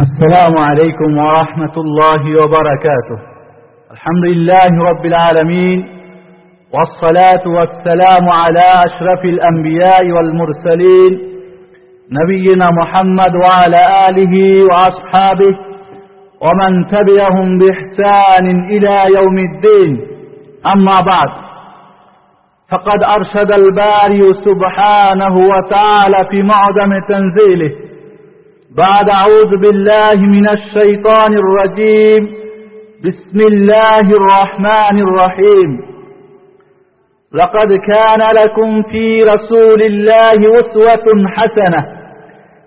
السلام عليكم ورحمة الله وبركاته. الحمد لله رب العالمين والصلاة والسلام على أشرف الأنبياء والمرسلين نبينا محمد وعلى آله وأصحابه ومن تبعهم بإحسان إلى يوم الدين. أما بعد فقد أرشد الباري سبحانه وتعالى في معظم تنزيله بعد أعوذ بالله من الشيطان الرجيم. بسم الله الرحمن الرحيم. لقد كان لكم في رسول الله أسوة حسنة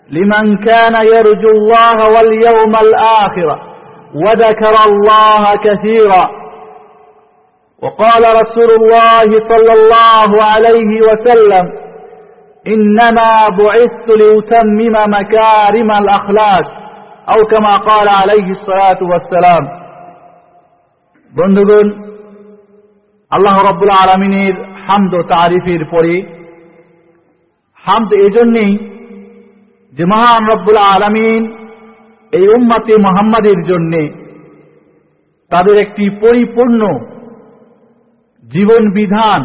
لمن كان يرجو الله واليوم الآخر وذكر الله كثيرا. وقال رسول الله صلى الله عليه وسلم إنما بعثت لأتمم مكارم الأخلاق أو كما قال عليه الصلاة والسلام বন্ধুগণ আল্লাহ রব্বুল আলমিনের হামদ ও তারিফের পরে হামদ এজন্যেই যে মহান রব্বুল আলমিন এই উম্মাতে মোহাম্মদের জন্যে তাদের একটি পরিপূর্ণ জীবন বিধান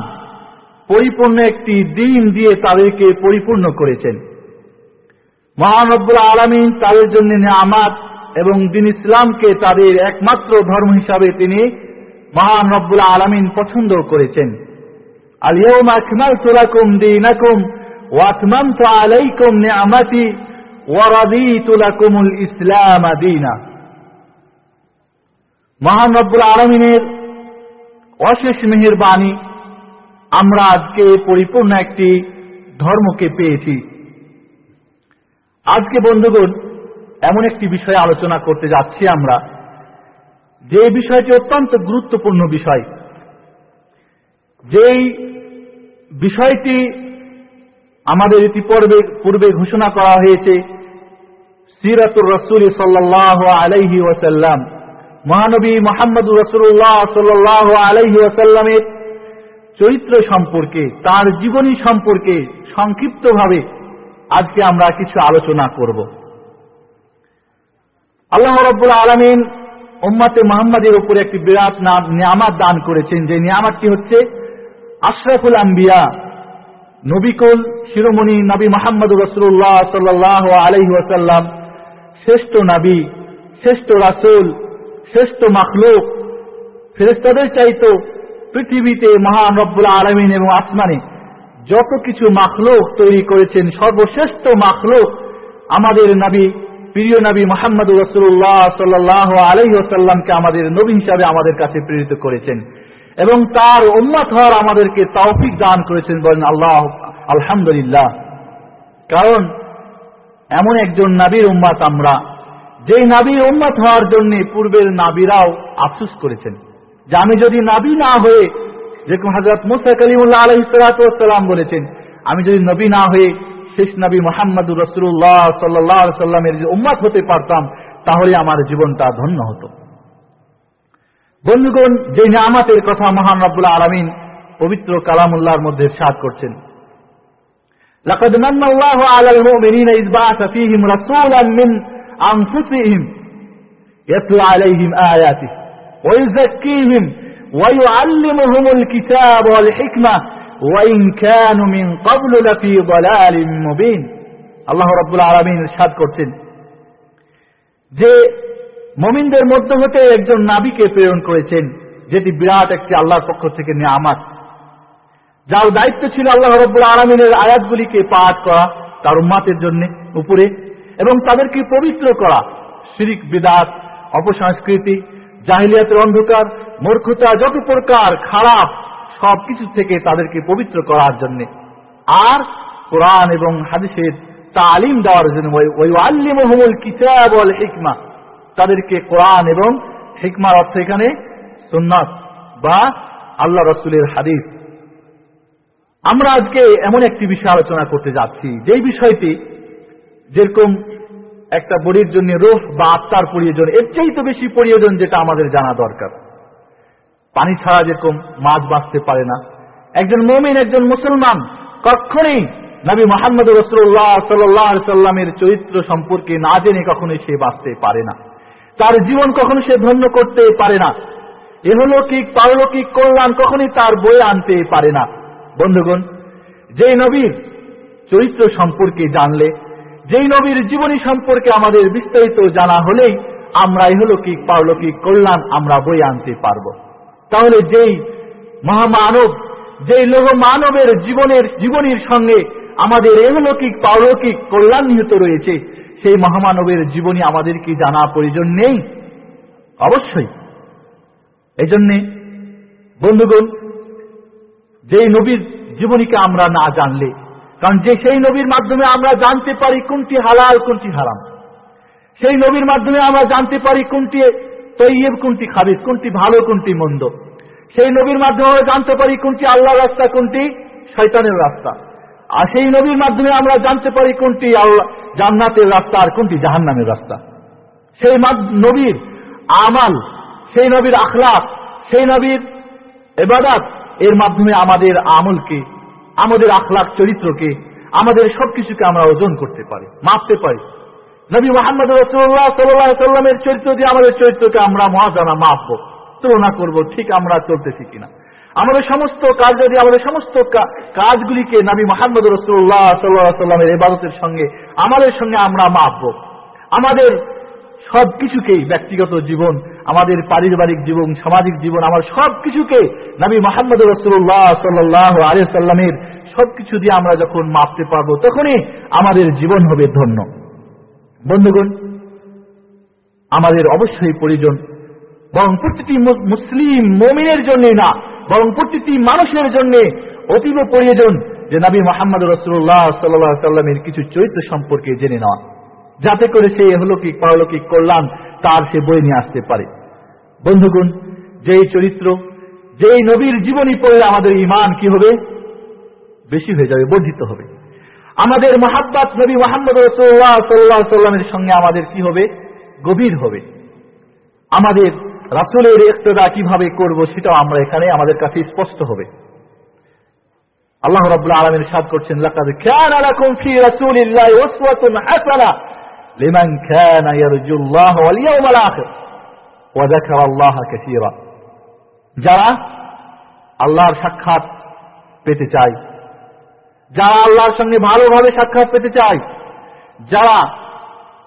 পরিপূর্ণ একটি দিন দিয়ে তাদেরকে পরিপূর্ণ করেছেন। মহানব্বুল আলমিন তাদের জন্য আমাদ এবং দিন ইসলামকে তাদের একমাত্র ধর্ম হিসাবে তিনি মহানব্বুল আলমিন পছন্দ করেছেন। আলিয়ম আকমাল তুলাকুম দিনাকুম ওয়াতমাম তো আলাইকুম নিয়ামাতি ওয়ারাদি তুলাকুমুল ইসলাম দিনা। মহান রব্বুল আলমিনের অশেষ মেহেরবাণী আমরা আজকে পরিপূর্ণ একটি ধর্মকে পেয়েছি। আজকে বন্ধুগণ, এমন একটি বিষয়ে আলোচনা করতে যাচ্ছি আমরা। যে বিষয়টি অত্যন্ত গুরুত্বপূর্ণ বিষয়, যেই বিষয়টি আমাদের ইতিপূর্বে, পূর্বে ঘোষণা করা হয়েছে, সিরাতুর রসুল সাল্লাহ আলাইহি ওয়াসাল্লাম। মহানবী মোহাম্মদ রসুল্লাহ সাল্লাহ আলাইহি ওয়াসাল্লামের চরিত্র সম্পর্কে, তার জীবনী সম্পর্কে সংক্ষিপ্তভাবে আজকে আমরা কিছু আলোচনা করব। আল্লাহ রব্বুল আলমিন উম্মাতে মোহাম্মদের উপরে একটি বিরাট নিয়ামাত দান করেছেন। যে নিয়ামাতটি হচ্ছে আশরাফুল আম্বিয়া নবিকুল শিরোমণি নবী মোহাম্মদ রসুল্লাহ সাল্লাহ আলহি ওয়াসাল্লাম, শ্রেষ্ঠ নাবী, শ্রেষ্ঠ রাসুল, শ্রেষ্ঠ মাখলুক ফেরেস্তাদের চাইতো পৃথিবীতে মহান রব্বুল আলমিন এবং আসমানে যত কিছু মাখলোক তৈরি করেছেন, সর্বশ্রেষ্ঠ মাখলোক আমাদের নবী, প্রিয় নবী মোহাম্মদ রসুল্লাহ সাল্লাহ আলহিহাসাল্লামকে আমাদের নবী হিসাবে আমাদের কাছে প্রেরিত করেছেন এবং তার উম্মাত হওয়ার আমাদেরকে তৌফিক দান করেছেন বলেন আল্লাহ, আলহামদুলিল্লাহ। কারণ এমন একজন নাবির উম্মাত আমরা, যেই নাবির উম্মাত হওয়ার জন্য পূর্বের নাবিরাও আফসুস করেছেন। যে আমি যদি নাবি না হয়ে যেরকম হাজরত মুসা কলিমুল্লাহ আলহিসাম বলেছেন আমি যদি নবী না হয়ে শেষ নবী মোহাম্মদুর রসুল্লাহ সাল্লাহ সাল্লামের যে উম্মাদ হতে পারতাম তাহলে আমার জীবনটা ধন্য হতো বন্ধুগণ যে নামাতের কথা মহান রব্বুল্লাহ আলমিন পবিত্র কালামুল্লাহর মধ্যে সাদ করছেন لقد من الله على المؤمنين إذ بعث فيهم رسولا من أنفسهم يتلو عليهم آياته ويزكيهم ويعلمهم الكتاب والحكمة وإن كانوا من قبل لفي ضلال مبين الله رب العالمين ارشاد করছেন যে মমিনদের মধ্য হতে একজন নাবিকে প্রেরণ করেছেন যেটি বিরাট একটি আল্লাহর পক্ষ থেকে নিয়ামাত যার দায়িত্ব ছিল আল্লাহ রব্বুল আলমিনের আয়াতগুলিকে পাঠ করা তার উম্মাতের জন্য উপরে এবং তাদেরকে পবিত্র করা শিরিক বিদাত অপসংস্কৃতি জাহিলিয়াতের অন্ধকার, মূর্খতা, যত প্রকার খারাপ সবকিছু থেকে তাদেরকে পবিত্র করার জন্য। আর কোরআন এবং হাদিসের তালিম দেওয়ার জন্য ওই আল্লিমহমুল কিতাব হিকমা, তাদেরকে কোরআন এবং হিকমার অর্থ এখানে সুন্নাত বা আল্লাহ রসুলের হাদিস। আমরা আজকে এমন একটি বিষয় আলোচনা করতে যাচ্ছি, যেই বিষয়টি যেরকম একটা বডির জন্য রোহ বা আত্মার প্রয়োজন, এর চাইতে বেশি প্রয়োজন যেটা আমাদের জানা দরকার। পানি ছাড়া যেরকম মাছ বাঁচতে পারে না। একজন মমিন, একজন মুসলমান, কখনই নবী মোহাম্মদ রসুল্লাহ সাল্লাহ সাল্লামের চরিত্র সম্পর্কে না জেনে কখনোই সে বাঁচতে পারে না। তার জীবন কখনো সে ধন্য করতে পারে না। এহলৌকিক পারলৌকিক কল্যাণ কখনই তার বয়ে আনতে পারে না। বন্ধুগণ যে নবীর চরিত্র সম্পর্কে জানলে যেই নবীর জীবনী সম্পর্কে আমাদের বিস্তারিত জানা হলেই আমরা ইহলৌকিক পারলৌকিক কল্যাণ, আমরা বয়ে আনতে পারব। তাহলে যেই মহামানব, যেই লোহ মানবের জীবনের, জীবনীর সঙ্গে আমাদের এহলৌকিক পারলৌকিক কল্যাণ নিহিত রয়েছে, সেই মহামানবের জীবনী আমাদের কি জানা প্রয়োজন নেই? অবশ্যই। এই জন্যে বন্ধুগণ, যেই নবীর জীবনীকে আমরা না জানলে কারণ যে সেই নবীর মাধ্যমে আমরা জানতে পারি কোনটি হালাল, কোনটি হারাম। সেই নবীর মাধ্যমে আমরা জানতে পারি কোনটি তৈব কোনটি খাবিজ, কোনটি ভালো, কোনটি মন্দ। সেই নবীর মাধ্যমে আমরা জানতে পারি কোনটি আল্লাহ রাস্তা, কোনটি শৈতানের রাস্তা। আর সেই নবীর মাধ্যমে আমরা জানতে পারি কোনটি আল্লাহ জান্নাতের রাস্তা আর কোনটি জাহান্নামের রাস্তা। সেই নবীর আমাল, সেই নবীর আখলাক সেই নবীর এবাদাত, এর মাধ্যমে আমাদের আমলকে আমাদের আখলাক চরিত্রকে, আমাদের সবকিছুকে আমরা ওজন করতে পারি, মাপতে পারি। নবী মোহাম্মদ রসুল্লাহ সাল্লামের চরিত্র দিয়ে আমাদের চরিত্রকে আমরা মহাজানা মাপবো, তুলনা করব, ঠিক আমরা চলতেছি কিনা। আমাদের সমস্ত কাজ যদি আমাদের সমস্ত কাজগুলিকে নবী মোহাম্মদ রসুল্লাহ সাল্লাহ সাল্লামের এবাদতের সঙ্গে, আমাদের সঙ্গে আমরা মাপবো। আমাদের সব কিছুকেই ব্যক্তিগত জীবন, আমাদের পারিবারিক জীবন, সামাজিক জীবন, আমার সব কিছুকে নবী মোহাম্মদ রসুল্লাহ সাল্লাহ আলিয়া সাল্লামের সবকিছু দিয়ে আমরা যখন মাপতে পারব, তখনই আমাদের জীবন হবে ধন্য। বন্ধুগণ, আমাদের অবশ্যই প্রয়োজন, বরং প্রতিটি মুসলিম মমিনের জন্য না, বরং প্রতিটি মানুষের জন্য অতীব প্রয়োজন যে নবী মোহাম্মদ রসুল্লাহ সাল্লাহ সাল্লামের কিছু চরিত্র সম্পর্কে জেনে নেওয়া। যাতে করে সে হলৌকিক পারলৌকিক কল্যাণ তার সে বই নিয়ে আসতে পারে। বন্ধুগণ, যেই চরিত্র, যেই নবীর জীবনী পড়লে আমাদের ইমান কি হবে? বেশি হয়ে যাবে, বর্ধিত হবে। আমাদের মহাব্বাত নবী মোহাম্মদ রসুল্লাহ সাল্লাহ সাল্লামের সঙ্গে আমাদের কি হবে? গভীর হবে। আমাদের রাসুলের একতদা কীভাবে করব সেটাও আমরা এখানে আমাদের কাছে স্পষ্ট হবে। আল্লাহ রাব্বুল আলামিন সাদ করছেন কানা ইয়ারজুল্লাহ ওয়াল ইয়াউমাল আখির ওয়া যাকারা আল্লাহ কাসীরা যারা আল্লাহর সাক্ষাৎ পেতে চায়, যারা আল্লাহর সঙ্গে ভালোভাবে সাক্ষাৎ পেতে চায়, যারা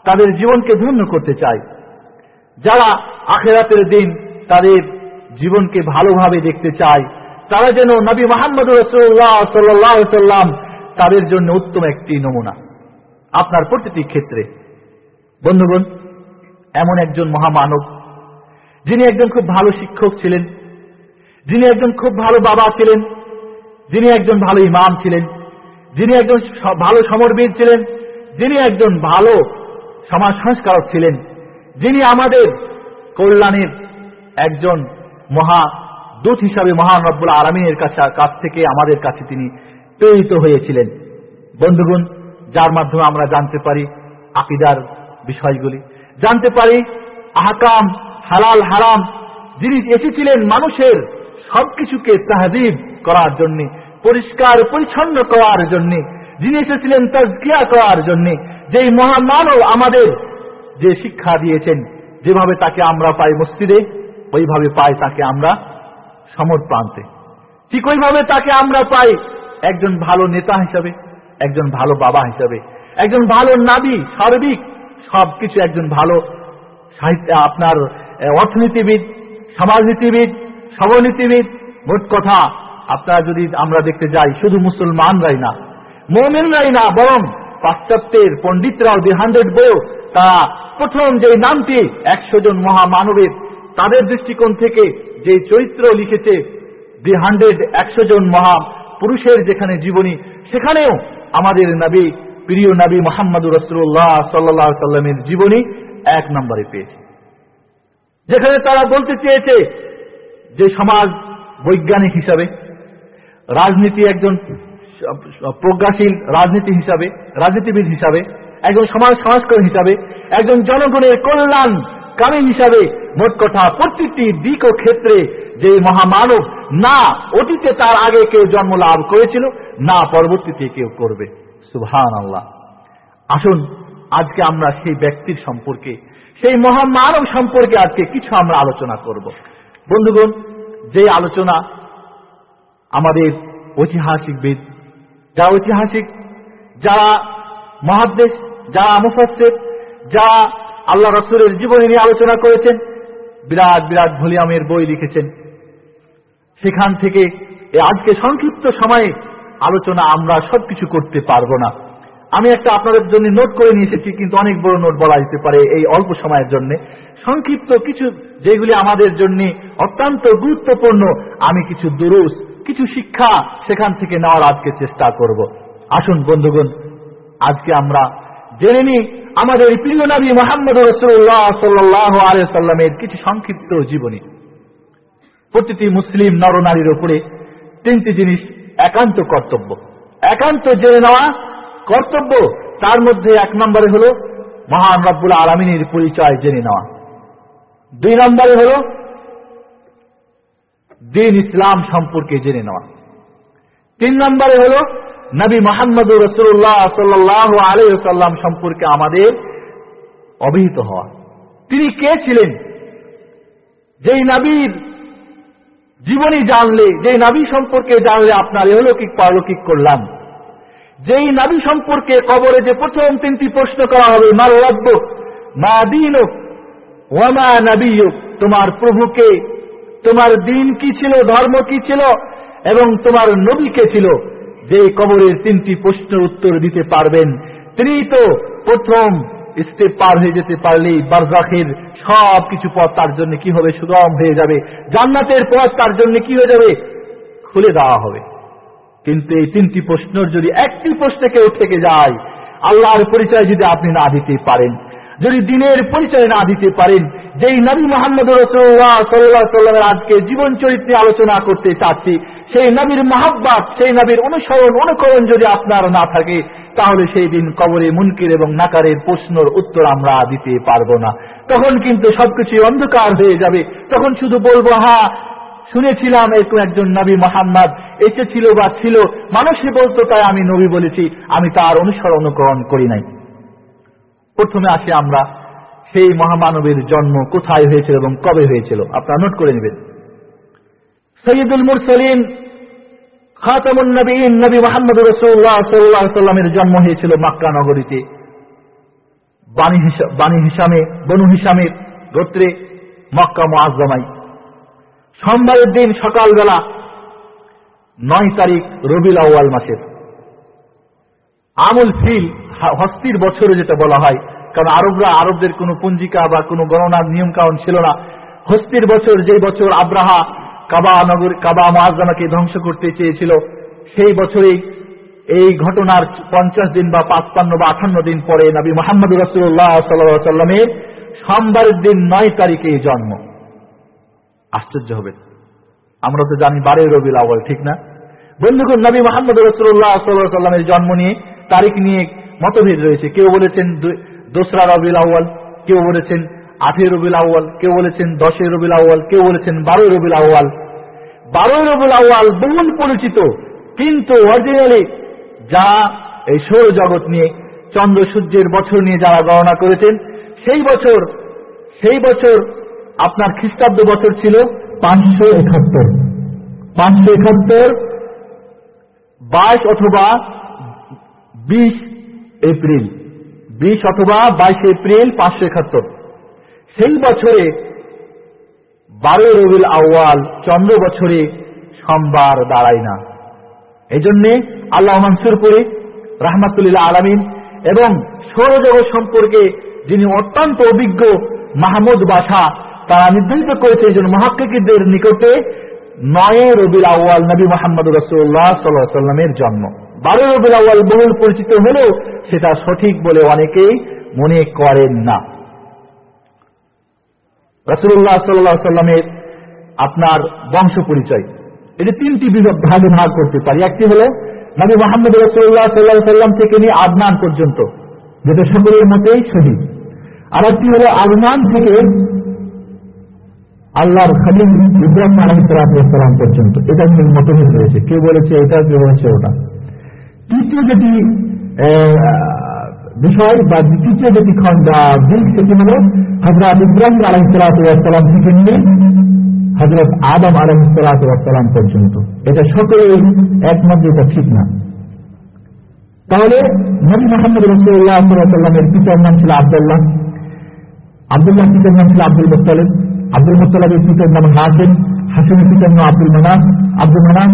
তাদের জীবনকে ধন্য করতে চায়, যারা আখেরাতের দিন তাদের জীবনকে ভালোভাবে দেখতে চায়, তারা যেন নবী মোহাম্মদ রসুল্লাহ তাদের জন্য উত্তম একটি নমুনা। আপনার প্রতিটি ক্ষেত্রে বন্ধুগণ, এমন একজন মহামানব, যিনি একজন খুব ভালো শিক্ষক ছিলেন, যিনি একজন খুব ভালো বাবা ছিলেন, যিনি একজন ভালো ইমাম ছিলেন, যিনি একজন ভালো সমরবীর ছিলেন, যিনি একজন ভালো সমাজ সংস্কারক ছিলেন, যিনি আমাদের কল্যাণের একজন মহা দূত হিসাবে মহান রব্বুল আলমিনের কাছে, কাছ থেকে আমাদের কাছে তিনি প্রেরিত হয়েছিলেন। বন্ধুগণ, যার মাধ্যমে আমরা জানতে পারি আকিদার বিষয়গুলি। জানতে পারি, আহকাম, হালাল, হারাম, যিনি এসেছিলেন মানুষের সবকিছুকে তাহদিব করার জন্য, পরিষ্কার, পরিচ্ছন্ন করার জন্য, যিনি এসেছিলেন তাজকিয়া করার জন্য, যেই মহামানব আমাদের যে শিক্ষা দিয়েছেন, যেভাবে তাকে আমরা পাই মসজিদে, ওইভাবে পাই তাকে আমরা সমর প্রান্তে। ঠিক ওইভাবে তাকে আমরা পাই একজন ভালো নেতা হিসাবে, একজন ভালো বাবা হিসাবে, একজন ভালো নাবি, সার্বিক সবকিছু একজন ভালো সাহিত্য, আপনার অর্থনীতিবিদ, সমাজনীতিবিদ সবনীতিবিদ মোট কথা, আপনারা যদি আমরা দেখতে যাই, শুধু মুসলমানরাই না, মোমেনরাই না, বরং পাশ্চাত্যের পণ্ডিতরাও, দি হান্ড্রেড বইও তারা প্রথম যে নামটি একশো জন মহামানবের, তাদের দৃষ্টিকোণ থেকে যে চরিত্র লিখেছে, দি হান্ড্রেড একশো জন মহা পুরুষের যেখানে জীবনী, সেখানেও আমাদের নবী প্রিয় নাবী মোহাম্মদ রসুল্লাহ সাল্লাহ সাল্লামের জীবনী এক নম্বরে পেয়েছে। যেখানে তারা বলতে চেয়েছে যে সমাজ বৈজ্ঞানিক হিসাবে, রাজনীতি একজন প্রজ্ঞাশীল রাজনীতি হিসাবে, রাজনীতিবিদ হিসাবে, একজন সমাজ সংস্কার হিসাবে, একজন জনগণের কল্যাণ কামী হিসাবে মোট কথা প্রতিটি দিক ও ক্ষেত্রে যে মহামানব না অতীতে তার আগে কেউ জন্ম লাভ করেছিল, না পরবর্তীতে কেউ করবে। সুহান আল্লাহ আসুন, আজকে আমরা সেই ব্যক্তির সম্পর্কে, সেই মহামানব সম্পর্কে আজকে কিছু আমরা আলোচনা করব। বন্ধুগণ, যে আলোচনা আমাদের ঐতিহাসিকবিদ যারা ঐতিহাসিক, যারা মহাদেশ যারা মুফাসের যা আল্লাহ রসুলের জীবনী নিয়ে আলোচনা করেছেন, বিরাট বিরাট ভলিউমের বই লিখেছেন। সেখান থেকে আজকে সংক্ষিপ্ত সময়ে আলোচনা আমরা সবকিছু করতে পারব না। আমি একটা আপনাদের জন্য নোট করে নিয়ে এসেছি, কিন্তু অনেক বড় নোট বলা যেতে পারে এই অল্প সময়ের জন্য। সংক্ষিপ্ত কিছু, যেগুলি আমাদের জন্য অত্যন্ত গুরুত্বপূর্ণ, আমি কিছু দুরুস, কিছু শিক্ষা সেখান থেকে নেওয়ার আজকে চেষ্টা করব। আসুন বন্ধুগণ, আজকে আমরা জেনে নিই আমাদের প্রিয় নবী মোহাম্মদ রসুল্লাহ সাল্লাহ আলিয়াল্লামের কিছু সংক্ষিপ্ত জীবনী। প্রতিটি মুসলিম নরনারীর উপরে তিনটি জিনিস একান্ত কর্তব্য। একান্ত জেনে নেওয়া কর্তব্য। তার মধ্যে এক নম্বরে হল মহান রব্বুল আলমিনের পরিচয় জেনে নেওয়া। দুই নম্বরে হল দিন ইসলাম সম্পর্কে জেনে নেওয়া। তিন নম্বরে হল নবী মোহাম্মদ রসুল্লাহ সাল্লাহ আলাইসাল্লাম সম্পর্কে আমাদের অবহিত হওয়া। তিনি কে ছিলেন? যেই নবীর জীবনী জানলে, যেই নাবি সম্পর্কে জানলে আপনার এহলৌকিক পারলৌকিক করলাম যেই নাবি সম্পর্কে কবরে যে প্রথম তিনটি প্রশ্ন করা হবে মার রব্য মা দিন ওয়ামা নাবি তোমার প্রভুকে তোমার দিন কি ছিল, ধর্ম কি ছিল, এবং তোমার নবী কে ছিল? যে কবরের তিনটি প্রশ্নের উত্তর দিতে পারবেন, তিনি তো প্রথম স্টেপ পার হয়ে যেতে পারলেই বারজাখের সব কিছু পথ তার জন্য কি হবে? সুগম হয়ে যাবে। জান্নাতের পথ তার জন্য কি হয়ে যাবে? খুলে দেওয়া হবে। কিন্তু এই তিনটি প্রশ্নর যদি একটি প্রশ্ন কেউ থেকে যায়, আল্লাহর পরিচয় যদি আপনি না দিতে পারেন, যদি দিনের পরিচয় না দিতে পারেন, যেই নবী মোহাম্মদ রসুল্লাহ আজকে জীবন চরিত্রে আলোচনা করতে চাচ্ছি, সেই নবীর মহাব্বাত, সেই নবীর অনুসরণ, অনুকরণ যদি আপনার না থাকে তাহলে সেই দিন কবরে মুনকির এবং নাকারের প্রশ্নর উত্তর আমরা দিতে পারব না। তখন কিন্তু সবকিছু অন্ধকার হয়ে যাবে। তখন শুধু বলব হ্যাঁ শুনেছিলাম এরকম একজন নবী মোহাম্মদ এসেছিল বা ছিল, মানুষে বলতো তাই আমি নবী বলেছি, আমি তার অনুসরণ অনুকরণ করি নাই। প্রথমে আসি আমরা, সেই মহামানবের জন্ম কোথায় হয়েছিল এবং কবে হয়েছিল? আপনারা নোট করে নেবেন। সৈয়দুল মুরসলিন খাতামুন জন্ম হয়েছিল মাক্কা নগরীতে। বাণী হিসামে, বনু হিসামের গোত্রে মক্কা সোমবারের দিন সকালবেলা নয় তারিখ রবিল আউয়াল মাসের। আমুল ফিল হস্তির বছরে যেটা বলা হয়, কারণ আরবরা, আরবদের কোনো পঞ্জিকা বা কোনো গণনার নিয়ম কারণ ছিল না। হস্তির বছর যে বছর আব্রাহা কাবা নগর, কাবা মহাজামাকে ধ্বংস করতে চেয়েছিল। সেই বছরেই এই ঘটনার পঞ্চাশ দিন বা পাঁচপান্ন বা আঠান্ন দিন পরে নবী মোহাম্মদ রসুল্লাহ সাল্লামের সোমবারের দিন নয় তারিখে জন্ম। আশ্চর্য হবে। আমরা তো জানি বারোই রবিল আওয়াল ঠিক না? বন্ধুগণ, নবী মোহাম্মদ রসুল্লাহ সাল্লাহ সাল্লামের জন্ম নিয়ে তারিখ নিয়ে মতভেদ রয়েছে। কেউ বলেছেন দোসরা রবিল আউ্য়াল, কেউ বলেছেন আঠের রবিল আউ্য়াল, কেউ বলেছেন দশের রবিল আউ্য়াল, কেউ বলেছেন বারোই রবিল আউ্য়াল। বারোই রবিল আউ্য়াল বহুল পরিচিত, কিন্তু অরিজিনালি যা এই সৌর জগৎ নিয়ে, চন্দ্র সূর্যের বছর নিয়ে যারা গণনা করেছেন, সেই বছর সেই বছর আপনার খ্রিস্টাব্দ বছর ছিল পাঁচশো একাত্তর। পাঁচশো একাত্তর, বাইশ অথবা বিশ এপ্রিল। বিশ অথবা বাইশ এপ্রিল পাঁচশো একাত্তর। সেই বছরে বারোই রবিল আউয়াল চন্দ্র বছরে সোমবার দাঁড়ায় না। এই জন্যে আল্লাহ মনসুরপুরে রাহমাতুল্লাহ আলমিন এবং সৌরজগৎ সম্পর্কে যিনি অত্যন্ত অভিজ্ঞ মাহমুদ বাসা, তারা নির্ধারিত করেছে এই জন্য মহাক্কিকদের নিকটে নয় রবিল আউ্য়াল নবী মোহাম্মদ রসুল্লাহ সাল্লাহ সাল্লামের জন্ম। বারো রবিল আউ্য়াল বহুল পরিচিত হলেও সেটা সঠিক বলে অনেকেই মনে করেন না। রসুল্লাহ সাল্লাহ সাল্লামের আপনার বংশ পরিচয় এটি তিনটি বিভাগ ভাগে ভাগ করতে পারি। একটি হল নবী মোহাম্মদ রসুল্লাহ সাল্লাহ সাল্লাম থেকে নিয়ে আদনান পর্যন্ত যেটা সকলের মতেই শহীদ। আর একটি হল আদনান থেকে আল্লাহর খালিম ইব্রাহিম আলহিসাম পর্যন্ত। এটা কিন্তু মতভেদ রয়েছে কেউ বলেছে? এটা কেউ বলেছে? ওটা। তৃতীয় যেটি বিষয় বা দ্বিতীয় যেটি খন্ড দিক সেটি হল হজরত ইব্রাহিম আলহিসাম থেকে নিয়ে হজরত আদম আলহিসাম পর্যন্ত। এটা সকলেই একমত এটা ঠিক না। তাহলে নবী মোহাম্মদ রসুল্লাহ সাল্লামের পিতার নাম ছিল আবদুল্লাহ। আবদুল্লাহ পিতার নাম ছিল আব্দুল মোত্তালেব। আব্দুল মোত্তালেবের পিতার নাম হাসেন হাসিমের পিতার নাম আব্দুল মানাফ আব্দুল মানাফ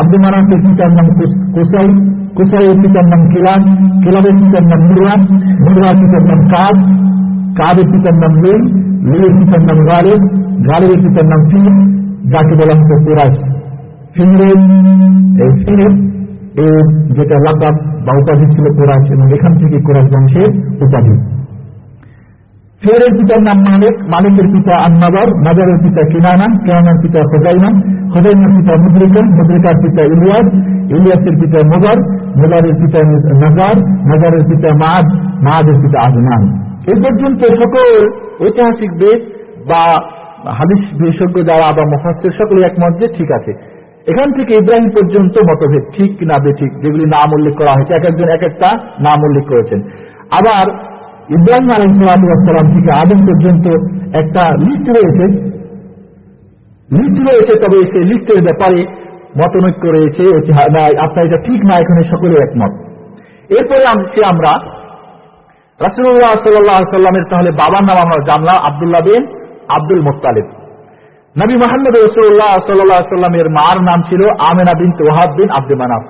আব্দুল মানাফের পিতার নাম কুসাই কুসাইয়ের পিতার নাম কিলাব কিলাবের পিতার নাম মুরওয়ান মুরওয়ার পিতার নাম কাব কাবের পিতার নাম লুই লুইয়ের পিতার নাম গালেব গালেবের পিতার নাম ফির যাকে বলা হতো কুরাস ফিরের এই ফিরের এর যেটা লাকাব বা উপাধি ছিল কোরআশ এবং এখান থেকে কোরআশ বংশের উপাধি ফেরের পিতার নাম মালিক মালিকের পিতা আন্নাবার নাজারের পিতা কিনানা কেনানার পিতা খোজাইনা খোজাইনার পিতা মুদ্রিকা মুদ্রিকার পিতা ইলিয়াস ইলিয়াসের পিতা মোজার মোজারের পিতা নাজার, নাজারের পিতা মাদ, মাদের পিতা আজমান এ পর্যন্ত সকল ঐতিহাসিক বেদ বা হাদিস বিশেষজ্ঞ যারা বা মহাস্তের সকলে একমত যে ঠিক আছে। এখান থেকে ইব্রাহিম পর্যন্ত মতভেদ ঠিক না বেঠিক, যেগুলি নাম উল্লেখ করা হয়েছে, এক একজন এক একটা নাম উল্লেখ করেছেন। আবার ইব্রাহিম আলহাম থেকে আদম পর্যন্ত একটা লিস্ট রয়েছে। লিস্ট রয়েছে, তবে সেই লিস্টের ব্যাপারে মতনৈক্য রয়েছে আপনার এটা ঠিক না এখানে সকলে একমত। এরপরে সে আমরা রাসুল্লাহ সাল্লাহ সাল্লামের তাহলে বাবার নাম আমরা জানলাম, আবদুল্লাহ বিন আব্দুল মোত্তালেব। নবী মোহাম্মদ রসুল্লাহ সাল্লাহ সাল্লামের মার নাম ছিল আমেনা বিন তোহাব বিন আব্দে মানাফ।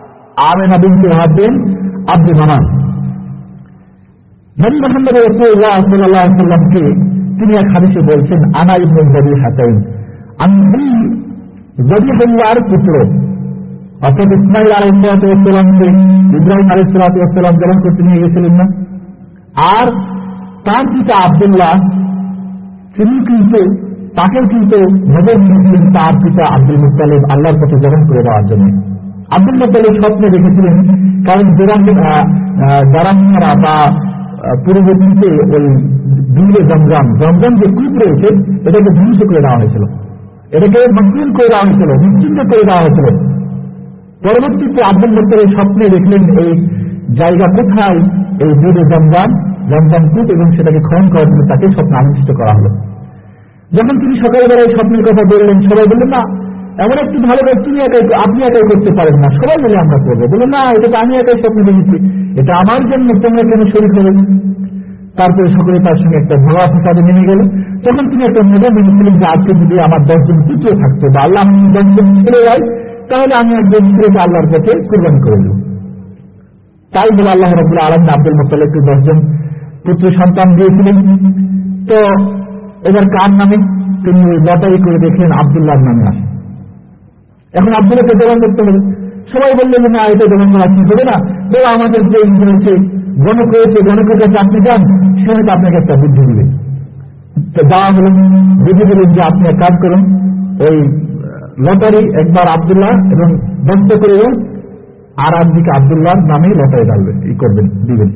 আমেনা বিন তোহাব বিন আব্দে মানাফ। নবী মোহাম্মদ রসুল্লাহ সাল্লাহ সাল্লামকে তিনি এক হাদিসে বলছেন, আনা ইবনুল জবি হাতাইন আমি জবিহুল্লাহর পুত্র, অর্থাৎ ইসমাইল আলাইসালামকে ইব্রাহিম আলাইসালাম গ্রহণ করতে নিয়ে গেছিলেন না, আর তার পিতা আবদুল্লাহ, তিনি কিন্তু, তাকেও কিন্তু নজর দিয়েছিলেন তার পিতা আব্দুল মুতালেব আল্লাহর পথে গ্রহণ করে দেওয়ার জন্য। আব্দুল মুতালেব স্বপ্নে দেখেছিলেন, কারণ জারামিয়ারা বা পূর্ববর্তীতে ওই দুলে জমজাম জমজাম যে কূপ রয়েছে, এটাকে ধ্বংস করে দেওয়া হয়েছিল। এটাকে মসলিম করে দেওয়া হয়েছিল, নিশ্চিন্ত করে দেওয়া হয়েছিল। পরবর্তীতে আব্দুল মুতালেব স্বপ্নে দেখলেন এই জায়গা কোথায়, এই দুলে জমজাম জমজাম কূপ এবং সেটাকে খনন করার জন্য তাকে স্বপ্নে আবিষ্ট করা হলো। যখন তিনি সকালবেলায় স্বপ্নের কথা বললেন, সবাই বললেন, না, এমন একটি ভালো কাজ তুমি একাই আপনি একাই করতে পারেন না। সবাই মিলে আমরা করব। বললেন, না, এটা তো আমি একাই স্বপ্ন দেখেছি। এটা আমার জন্য তোমরা কেন শরীর হবে তারপরে সকলে তার সঙ্গে একটা ভোলা ফসাদে নেমে গেল। তখন তিনি একটা মজা মেনেছিলেন যে, আজকে যদি আমার দশজন পুত্র থাকতো বা আল্লাহ দশজন ছেলে যায় তাহলে আমি একজন ছেলেকে আল্লাহর পথে কোরবানি করে দেব। তাই বলে আল্লাহ রবুল্লাহ আলম আব্দুল মোতালেবকে দশজন পুত্র সন্তান দিয়েছিলেন। তো এবার কার নামে? তিনি লটারি করে দেখলেন আবদুল্লাহর নামে আসে। এখন আবদুল্লাহকে দোকান করতে হবে। সবাই বললেন না, এটা দোকান করা ঠিক হবে না। বলে আমাদের যে হয়েছে গণক হয়েছে গণকের কাছে আপনি যান সে হয়তো আপনাকে একটা বুদ্ধি দিবে। তো যাওয়া বুদ্ধি দিলেন যে, আপনি এক কাজ করুন, ওই লটারি একবার আবদুল্লাহ এবং দন্ত করে আর একদিকে আবদুল্লাহর নামে লটারি ডালবেন ই করবেন, দিবেন।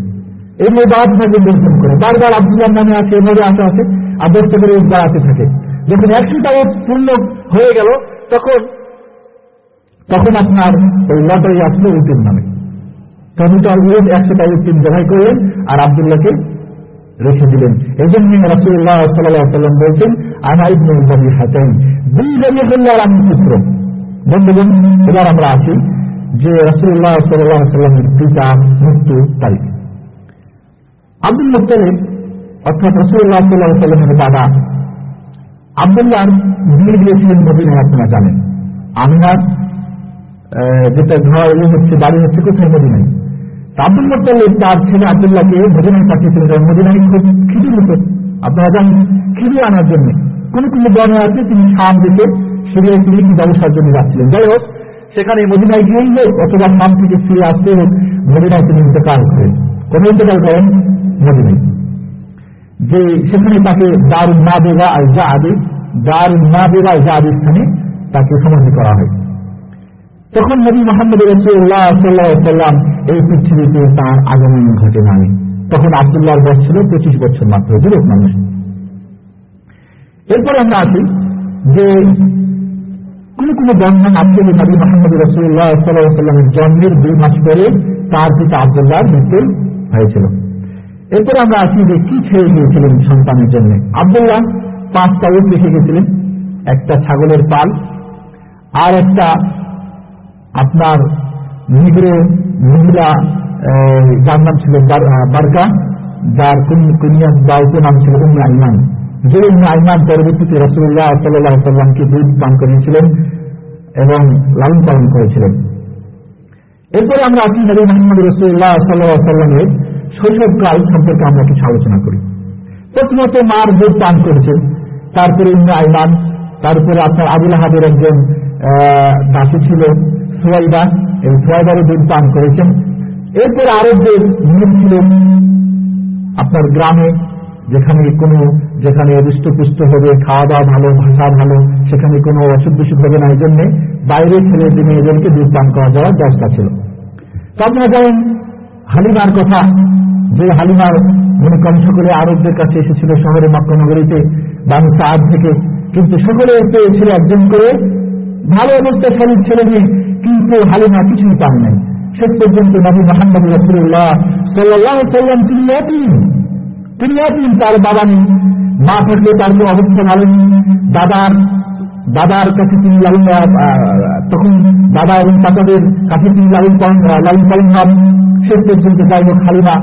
এমনি বাদ থাকবে দর্শন করে। বারবার আবদুল্লাহ নামে আছে এভাবে আসা আছে আর দশটা করে বাড়াতে থাকে। যখন একশোটা পূর্ণ হয়ে গেল, তখন তখন আপনার ওই লটারি আসলো উটের নামে তখন তো উট একশোটা উট তিনি জবাই করলেন আর আবদুল্লাহকে রেখে দিলেন। এই জন্য রাসুল্লাহ সাল্লাম বলছেন, আনা ইবনুল জমি হাতেন দুই জমি হল্লার আমি পুত্র। বন্ধুগণ, এবার আমরা আছি যে রসুল্লাহ সাল্লাহ সাল্লামের পিতা মৃত্যু তারিখ। আব্দুল মুক্তালিব অর্থাৎ রসুল্লাহ সাল্লাহ সাল্লামের বাবা আবদুল্লাহ বিয়ে দিয়েছিলেন মদিনায়, আপনারা জানেন। আমিনার যেটা ঘর হচ্ছে, বাড়ি হচ্ছে, কোথায় মদিনায়? আব্দুল মোত্তালিব তার ছেলে আবদুল্লাহকে মদিনায় পাঠিয়েছিলেন মদিনায় খুব খিদি হতো। আপনারা জানেন, খিদি আনার জন্য কোন কোন বর্ণনা আছে, তিনি শাম দিকে সিরিয়ায় তিনি ব্যবসার জন্য যাচ্ছিলেন। যাই হোক, সেখানে মদিনায় গিয়েই হোক অথবা শাম থেকে ফিরে আসতে হোক, মদিনায় তিনি ইন্তেকাল করেন। কোন ইন্তেকাল করেন মদিনায়। যে সেখানে তাকে দারুণ না বেগা আর যা আদি দারুণ না বেগা যা আদি স্থানে তাকে সমাধি করা হয়। তখন নবী মোহাম্মদ রসুল্লাহ সাল্লাহ সাল্লাম এই পৃথিবীতে তার আগমন ঘটে নাই। তখন আবদুল্লাহর বয়স ছিল পঁচিশ বছর মাত্র যুবক মানুষ। এরপরে আমরা আছি যে কোন কোন আছে যে নবী মোহাম্মদ রসুল্লাহ সাল্লাহ সাল্লামের জন্মের দুই মাস পরে তার পিতা আবদুল্লাহর মৃত্যু হয়েছিল। এরপরে আমরা আসি যে কি ছেড়ে গিয়েছিলেন সন্তানের জন্য। আবদুল্লাহ পাঁচটা উট রেখে গেছিলেন, একটা ছাগলের পাল আর একটা আপনার নিগ্র মহিলা যার নাম ছিল বার- বারকা, যার কুন- কুনিয়া বা উপনাম ছিল উম্মে আইমান। যে উম্মে আইমান পরবর্তীতে রসুল্লাহ সাল্লাহ সাল্লামকে দুধ পান করিয়েছিলেন এবং লালন পালন করেছিলেন। এরপরে আমরা আপনি নবী মোহাম্মদ রসুল্লাহ সাল্লাহ সাল্লামের শৈশবকাল সম্পর্কে আমরা কিছু আলোচনা করি। প্রথমত মার দুধ পান করেছেন। তারপরে উম্মে আইমান, তারপরে আপনার আবুল আহাবের একজন দাসী ছিল সোয়াইবা এই সোয়াইবারও দুধ পান করেছেন। এরপরে আরবদের নিয়ম ছিল, আপনার গ্রামে যেখানে কোনো, যেখানে হৃষ্টপুষ্ট হবে খাওয়া দাওয়া ভালো, ভাষা ভালো, সেখানে কোনো অসুখ বিসুখ হবে না, এই জন্যে বাইরে ছেলেদের মেয়েদেরকে দুধ পান করা যাওয়ার ব্যবস্থা ছিল। তো আপনারা জানেন, হালিমার কথা, যে হালিমার মনে করেন সকলে আরবদের কাছে এসেছিল শহরে মক্কা নগরীতে বানু সাদ থেকে। কিন্তু সকলে পেয়েছিল একজন করে ভালো অবস্থা শরীর ছেলে মেয়ে কিন্তু হালিমা কিছুই পান নাই। শেষ পর্যন্ত নবী মোহাম্মদ রসুল্লাহ সাল্লাহ সাল্লাম তিনি এতিম তিনি এতিম তার বাবা নেই। মা থাকলে তার কোনো অবস্থা ভালো নেই। দাদার দাদার কাছে তিনি লালন তখন দাদা এবং চাচাদের কাছে তিনি লালন পালন লালন পালন হন শেষ পর্যন্ত যাই হোক খালিমা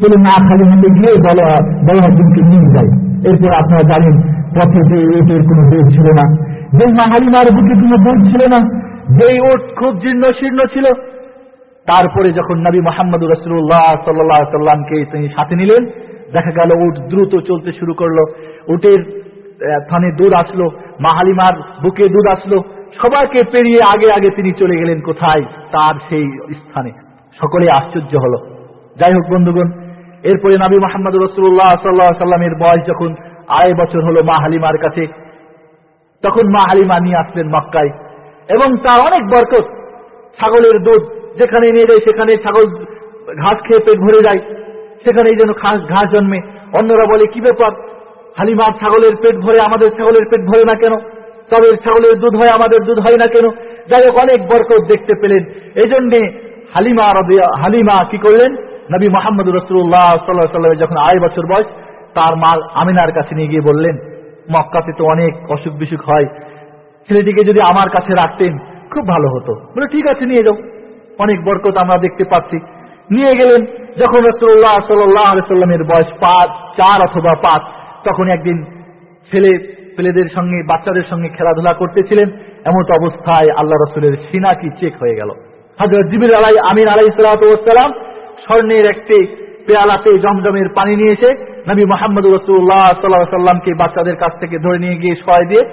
চলে না খালি হাতে গিয়ে বড় বড় একজনকে নিয়ে যায় এরপর আপনারা জানেন পথে যে এটের কোনো বোধ ছিল না। যে মা হালিমার বুকে কোনো বোধ ছিল না, যেই উট খুব জীর্ণ শীর্ণ ছিল, তারপরে যখন নবী মোহাম্মদ রসুল্লাহ সাল্লাহ সাল্লামকে তিনি সাথে নিলেন, দেখা গেল উট দ্রুত চলতে শুরু করল উটের থানে দুধ আসলো মাহালিমার বুকে দুধ আসলো, সবাইকে পেরিয়ে আগে আগে তিনি চলে গেলেন কোথায়? তার সেই স্থানে। সকলে আশ্চর্য হলো। যাই হোক বন্ধুগণ, এরপরে নবী মোহাম্মদ রসুল্লাহ সাল্লাহ সাল্লামের বয়স যখন আড়াই বছর হলো মা হালিমার কাছে তখন মা হালিমা নিয়ে আসলেন মক্কায়। এবং তার অনেক বরকত। ছাগলের দুধ যেখানে নিয়ে যায়, সেখানে ছাগল ঘাস খেয়ে পেট ভরে যায়। সেখানেই যেন ঘাস ঘাস জন্মে। অন্যরা বলে, কি ব্যাপার? হালিমার ছাগলের পেট ভরে, আমাদের ছাগলের পেট ভরে না কেন? তবে ছাগলের দুধ হয়, আমাদের দুধ হয় না কেন? যাই হোক, অনেক বরকত দেখতে পেলেন। এই জন্যে হালিমা হালিমা কি করলেন? নবী মোহাম্মদ রসুল্লাহ সাল্লাহ সাল্লামের যখন আড়াই বছর বয়স, তার মা আমিনার কাছে নিয়ে গিয়ে বললেন মক্কাতে তো অনেক অসুখ বিসুখ হয়। ছেলেটিকে যদি আমার কাছে রাখতেন, খুব ভালো হতো। বলে, ঠিক আছে, নিয়ে যাও। অনেক বরকত আমরা দেখতে পাচ্ছি। নিয়ে গেলেন। যখন রসুল্লাহ সাল্লামের বয়স পাঁচ, চার অথবা পাঁচ, তখন একদিন ছেলে, ছেলেদের সঙ্গে, বাচ্চাদের সঙ্গে খেলাধুলা করতেছিলেন। এমন অবস্থায় আল্লাহ রসুলের সিনাকি চেক হয়ে গেল। হজরত জিবির আলাই আমিন আলাই সালাম স্বর্ণের একটি পেয়ালাতে জমজমের পানি নিয়ে এসে নবী মোহাম্মদ রসুল্লাহ সাল্লাহ সাল্লামকে বাচ্চাদের কাছ থেকে ধরে নিয়ে গিয়ে সয় দিয়ে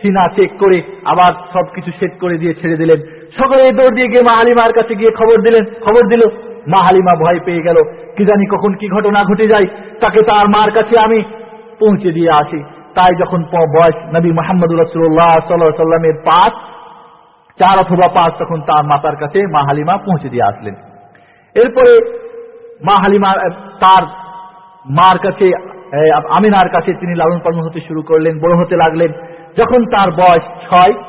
সিনা চেক করে, আবার সবকিছু সেট করে দিয়ে ছেড়ে দিলেন। সকলে দৌড় দিয়ে গিয়ে মা হালিমার কাছে গিয়ে খবর দিলেন। খবর দিল, মা হালিমা ভয় পেয়ে গেল। কি জানি কখন কি ঘটনা ঘটে যায়, তাকে তার মার কাছে আমি পৌঁছে দিয়ে আসি। তাই যখন বয়স নবী মোহাম্মদ রসুল্লাহ সাল্লাহ সাল্লামের পাঁচ, চার অথবা পাঁচ, তখন তার মাতার কাছে মা হালিমা পৌঁছে দিয়ে আসলেন। এরপরে মা হালিমা, তার মার কাছে আমিনার কাছে তিনি লালন পালন হতে শুরু করলেন, বড় হতে লাগলেন। যখন তার বয়স ছয়,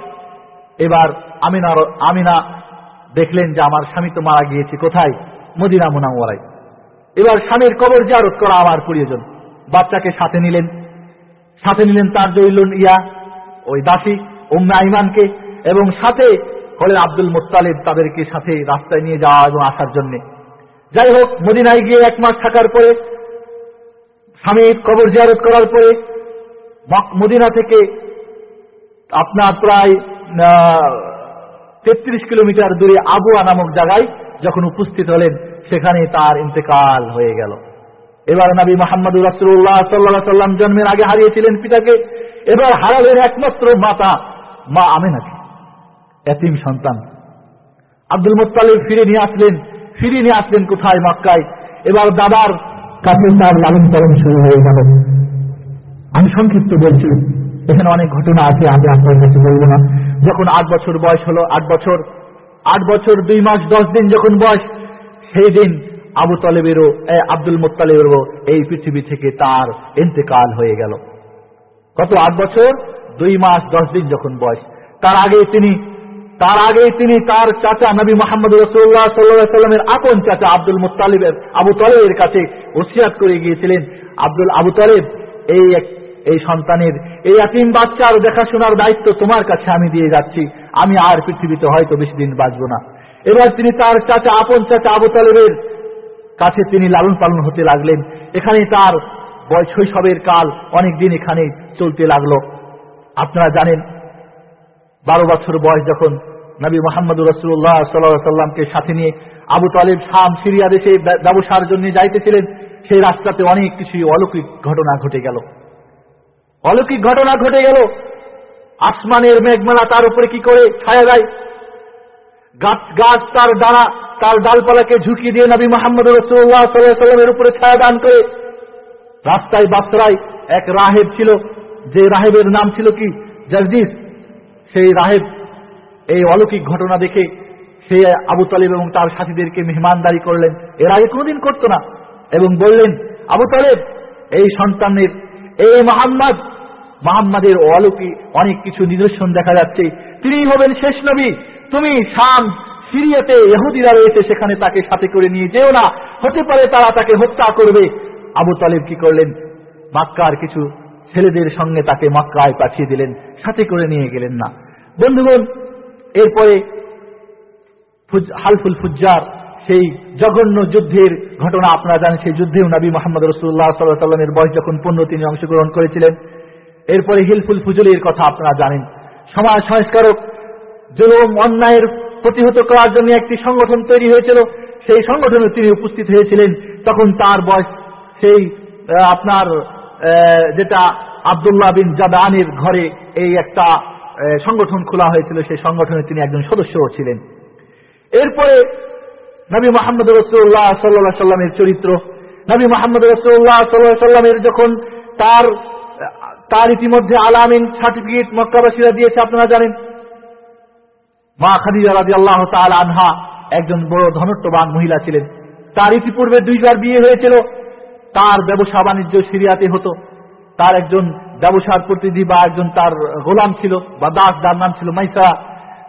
এবার আমিনার, আমিনা দেখলেন যে আমার স্বামী তো মারা গিয়েছে, কোথায়? মদিনা মুনাওয়ারায়। এবার স্বামীর কবর জারত করা আমার প্রয়োজন। বাচ্চাকে সাথে নিলেন। সাথে নিলেন তার জৈলুন ইয়া, ওই দাসী, উম্মে আইমানকে, এবং সাথে হলেন আব্দুল মোত্তালেব তাদেরকে সাথে রাস্তায় নিয়ে যাওয়া এবং আসার জন্যে। যাই হোক, মদিনায় গিয়ে এক মাস থাকার পরে স্বামীর কবর জিয়ারত করার পরে মদিনা থেকে আপনার প্রায় তেত্রিশ কিলোমিটার দূরে আবুয়া নামক জায়গায় যখন উপস্থিত হলেন, সেখানে তার ইন্তেকাল হয়ে গেল। এবার নবী মোহাম্মদ রাসুল্লাহ সাল্লাহ সাল্লাম জন্মের আগে হারিয়েছিলেন পিতাকে। এবার হারালেন একমাত্র মাতা, মা আমেনাকে। এতিম সন্তান। আব্দুল মোত্তালিব ফিরে নিয়ে আসলেন। ফিরে নিয়ে আসলেন কোথায়? মক্কায়। এবার দাদার কাছে তার লালন পালন শুরু হয়ে গেল। আমি সংক্ষিপ্ত বলছি, এখানে অনেক ঘটনা আছে, আমি আপনার কাছে বলব না। যখন আট বছর বয়স হলো, আট বছর আট বছর, দুই মাস, দশ দিন যখন বয়স, সেই দিন আবু তলেবেরও আব্দুল মোত্তালেবেরও এই পৃথিবী থেকে তার ইন্তেকাল হয়ে গেল। কত আট বছর? দুই মাস, দশ দিন যখন বয়স। তার আগে তিনি তার আগেই তিনি তার চাচা নবী মোহাম্মদ রসুল্লাহ সাল্লাহ সাল্লামের আপন চাচা আব্দুল মুতালিবের আবু তলেবের কাছে ওসিয়াত করে গিয়েছিলেন। আব্দুল, আবু তলেব, এই এই সন্তানের, এই আতিম বাচ্চার দেখাশোনার দায়িত্ব তোমার কাছে আমি দিয়ে যাচ্ছি। আমি আর পৃথিবীতে হয়তো বেশি দিন বাঁচব না। এবার তিনি তার চাচা, আপন চাচা আবু তালেবের কাছে তিনি লালন পালন হতে লাগলেন। এখানে তার শৈশবের কাল অনেক দিন এখানে চলতে লাগল। আপনারা জানেন বারো বছর বয়স যখন নবী মোহাম্মদ রসুল্লাহ সাল্লাহ সাল্লামকে সাথে নিয়ে আবু তালেব, শাম, সিরিয়া দেশে ব্যবসার জন্য যাইতেছিলেন, সেই রাস্তাতে অনেক কিছু অলৌকিক ঘটনা ঘটে গেল। অলৌকিক ঘটনা ঘটে গেল। আসমানের মেঘমালা তার উপরে কি করে ছায়া দেয় গাছ গাছ তার ডানা, তার ডালপালাকে ঝুঁকি দিয়ে নবী মোহাম্মদ রসুল্লাহ সাল্লাহ সাল্লামের উপরে ছায়া দান করে রাস্তায় বাসরায় এক রাহেব ছিল। যে রাহেবের নাম ছিল কি? জগদীশ সেই রাহেব এই অলৌকিক ঘটনা দেখে সে আবু তালেব এবং তার সাথীদেরকে মেহমানদারি করলেন। এর আগে কোনোদিন করতো না এবং বললেন, আবু তালেব, এই সন্তানের, এই মোহাম্মদ, মোহাম্মদের অলৌকিক অনেক কিছু নিদর্শন দেখা যাচ্ছে। তিনি হবেন শেষ নবী। তুমি শাম, সিরিয়াতে এহুদিরা রয়েছে, সেখানে তাকে সাথে করে নিয়ে যেও না। হতে পারে তারা তাকে হত্যা করবে। আবু তালেব কি করলেন? মাক্কার কিছু ছেলেদের সঙ্গে তাকে মক্কায় পাঠিয়ে দিলেন। সাথে করে নিয়ে গেলেন না। বন্ধুগণ, এরপরে হালফুল ফুজ্জার, সেই জঘন্য যুদ্ধের ঘটনা আপনারা জানেন, সেই যুদ্ধেও নবী মোহাম্মদ রসুল্লাহ সাল্লাহ সাল্লামের বয়স যখন পনেরো, তিনি অংশগ্রহণ করেছিলেন। এরপরে হিলফুল ফুজুলির কথা আপনারা জানেন। সমাজ সংস্কারক জুলুম, অন্যায়ের প্রতিহত করার জন্য একটি সংগঠন তৈরি হয়েছিল। সেই সংগঠনে তিনি উপস্থিত হয়েছিলেন। তখন তার বয়স সেই আপনার যেটা আবদুল্লাহ বিন জাদানের ঘরে এই একটা সংগঠন খোলা হয়েছিল, সেই সংগঠনে তিনি একজন সদস্যও ছিলেন। এরপরে নবী মোহাম্মদ রসুল্লাহ সাল্লাহ সাল্লামের চরিত্র, নবী মোহাম্মদ রসুল্লাহ সাল্লাহ সাল্লামের যখন তার তার ইতিমধ্যে আলামিন সার্টিফিকেট মক্কাবাসীরা দিয়েছে, আপনারা জানেন? মা খাদিজা রাজি আল্লাহ আনহা একজন বড় ধনত্ববান মহিলা ছিলেন। তার ইতিপূর্বে দুইবার বিয়ে হয়েছিল। তার ব্যবসা বাণিজ্য সিরিয়াতে হতো। তার একজন ব্যবসার প্রতিনিধি বা একজন তার গোলাম ছিল বা দাস, যার নাম ছিল মাইসা।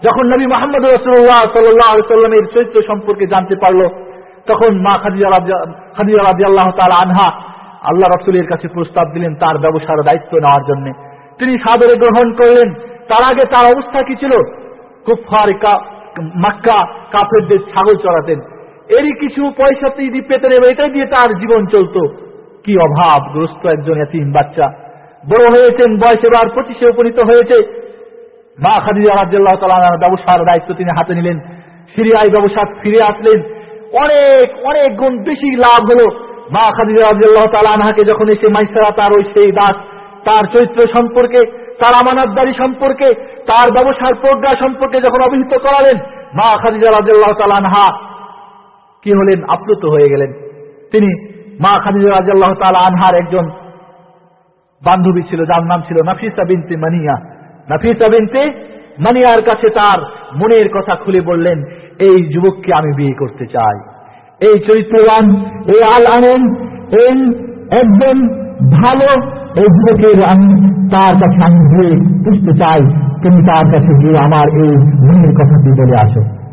যখন নবী মোহাম্মদ রসুল্লাহ সাল্লামের চরিত্র সম্পর্কে জানতে পারল, তখন মা খাদিজা খাদিজা রাজি আল্লাহ তাল আনহা আল্লাহ রসুলের কাছে প্রস্তাব দিলেন তার ব্যবসার দায়িত্ব নেওয়ার জন্য। তিনি সাদরে গ্রহণ করলেন। তার আগে তার অবস্থা কি ছিল? কুফার মাক্কা, কাফেরদের ছাগল চড়াতেন। এরই কিছু পয়সা তিনি পেতে নেবে এটাই দিয়ে তার জীবন চলতো। কি অভাবগ্রস্ত একজন এতিম বাচ্চা। বড় হয়েছেন, বয়স এবার পঁচিশে উপনীত হয়েছে। মা খাদিজা রাজ্লাহ ব্যবসার দায়িত্ব তিনি হাতে নিলেন। সিরিয়ায় ব্যবসা ফিরে আসলেন। অনেক অনেক গুণ বেশি লাভ হলো। মা খাদিজা রাজ্লাহ তালানহাকে যখন এসে মাইসারা তার ওই সেই দাস, তার চরিত্র সম্পর্কে, তার আমানতদারি সম্পর্কে, তার ব্যবসার প্রজ্ঞা সম্পর্কে যখন অভিহিত করালেন, মা খাদিজা রাজ্লাহ তালানহা কি হলেন? আপ্লুত হয়ে গেলেন। তিনি মা খাদিজা রাজ্লাহ তালা আনহার একজন বান্ধবী ছিল, যার নাম ছিল নাফিসা বিনতে মানিয়া। নাফিসা বিনতে মানিয়ার কাছে তার মনের কথা খুলে বললেন, এই যুবককে আমি বিয়ে করতে চাই। এই চরিত্রবান, এই আল আনেন এই একজন ভালো এই যুবকের আমি তার কাছে আমি গিয়ে পুষতে চাই। তুমি তার কাছে গিয়ে আমার এই মনের কথাটি বলে আসো।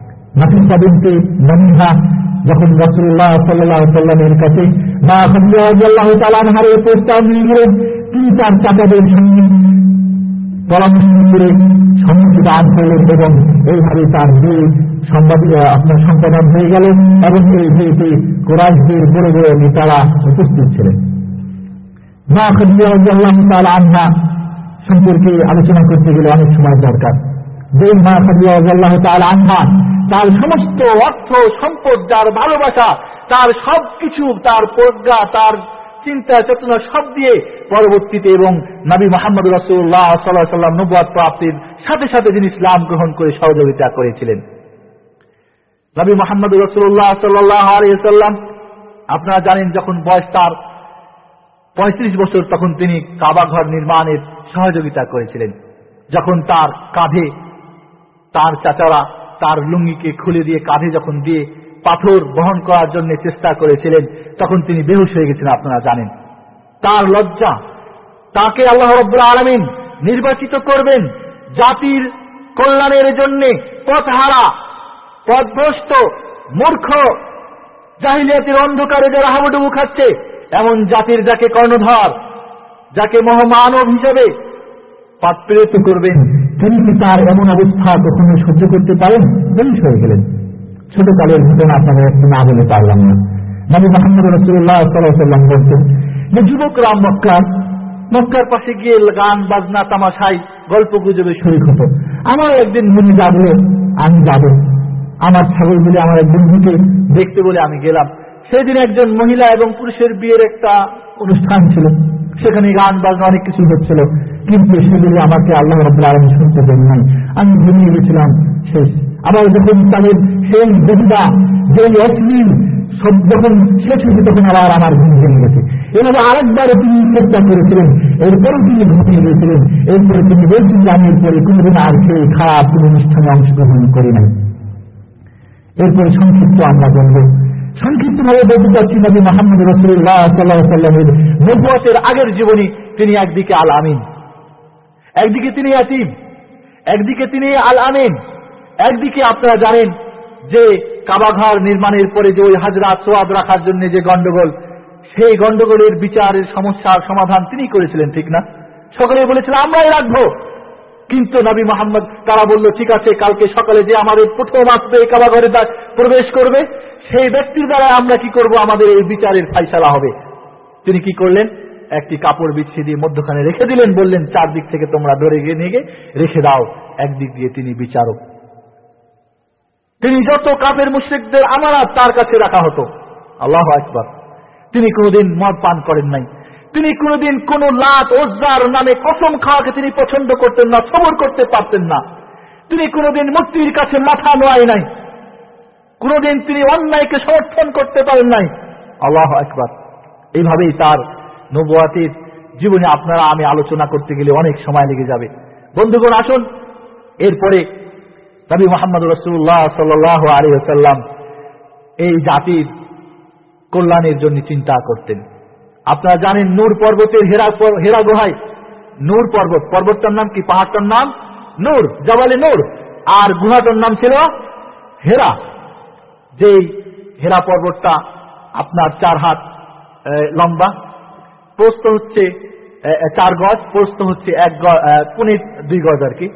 যখন রসুল্লাহ সাল্লাহ সাল্লামের কাছে মা প্রস্তাব তিনি তার চাচাদের সঙ্গে পরামর্শ করে এবং এইভাবে তার আপনার সম্পাদন হয়ে গেল এবং এই কোরআশদের বড় বড় নেতারা উপস্থিত ছিলেন। মা খাদিজাল্লাহ তাল সম্পর্কে আলোচনা করতে গেলে অনেক সময় দরকার। তার সমস্ত অর্থ সম্পদ তার ভালোবাসা, তার সব কিছু তার প্রজ্ঞা, তার চিন্তা, চেতনা, সব দিয়ে পরবর্তীতে এবং নবী মোহাম্মদ রসুল্লাহ সাল্লাহ সাল্লাম নবাদ প্রাপ্তির সাথে সাথে তিনি ইসলাম গ্রহণ করে সহযোগিতা করেছিলেন। নবী মোহাম্মদ রসুল্লাহ সাল্লাহ আলিয়াল্লাম আপনারা জানেন যখন বয়স তার পঁয়ত্রিশ বছর, তখন তিনি কাবা ঘর নির্মাণের সহযোগিতা করেছিলেন। যখন তার কাঁধে তার চাচারা তার লুঙ্গিকে খুলে দিয়ে কাঁধে যখন দিয়ে পাথর বহন করার জন্য চেষ্টা করেছিলেন, তখন তিনি বেহুশ হয়ে গেছেন, আপনারা জানেন। তার লজ্জা, তাকে আল্লাহ রব্বুল আলমিন নির্বাচিত করবেন জাতির কল্যাণের জন্য পথহারা, পথভ্রষ্ট, মূর্খ, জাহিলিয়াতির অন্ধকারে যারা হাবুডুবু খাচ্ছে, এমন জাতির যাকে কর্ণধর, যাকে মহামানব হিসেবে পাত্রিত করবেন তিনি কি তার এমন অবস্থা কখনো সহ্য করতে পারেন? বেশ হয়ে গেলেন। ছোটকালের ঘটনা আপনাদের একটু না বলে পারলাম না। নবী মোহাম্মদ রসুল্লাহ সাল্লাম বলতেন যে যুবকরা মক্কার মক্কার পাশে গিয়ে গান, বাজনা তামাশাই গল্প গুজবে শরীর হতো। আমার একদিন মনে যাব, আমি যাব। আমার ছাগল বলে আমার এক বন্ধুকে দেখতে বলে আমি গেলাম। সেদিন একজন মহিলা এবং পুরুষের বিয়ের একটা অনুষ্ঠান ছিল। সেখানে গান বাজনা অনেক কিছু হচ্ছিল। কিন্তু সেগুলি আমাকে আল্লাহ রব্লা আলম শুনতে দেন নাই আমি ঘুমিয়ে গেছিলাম। শেষ। আবার যখন তাদের সেই বেহুদা যেই অশ্লীল সব যখন শেষ হয়েছে, তখন আবার আমার ঘুম ভেঙে গেছে। এভাবে আরেকবারে তিনি চেষ্টা করেছিলেন। এরপরে তিনি ঘুমিয়ে গেছিলেন। এরপরে তিনি বলছেন যে, আমি এরপরে কোনোদিন আর সেই খারাপ কোনো অনুষ্ঠানে অংশগ্রহণ করি নাই। এরপরে সংক্ষিপ্ত আমরা বলব সংক্ষিপ্ত ভাবে বলতে চাচ্ছি, নবী মোহাম্মদ রসুল্লাহ সাল্লাহ সাল্লামের নবুয়তের আগের জীবনী, তিনি একদিকে আল আমিন একদিকে তিনি আতিম একদিকে তিনি আল আমিন একদিকে আপনারা জানেন যে কাবাঘর নির্মাণের পরে যে ওই হাজরা সোয়াদ রাখার জন্য যে গন্ডগোল, সেই গন্ডগোলের বিচারের সমস্যার সমাধান তিনি করেছিলেন, ঠিক না? সকলে বলেছিল আমরাই রাখব। কিন্তু নবী মোহাম্মদ, তারা বলল, ঠিক আছে, কালকে সকালে যে আমাদের প্রথম আসবে কাবাঘরে প্রবেশ করবে, সেই ব্যক্তির দ্বারা আমরা কি করব? আমাদের এই বিচারের ফাইসালা হবে। তিনি কি করলেন? একটি কাপড় বিছিয়ে দিয়ে মধ্যখানে রেখে দিলেন, বললেন, চারদিক থেকে তোমরা ধরে গিয়ে নিয়ে রেখে দাও। একদিক দিয়ে তিনি বিচারক। তিনি যত কাপের মুশ্রিকদের আমানত তার কাছে রাখা হতো। আল্লাহ একবার তিনি কোনোদিন মদ পান করেন নাই। তিনি কোনোদিন কোন লাত ওজার নামে কসম খাওয়াকে তিনি পছন্দ করতেন না, সবর করতে পারতেন না। তিনি কোনোদিন মূর্তির কাছে মাথা নোয়াই নাই। কোনোদিন তিনি অন্যায়কে সমর্থন করতে পারেন নাই। আল্লাহ একবার এইভাবেই তার নবুয়াতির জীবনে আপনারা আমি আলোচনা করতে গেলে অনেক সময় লেগে যাবে। বন্ধুগণ, আসুন। এরপরে নবী মোহাম্মদ রসুল্লাহ সাল আলী সাল্লাম এই জাতির কল্যাণের জন্য চিন্তা করতেন। আপনারা জানেন নূর পর্বতের হেরা হেরা গুহায়। নূর পর্বত। পর্বতটার নাম কি? পাহাড়টার নাম? নূর। জবালে নূর। আর গুহাটার নাম ছিল হেরা। যেই হেরা পর্বতটা আপনার চার হাত লম্বা প্রস্ত হচ্ছে চার গজ প্রস্ত হচ্ছে এক পুনে দুই গজ আর কি।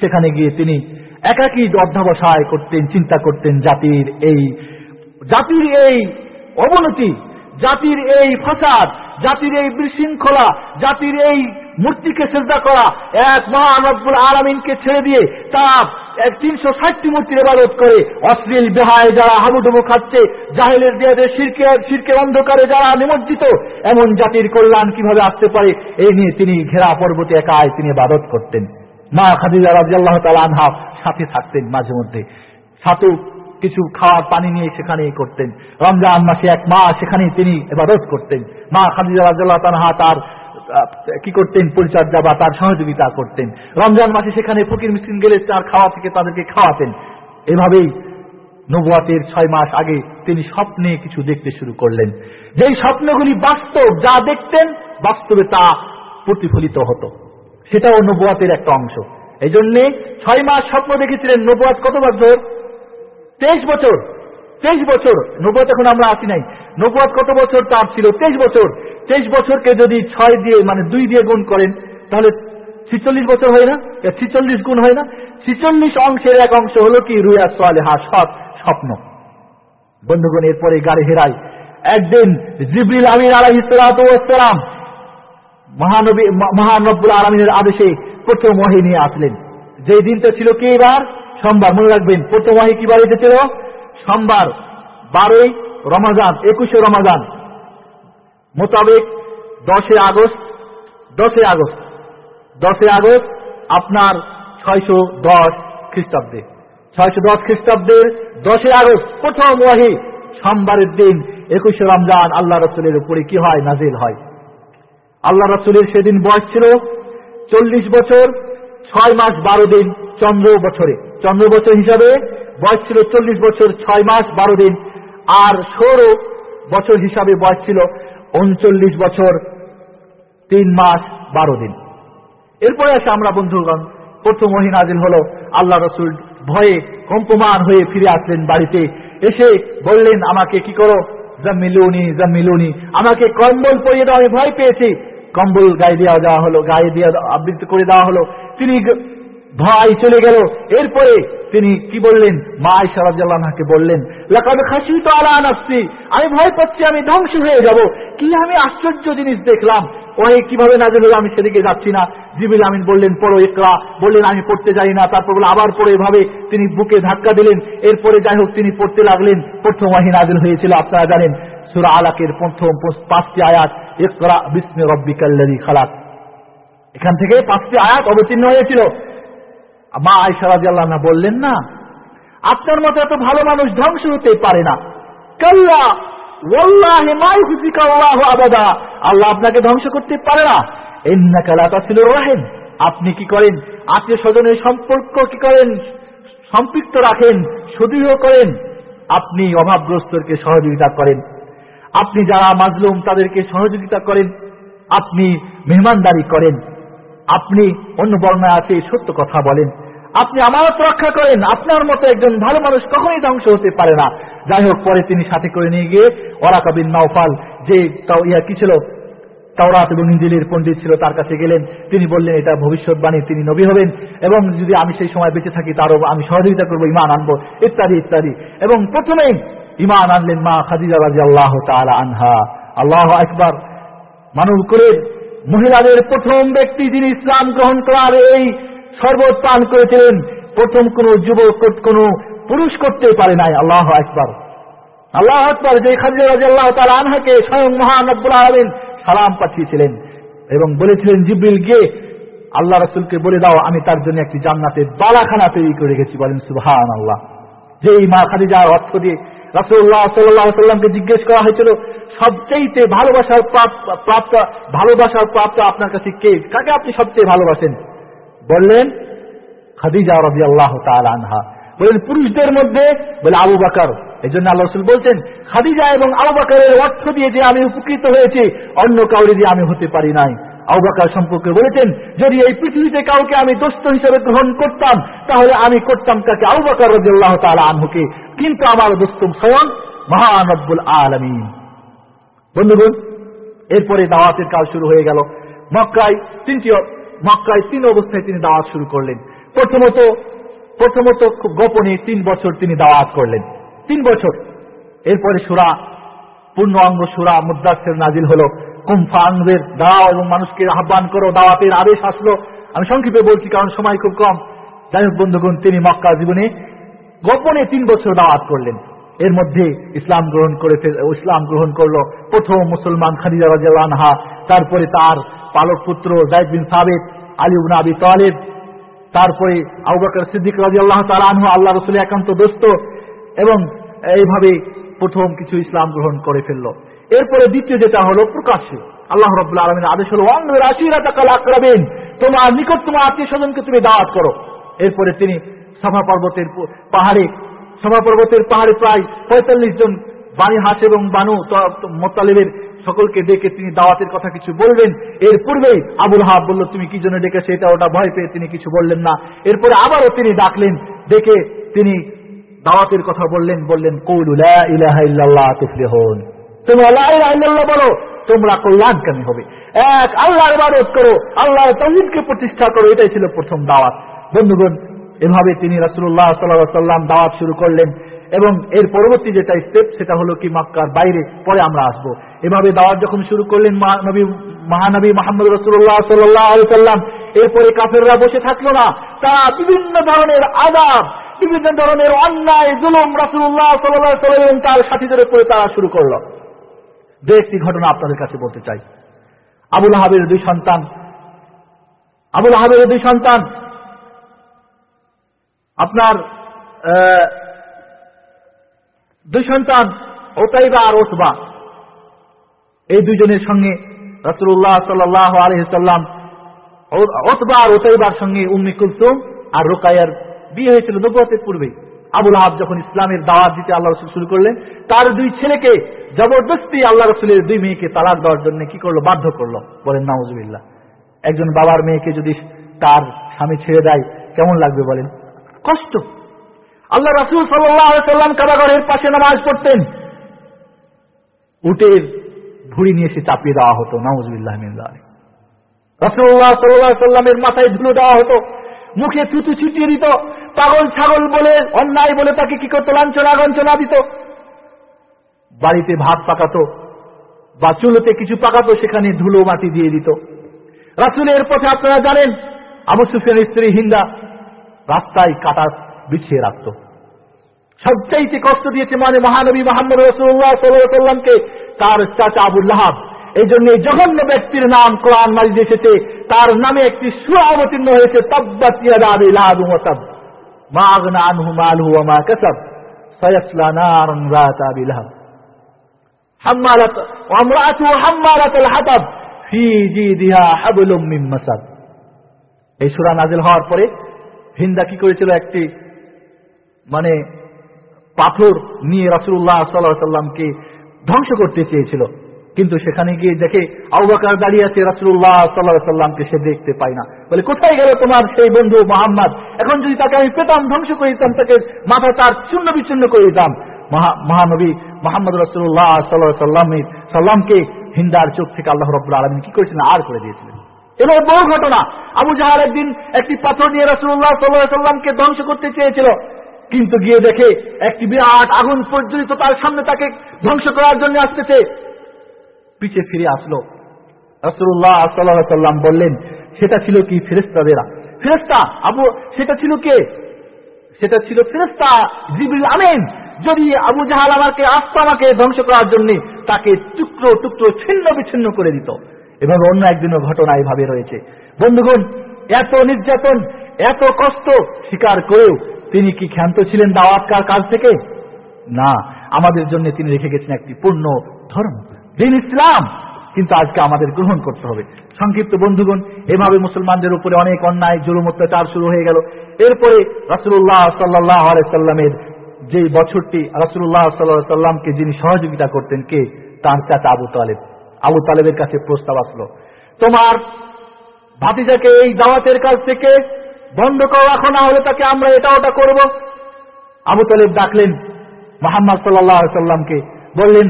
সেখানে গিয়ে তিনি একাকি অধ্যাবসায় করতেন, চিন্তা করতেন জাতির এই জাতির এই অবনতি জাতির এই ফাসাদ, জাতির এই বিশৃঙ্খলা, জাতির এই মূর্তিকে শ্রদ্ধা করা এক মহানব্বুল আলমিনকে ছেড়ে দিয়ে এক তিনশো ষাটটি মূর্তির ইবাদত করে। অশ্লীল বেহায় যারা হাবুডুবু খাচ্ছে, জাহেলের দেয়াদের শিরকে শিরকে অন্ধকারে যারা নিমজ্জিত, এমন জাতির কল্যাণ কীভাবে আসতে পারে? এই নিয়ে তিনি ঘেরা পর্বতে একাই তিনি ইবাদত করতেন। মা খাদিজা রাজি আল্লাহ তালা আনহা সাথে থাকতেন মাঝে মধ্যে। সাথু কিছু খাওয়ার পানি নিয়ে সেখানে করতেন। রমজান মাসে এক মা সেখানে তিনি এবারত করতেন। মা খাদিজা রাজ্লাহ তানহা তার কি করতেন, পরিচর্যা বা তার সহযোগিতা করতেন। রমজান মাসে সেখানে ফকির মিসকিন গেলে তার খাওয়া থেকে তাদেরকে খাওয়াতেন। এভাবেই নবুয়াতের ছয় মাস আগে তিনি স্বপ্নে কিছু দেখতে শুরু করলেন। যেই স্বপ্নগুলি বাস্তব যা দেখতেন, বাস্তবে তা প্রতিফলিত হতো। সেটাও নবুয়াতের একটা অংশ। এই জন্যে ছয় মাস স্বপ্ন দেখেছিলেন নবুয়াত কত বছর তেইশ বছর তেইশ বছর। নবুয়াত এখন আমরা আসি নাই। নবুয়াত কত বছর তার ছিল? তেইশ বছর। তেইশ বছরকে যদি ছয় দিয়ে মানে দুই দিয়ে গুণ করেন, তাহলে ছিচল্লিশ বছর হয় না? ছিচল্লিশ গুণ হয় না? ছিচল্লিশ অংশের এক অংশ হলো কি? রুয়া সোয়ালে হা সৎ স্বপ্ন। বন্ধুগণ, এরপরে গাড়ি হেরাই। একদিন জিবরিল আমিন আলাহিসাম মহানবী, মহানব্বুল আলমিনের আদেশে প্রথম ওয়াহি আসলেন। যে দিনটা ছিল কি এবার? সোমবার মনে রাখবেন প্রথম ওয়াহি কি বার এসেছিল সোমবার বারোই রমাজান, একুশে রমাজান। মোতাবেক দশে আগস্ট দশে আগস্ট দশে আগস্ট আপনার ছয়শো দশ খ্রিস্টাব্দে। ছয়শো দশ খ্রিস্টাব্দের দশে আগস্ট প্রথম ওয়াহি সোমবারের দিন একুশে রমজান আল্লাহ রসুলের উপরে কি হয়? নাজিল হয়। আল্লাহ রসুলের সেদিন বয়স ছিল চল্লিশ বছর, ছয় মাস বারো দিন চন্দ্র বছরে। চন্দ্র বছর হিসাবে, বয়স ছিল চল্লিশ বছর ছয় মাস বারো দিন, আর ষোলো বছর হিসাবে বয়স ছিল উনচল্লিশ বছর তিন মাস বারো দিন। এরপরে আসে আমরা বন্ধুগণ, প্রথম ওহি নাজিল হলো, আল্লাহ রসুল ভয়ে কম্পমান হয়ে ফিরে আসলেন বাড়িতে। এসে বললেন, আমাকে কি করো? জামিলুনি জামিলুনি আমাকে কম্বল পরিয়ে দেওয়া আমি ভয় পেয়েছি। কম্বল গায়ে দেওয়া দেওয়া হলো, গায়ে দিয়ে আবৃত্তি করে দেওয়া হলো। তিনি ভয় চলে গেল। এরপরে তিনি কি বললেন? মা আইসারাকে বললেন, লাকাদ খাসি তো আলা নাফসি, আমি ভয় পাচ্ছি, আমি ধ্বংস হয়ে যাব। কি আমি আশ্চর্য জিনিস দেখলাম। ওই কীভাবে নাজেল হলো আমি সেদিকে যাচ্ছি না। জিবিল আমিন বললেন, পড়ো একরা বললেন, আমি পড়তে যাই না। তারপর বলে আবার পড়ো। এভাবে তিনি বুকে ধাক্কা দিলেন। এরপরে যাই হোক, তিনি পড়তে লাগলেন। প্রথম ওয়াহি নাজিল হয়েছিল, আপনারা জানেন। সুরা আলাকের প্রথম পাঁচটি আয়াত একরা বিস্মে রব্বিকাল্লাদি খালাক। এখান থেকে পাঁচটি আয়াত অবতীর্ণ হয়েছিল। মা আয়সা রাজিয়াল্লাহ বললেন, না, আপনার মতো এত ভালো মানুষ ধ্বংস হতে পারে না। কাল্লা আল্লাহু আল্লাহ আপনাকে ধ্বংস করতে পারে না। ইন্নাকা লা তাসিলুর রাহিম। আপনি কি করেন? আত্মীয় স্বজনের সম্পর্ক কি করেন? সম্পৃক্ত রাখেন, সুদৃঢ় করেন। আপনি অভাবগ্রস্তকে সহযোগিতা করেন। আপনি যারা মাজলুম, তাদেরকে সহযোগিতা করেন। আপনি মেহমানদারি করেন। আপনি অন্য বর্ণায় আছে সত্য কথা বলেন। আপনি আমানত রক্ষা করেন, আপনার মতো একজন ভালো মানুষ কখনই ধ্বংস হতে পারে না। যাই হোক, পরে তিনি সাথে করে নিয়ে গিয়ে ওরাকাবিন নাওফাল, যে ইয়া কি ছিল? তাওরাত এবং ইঞ্জিলের পণ্ডিত ছিল, তার কাছে গেলেন। তিনি বললেন, এটা ভবিষ্যৎবাণী, তিনি নবী হবেন। এবং যদি আমি সেই সময় বেঁচে থাকি, তারও আমি সহযোগিতা করব ইমান আনব। ইত্যাদি ইত্যাদি। এবং প্রথমেই ইমান আনলেন মা খাদিজা রাজি আল্লাহ তালা আনহা। আল্লাহ একবার মানব করে মহিলাদের প্রথম ব্যক্তি যিনি ইসলাম গ্রহণ করার এই শরবত পান করেছিলেন, প্রথম কোন যুবক, কোন পুরুষ করতে পারে নাই, আল্লাহ একবার আল্লাহ আকবর, যে খাদিজা রাজি আল্লাহ তার আনহাকে স্বয়ং মহানব্বুল আলমিন সালাম পাঠিয়েছিলেন এবং বলেছিলেন, জিব্রিল, গিয়ে আল্লাহ রসুলকে বলে দাও, আমি তার জন্য একটি জান্নাতের বালাখানা তৈরি করে গেছি বলেন সুবহান আল্লাহ যে এই মা খাদিজার অর্থ দিয়ে রাসুল্লাহ সাল্লাহ সাল্লামকে জিজ্ঞেস করা হয়েছিল সবচেয়ে ভালোবাসার প্রাপ- প্রাপ্ত ভালোবাসার প্রাপ্ত আপনার কাছে কে? কাকে আপনি সবচেয়ে ভালোবাসেন? বললেন, খাদিজা রবি আল্লাহ আনহা। বলেন পুরুষদের মধ্যে, বলে আবু বাকার। এই জন্য আল্লাহ রসুল বলছেন, খাদিজা এবং আবু বাকারের অর্থ দিয়ে যে আমি উপকৃত হয়েছি, অন্য কাউরে দিয়ে আমি হতে পারি নাই। আবু বাকার সম্পর্কে বলেছেন, যদি এই পৃথিবীতে কাউকে আমি দোস্ত হিসেবে গ্রহণ করতাম, তাহলে আমি করতাম তাকে আবু বাকার রবি আল্লাহ তালা আনহুকে। কিন্তু আমার দোস্ত স্বয়ং মহানব্বুল আলমিন। বন্ধুগণ, এরপরে দাওয়াতের কাজ শুরু হয়ে গেল। মক্কায় তিনটি মক্কায় তিন অবস্থায় তিনি দাওয়াত শুরু করলেন। প্রথমত প্রথমত খুব গোপনে তিন বছর তিনি দাওয়াত করলেন। তিন বছর। এরপরে সুরা, পূর্ণ অঙ্গ সুরা মুদাসের নাজিল হলো। কুম্ফা আঙ্গের দাও এবং মানুষকে আহ্বান করো, দাওয়াতের আদেশ আসলো। আমি সংক্ষেপে বলছি, কারণ সময় খুব কম। যাই হোক বন্ধুগণ, তিনি মক্কা জীবনে গোপনে তিন বছর দাওয়াত করলেন এর মধ্যে ইসলাম গ্রহণ করে ইসলাম গ্রহণ করল প্রথম মুসলমান খাদিজা আনহা, তারপরে তার পালক পুত্র জায়দ বিন সাবেদ আলী উবনা আবি তালেব, তারপরে আবু বকর সিদ্দিক রাজি আল্লাহ আনহু আল্লাহ রসুলের একান্ত দোস্ত এবং এইভাবে প্রথম কিছু ইসলাম গ্রহণ করে ফেলল। এরপরে দ্বিতীয় যেটা হলো প্রকাশ্য। আল্লাহ রব্লা আলমের আদেশ হলো অঙ্গের আশিরা টাকা তোমার নিকট তোমার আত্মীয় স্বজনকে তুমি দাওয়াত করো। এরপরে তিনি সভা পর্বতের পাহাড়ে সভা পর্বতের পাহাড়ে প্রায় পঁয়তাল্লিশ জন বাণী হাস এবং বানু ত- সকলকে ডেকে তিনি দাওয়াতের কথা কিছু বলবেন। এর পূর্বেই আবুল হাব বলল, তুমি কি জন্য ডেকেছে এটা? ওটা ভয় পেয়ে তিনি কিছু বললেন না। এরপরে আবারও তিনি ডাকলেন, ডেকে তিনি দাওয়াতের কথা বললেন বললেন, কৌলু লা ইলাহা তোমরা লা ইলাহা বলো, তোমরা কল্যাণকামী হবে। এক, আল্লাহর ইবাদত করো, আল্লাহর তাওহীদকে প্রতিষ্ঠা করো, এটাই ছিল প্রথম দাওয়াত। বন্ধুগণ এভাবে তিনি রাসুল্লাহ আলাইহি সাল্লাম দাওয়াত শুরু করলেন এবং এর পরবর্তী যেটা স্টেপ সেটা হলো কি মক্কার বাইরে, পরে আমরা আসব। এভাবে দাওয়াত যখন শুরু করলেন মহানবী মহানবী মোহাম্মদ রসুল্লাহ সাল্লাহ সাল্লাম এরপরে কাফেররা বসে থাকল না। তারা বিভিন্ন ধরনের আদাব বিভিন্ন ধরনের অন্যায়, জুলুম রাসুল্লাহ সাল্লাহ সাল্লাম তার সাথীদের উপরে তারা শুরু করল। দু একটি ঘটনা আপনাদের কাছে বলতে চাই। আবুল আহাবের দুই সন্তান, আবুল আহাবের দুই সন্তান আপনার দুই সন্তান ওতাইবা আর ওতবা এই দুজনের সঙ্গে রসুল্লাহ সাল্লাহ আলহিসাল্লাম ওতবা আর ওতাইবার সঙ্গে উম্মি কুলসুম আর রোকায়ার বিয়ে হয়েছিল নবতের পূর্বে। আবুল আহাব যখন ইসলামের দাওয়াত দিতে আল্লাহ রসুল শুরু করলেন, তার দুই ছেলেকে জবরদস্তি আল্লাহ রসুলের দুই মেয়েকে তালাক দেওয়ার জন্য কি করল? বাধ্য করল। বলেন, নাউজুবিল্লাহ। একজন বাবার মেয়েকে যদি তার স্বামী ছেড়ে দেয়, কেমন লাগবে বলেন? কষ্ট। আল্লাহ রাসুল সাল্লাম কারাগরের পাশে নামাজ পড়তেন। উটের ভুড়ি নিয়ে এসে চাপিয়ে দেওয়া হতো নওয়াজবিল্লাহ রাসুল্লাহ সাল্লাহ সাল্লামের মাথায় ধুলো দেওয়া হতো, মুখে থুতু ছিটিয়ে দিত, পাগল ছাগল বলে, অন্যায় বলে তাকে কি করতো, লাঞ্ছনা গঞ্চনা দিত। বাড়িতে ভাত পাকাতো বা চুলোতে কিছু পাকাতো, সেখানে ধুলো মাটি দিয়ে দিত। রাসুলের পথে আপনারা জানেন, আবু সুফিয়ান স্ত্রী হিন্দা রাস্তায় কাটা বিছিয়ে রাখত। সবচাইতে কষ্ট দিয়েছে মানে মহানবী মোহাম্মদ রসুল্লাহ সাল্লামকে তার চাচা আবুল লাহাব। এই জন্য এই জঘন্য ব্যক্তির নাম কোরআন মাজিদ এসেছে। তার নামে একটি সুরা অবতীর্ণ হয়েছে এই সুরা নাজিল হওয়ার পরে হিন্দা কি করেছিল একটি মানে পাথর নিয়ে রাসুল্লাহ সাল্লাহ সাল্লামকে ধ্বংস করতে চেয়েছিল। কিন্তু সেখানে গিয়ে দেখে আউবাকার দাঁড়িয়ে আছে রাসুল্লাহ সাল্লাহ সাল্লামকে সে দেখতে পায় না। বলে, কোথায় গেল তোমার সেই বন্ধু মোহাম্মদ? এখন যদি তাকে আমি পেতাম, ধ্বংস করে দিতাম, তাকে মাথা তার চূর্ণ বিচ্ছিন্ন করে দিতাম। মহানবী মোহাম্মদ রসুল্লাহ সাল্লাহ সাল্লামের সাল্লামকে হিন্দার চোখ থেকে আল্লাহ রব্বুল আলমিন কি করেছিলেন? আর করে দিয়েছিলেন। এবার বড় ঘটনা, আবু জাহার একদিন একটি পাথর নিয়ে রসুল্লাহ সাল্লাহ সাল্লামকে ধ্বংস করতে চেয়েছিল। কিন্তু গিয়ে দেখে একটি বিরাট আগুন প্রজ্বলিত তার সামনে তাকে ধ্বংস করার জন্য আসতেছে। পিছে ফিরে আসলো। রসুল্লাহ সাল্লাম বললেন, সেটা ছিল কি ফেরেস্তাদেরা ফেরেস্তা আবু, সেটা ছিল কে? সেটা ছিল ফেরেস্তা জিবিল আমেন। যদি আবু জাহাল আমাকে, আসতো আমাকে ধ্বংস করার জন্য তাকে টুকরো টুকরো ছিন্ন বিচ্ছিন্ন করে দিত। এভাবে অন্য একদিনও ঘটনা এভাবে রয়েছে। বন্ধুগণ, এত নির্যাতন, এত কষ্ট স্বীকার করেও তিনি কি ক্ষান্ত ছিলেন দাওয়াতকার কাজ থেকে? না, আমাদের জন্য তিনি রেখে গেছেন একটি পূর্ণ ধর্ম। দিন ইসলাম কিন্তু আজকে আমাদের গ্রহণ করতে হবে। সংক্ষিপ্ত বন্ধুগণ, এভাবে মুসলমানদের উপরে অনেক অন্যায়, জুলুম, অত্যাচার শুরু হয়ে গেল। এরপরে রাসুল্লাহ সাল্লাহ সাল্লামের যে বছরটি রাসুল্লাহ সাল্লাহ সাল্লামকে যিনি সহযোগিতা করতেন কে? তার চাচা আবু তালেব। আবু তালেবের কাছে প্রস্তাব আসলো, তোমার ভাতিজাকে এই দাওয়াতের কাছ থেকে বন্ধ করো রাখো না হলে তাকে আমরা এটা ওটা করব। আবু তালেব ডাকলেন, মোহাম্মদ সাল্লাহ সাল্লামকে, বললেন,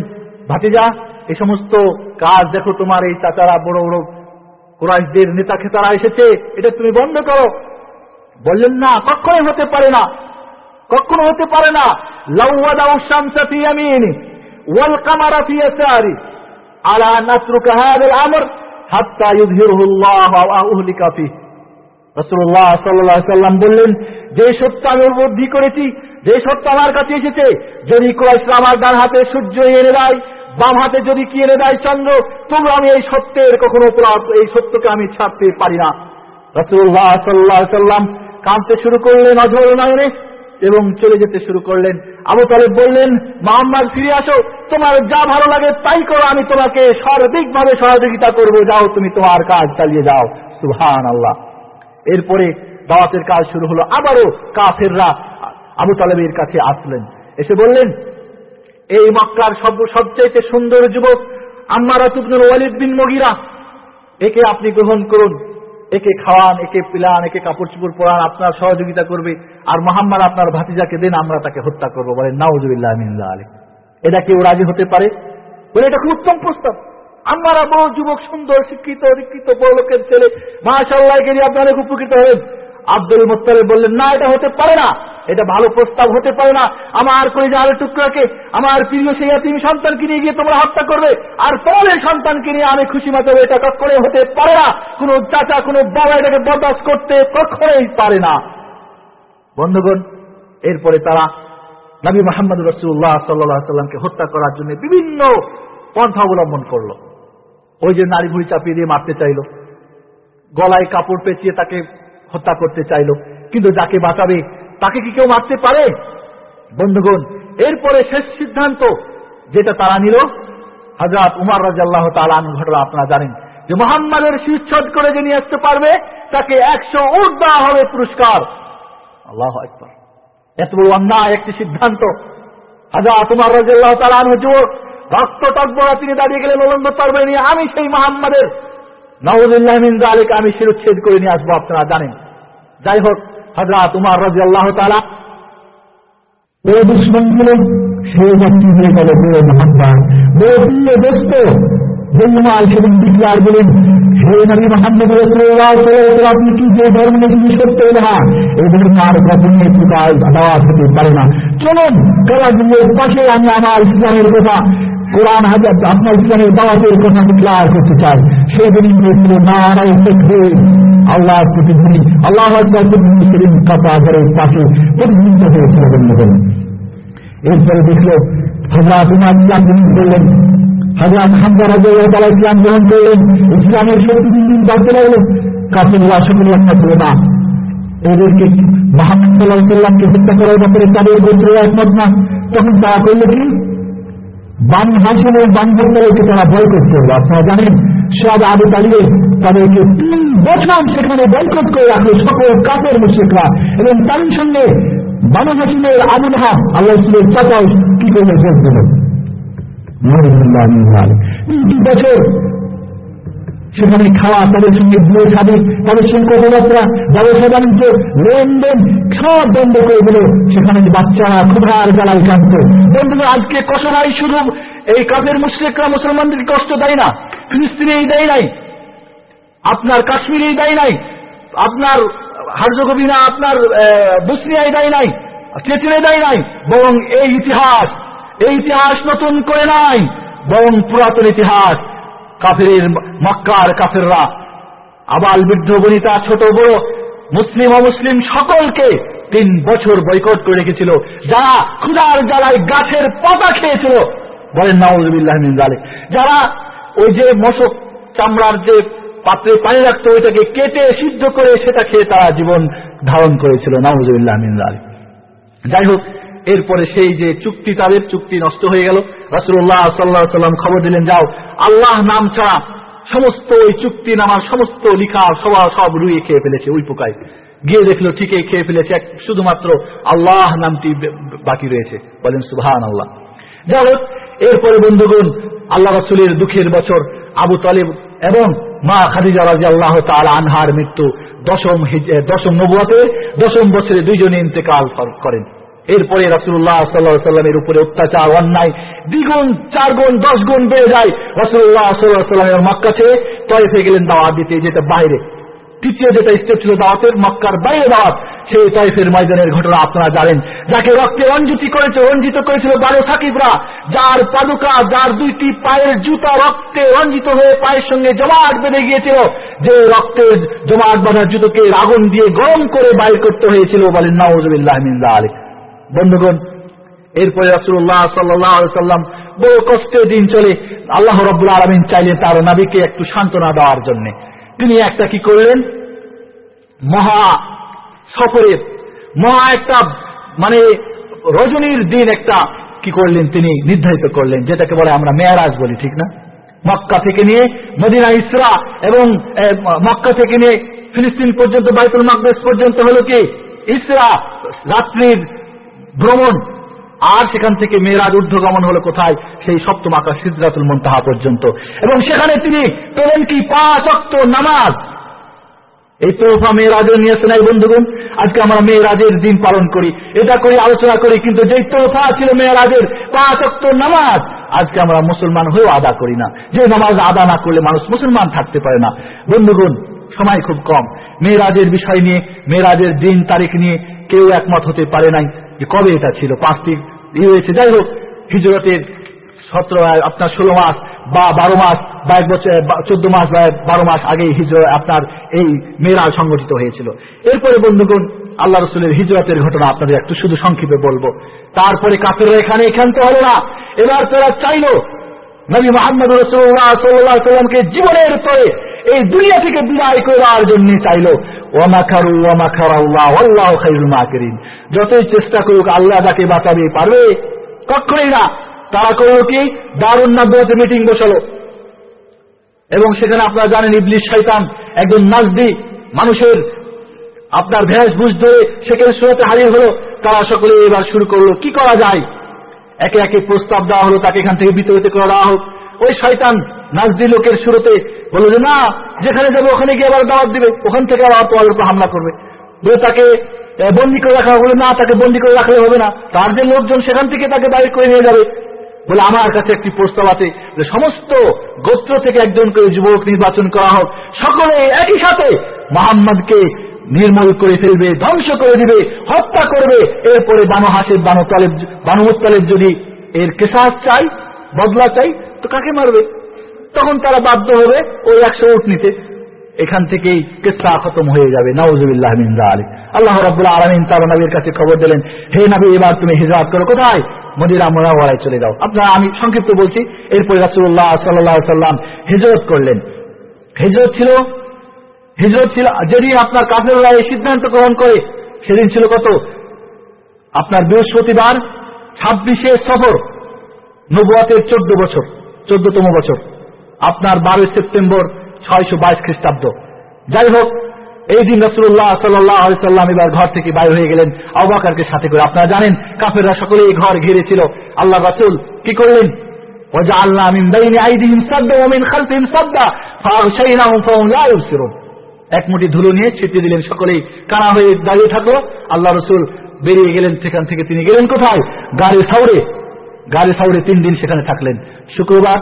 ভাতিজা এই সমস্ত কাজ দেখো তোমার এই চাচারা, বড় বড় কোরআশদের নেতা খেতারা এসেছে, এটা তুমি বন্ধ করো। বললেন, না, কখনোই হতে পারে না, কখনো হতে পারে না। লাউওয়াদাউ শামসা ফি ইয়ামিনি, ওয়াল কামারা ফি বললেন, যে সত্য আমি উপলব্ধি করেছি, যে সত্য আমার কাছে এসেছে, যদি কুরাইশরা আমার ডান হাতে সূর্য এনে দেয়, বাম হাতে যদি কি এনে দেয় চন্দ্র, তবু আমি এই সত্যের কখনো এই সত্যকে আমি ছাড়তে পারি না। রসুল্লাহ সাল্লাহ সাল্লাম কাঁদতে শুরু করলেন অঝর নয়নে। এবং চলে যেতে শুরু করলেন। আবু তালেব বললেন মোহাম্মদ ফিরে আসো। তোমার যা ভালো লাগে তাই করো। আমি তোমাকে সার্বিকভাবে সহযোগিতা করব। যাও, তুমি তোমার কাজ চালিয়ে যাও। সুহান আল্লাহ এরপরে দাওয়াতের কাজ শুরু হলো। আবারও কাফেররা আবু তালেবের কাছে আসলেন। এসে বললেন, এই মক্কার সব সবচেয়ে সুন্দর যুবক আম্মারা তুবনুল ওয়ালিদ বিন মগিরা। একে আপনি গ্রহণ করুন। একে খাওয়ান, একে পিলান, একে কাপড় চুপড় পরান, আপনার সহযোগিতা করবে। আর মোহাম্মদ আপনার ভাতিজাকে দেন, আমরা তাকে হত্যা করব। বলেন, নাউজুবিল্লাহ আলী এটা কেউ রাজি হতে পারে? বলে, এটা খুব উত্তম প্রস্তাব। আমরা বড় যুবক, সুন্দর, শিক্ষিত শিক্ষিত বড় লোকের ছেলে মাশাল্লাহকে গেলে আপনারা উপকৃত হবেন। আব্দুল মোত্তালে বললেন, না, এটা হতে পারে না। এটা ভালো প্রস্তাব হতে পারে না। আমার যে টুকরাকে আমার প্রিয় সেই তিনি সন্তানকে নিয়ে গিয়ে তোমরা হত্যা করবে। আর তোমাদের সন্তানকে নিয়ে আমি খুশি মাতাবে এটা কখনোই হতে পারে না। কোন চাচা, কোন বাবা এটাকে বরদাস্ত করতে কখনোই পারে না। বন্ধুগণ, এরপরে তারা নবী মোহাম্মদ রসুল্লাহ সাল্লাহ সাল্লামকে হত্যা করার জন্য বিভিন্ন পন্থা অবলম্বন করল। ওই যে নারী ভুড়ি চাপিয়ে দিয়ে মারতে চাইল। গলায় কাপড় পেঁচিয়ে তাকে হত্যা করতে চাইল। কিন্তু যাকে বাঁচাবে, তাকে কি কেউ মারতে পারে? বন্ধুগণ, এরপরে শেষ সিদ্ধান্ত যেটা তারা নিল হজরত উমার রাজাল্লাহ তালান ঘটনা আপনারা জানেন। যে মোহাম্মদের শীর্ষদ করে যে নিয়ে আসতে পারবে, তাকে একশো উঠ দেওয়া হবে পুরস্কার। আল্লাহ একবার এত বড় অন্যায় একটি সিদ্ধান্ত। হজরত উমার রাজাল্লাহ তালান যুবক, রক্ত তৎপরা তিনি দাঁড়িয়ে গেলেন অলন্দ পারবে নিয়ে আমি সেই মোহাম্মদের নওয়াজুল্লাহ আমি শিরুচ্ছেদ করে নিয়ে আসব আপনারা জানেন। যাই হোক হজরত উমার রাজি আল্লাহ তালা চলুন কালাগুলোর পাশে আমি আমার ইসলামের কথা কোরআন হাজার আপনার ইসলামের দাওয়াতের কথা ডিক্লার করতে চাই। সেই দিন বলেছিল না নাই আল্লাহ প্রতিধ্বনি আল্লাহ আকবর সেদিন কাপা ঘরের পাশে প্রতিধ্বনিত হয়েছিল বন্ধুগণ এরপরে দেখল হজরত উমার ইসলাম গ্রহণ করলেন। হজরত হামদা রাজা ইসলাম গ্রহণ করলেন। ইসলামের শক্তি দিন দিন বাড়তে লাগল কাছে সকলে একটা ছিল না এদেরকে সাল্লাহ সাল্লামকে হত্যা করার ব্যাপারে তাদের একমত না। তখন তারা করল কি? বান হাসিনের এবং বান ভক্তদেরকে তারা বয়কট করছে আপনারা জানেন সব আবু তালিবে তাদেরকে তিন বছর সেখানে বয়কট করে রাখল সকল কাপের মুশিকরা এবং তার সঙ্গে বানু হাসিনের আবুল হাব আল্লাহ চাচাও কি করে যোগ দিল। বছর সেখানে খাওয়া তাদের সঙ্গে বিয়ে খাবে তাদের সঙ্গে কথাবার্তা ব্যবসা বাণিজ্য লেনদেন, সব বন্ধ করে দিল। সেখানে বাচ্চারা ক্ষুধার জ্বালায় কাঁদত। বন্ধুরা, আজকে কষারাই শুধু এই কাফের মুশ্রিকরা মুসলমানদের কষ্ট দেয় না, ফিলিস্তিনেই দেয় নাই, আপনার কাশ্মীরেই দেয় নাই, আপনার হার্জগোবিনা আপনার বুসনিয়ায় দেয় নাই চেচনে দেয় নাই, বরং এই ইতিহাস এই ইতিহাস নতুন করে নাই, বরং পুরাতন ইতিহাস। কাফের মক্কার কাফেররা। আবাল বৃদ্ধ বনিতা ছোট বড় মুসলিম অমুসলিম সকলকে তিন বছর বয়কট করে রেখেছিল। যারা ক্ষুদার জ্বালায় গাছের পাতা খেয়েছিল, বলেন নাউজুবিল্লাহ জালে যারা ওই যে মশক চামড়ার যে পাত্রে পানি রাখতো, ওইটাকে কেটে সিদ্ধ করে সেটা খেয়ে তারা জীবন ধারণ করেছিল নাউজুবিল্লাহ জালে যাই হোক এরপরে সেই যে চুক্তি তাদের চুক্তি নষ্ট হয়ে গেল। রাসুল্লাহ সাল্লাহ সাল্লাম খবর দিলেন, যাও আল্লাহ নাম ছাড়া সমস্ত ওই চুক্তি নামার সমস্ত লিখা সবা সব রুইয়ে খেয়ে ফেলেছে ওই পোকায়। গিয়ে দেখল ঠিকই খেয়ে ফেলেছে শুধুমাত্র আল্লাহ নামটি বাকি রয়েছে। বলেন সুহান আল্লাহ যাই হোক, এরপরে বন্ধুগণ, আল্লাহ রসুলের দুঃখের বছর, আবু তালেব এবং মা খাদিজা রাজি আল্লাহ তাল আনহার মৃত্যু দশম দশম নবুয়াতে, দশম বছরে দুইজনে ইন্তেকাল করেন। এরপরে রাসুল্লাহ সাল্লাহ সাল্লামের উপরে অত্যাচার, অন্যায়, দ্বিগুণ চার গুণ দশ গুণ বেড়ে যায়। রাসুল্লাহ সাল্লাহ সাল্লামের মক্কা ছেড়ে তয়েফে গেলেন দাওয়াত দিতে, যেটা বাইরে। তৃতীয় যেটা স্টেপ ছিল দাওয়াতের, মক্কার বাইরে দাওয়াত। সেই তয়েফের ময়দানের ঘটনা আপনারা জানেন। যাকে রক্তে রঞ্জিত করেছে, রঞ্জিত করেছিল বারো সাকিবরা। যার পাদুকা যার দুইটি পায়ের জুতা রক্তে রঞ্জিত হয়ে পায়ের সঙ্গে জমাট বেঁধে গিয়েছিল, যে রক্তের জমাট বাঁধার জুতোকে আগুন দিয়ে গরম করে বাইর করতে হয়েছিল বলেন নওয়াজ আলী বন্ধুগণ, এরপরে রাসুল্লাহ সাল্লাম বড় কষ্টের দিন চলে, আল্লাহ রব্বুল আলমিন চাইলে তার নাবিকে একটু সান্ত্বনা দেওয়ার জন্য। তিনি একটা কি করলেন? মহা সফরের মহা একটা মানে রজনীর দিন একটা কি করলেন তিনি, নির্ধারিত করলেন, যেটাকে বলে আমরা মেয়ারাজ বলি, ঠিক না? মক্কা থেকে নিয়ে মদিনা ইসরা এবং মক্কা থেকে নিয়ে ফিলিস্তিন পর্যন্ত, বাইতুল মাকদেশ পর্যন্ত হলো কি? ইসরা, রাত্রির ভ্রমণ। আর সেখান থেকে মেয়েরাজ ঊর্ধ্বগমন হলো কোথায়? সেই সপ্তম আকাশ সিদ্ধাতুল মন্তাহা পর্যন্ত। এবং সেখানে তিনি পেলেন কি? পাঁচ অক্ত নামাজ। এই তোফা মেয়েরাজের নিয়ে আসে নাই বন্ধুগণ। আজকে আমরা মেয়েরাজের দিন পালন করি। এটা করি, আলোচনা করি, কিন্তু যেই তোফা ছিল মেয়েরাজের, পাঁচ অক্ত নামাজ। আজকে আমরা মুসলমান হয়েও আদা করি না। যে নামাজ আদা না করলে মানুষ মুসলমান থাকতে পারে না। বন্ধুগণ, সময় খুব কম। মেয়েরাজের বিষয় নিয়ে, মেয়েরাজের দিন তারিখ নিয়ে কেউ একমত হতে পারে নাই। যে কবে এটা ছিল? পাঁচটি ইয়ে হয়েছে। যাই হোক, হিজরতের সতেরো, আপনার ষোলো মাস বা বারো মাস বা এক বছর চোদ্দ মাস বা বারো মাস আগেই হিজর, আপনার এই মেয়েরা সংগঠিত হয়েছিল। এরপরে, বন্ধুগণ, আল্লাহ রসুলের হিজরতের ঘটনা আপনাদের একটু শুধু সংক্ষেপে বলব। তারপরে কাপের এখানে এখান তো হলো না। এবার তারা চাইল নবী মোহাম্মদ রসুল্লাহ সাল্লাহ সাল্লামকে জীবনের পরে এই দুনিয়া থেকে বিদায় করার জন্য চাইল। ওয়ামাখারু ওয়ামাখার আল্লাহ আল্লাহ খাইরুল যতই চেষ্টা করুক, আল্লাহ তাকে বাঁচাবে, পারবে? কখনই না। তারা করল কি? দারুণ নাব্বতে মিটিং বসালো। এবং সেখানে আপনারা জানেন ইবলিশ শৈতান একজন নাজদি, মানুষের আপনার বুঝ ধরে সেখানে শুরুতে হারিয়ে হলো। তারা সকলে এবার শুরু করল, কি করা যায়? একে একে প্রস্তাব দেওয়া হলো, তাকে এখান থেকে বিতরিত করে দেওয়া হোক। ওই শয়তান নাজদি লোকের শুরুতে বলল যে, না, যেখানে যাবে ওখানে গিয়ে আবার দাওয়াত দিবে। ওখান থেকে আবার তোমাদের উপর হামলা করবে। বলে তাকে বন্দি করে রাখা বলে, না, তাকে বন্দি করে রাখলে হবে না। তার যে লোকজন, সেখান থেকে তাকে বাইরে করে নিয়ে যাবে। বলে, আমার কাছে একটি প্রস্তাব আছে যে, সমস্ত গোত্র থেকে একজন করে যুবক নির্বাচন করা হোক। সকলে একই সাথে মোহাম্মদকে নির্মূল করে ফেলবে, ধ্বংস করে দিবে, হত্যা করবে। এরপরে বানু হাসিব, বানু তালেব, বানু মুতালেব যদি এর কেসাস চাই বদলা চাই তো কাকে মারবে? তখন তারা বাধ্য হবে ওই একশো উঠ নিতে। এখান থেকেই কেসা খতম হয়ে যাবে। নওয়াজুবিল্লাহ মিন্দা আলী আল্লাহ রাবুল্লাহ আলমিন তার নবীর কাছে খবর দিলেন, হে নবী, এবার তুমি হিজরাত করো কোথায়? মদিরা মোনাওয়ারায় চলে যাও। আপনারা, আমি সংক্ষিপ্ত বলছি, এরপরে রাসুল্লাহ সাল্লাহ সাল্লাম হিজরত করলেন। হিজরত ছিল হিজরত ছিল যদি আপনার কাফেররা এই সিদ্ধান্ত গ্রহণ করে, সেদিন ছিল কত? আপনার বৃহস্পতিবার ছাব্বিশে সফর, নবুয়াতের চোদ্দ বছর, চোদ্দতম বছর। আপনার বারোই সেপ্টেম্বর ছয়শো বাইশ খ্রিস্টাব্দ। যাই হোক, এই দিন রসুল্লাহ সাল্লাম এবার ঘর থেকে বাইর হয়ে গেলেন আবাকারকে সাথে করে। আপনারা জানেন, কাফেররা সকলে এই ঘর ঘিরেছিল আল্লাহ রসুল কি করলেন? এক ধুলো নিয়ে ছিটিয়ে দিলেন সকলেই। কানা হয়ে দাঁড়িয়ে থাকল। আল্লাহ রসুল বেরিয়ে গেলেন। সেখান থেকে তিনি গেলেন কোথায়? গাড়ি সাউরে। গাড়ি সাউরে তিন দিন সেখানে থাকলেন। শুক্রবার,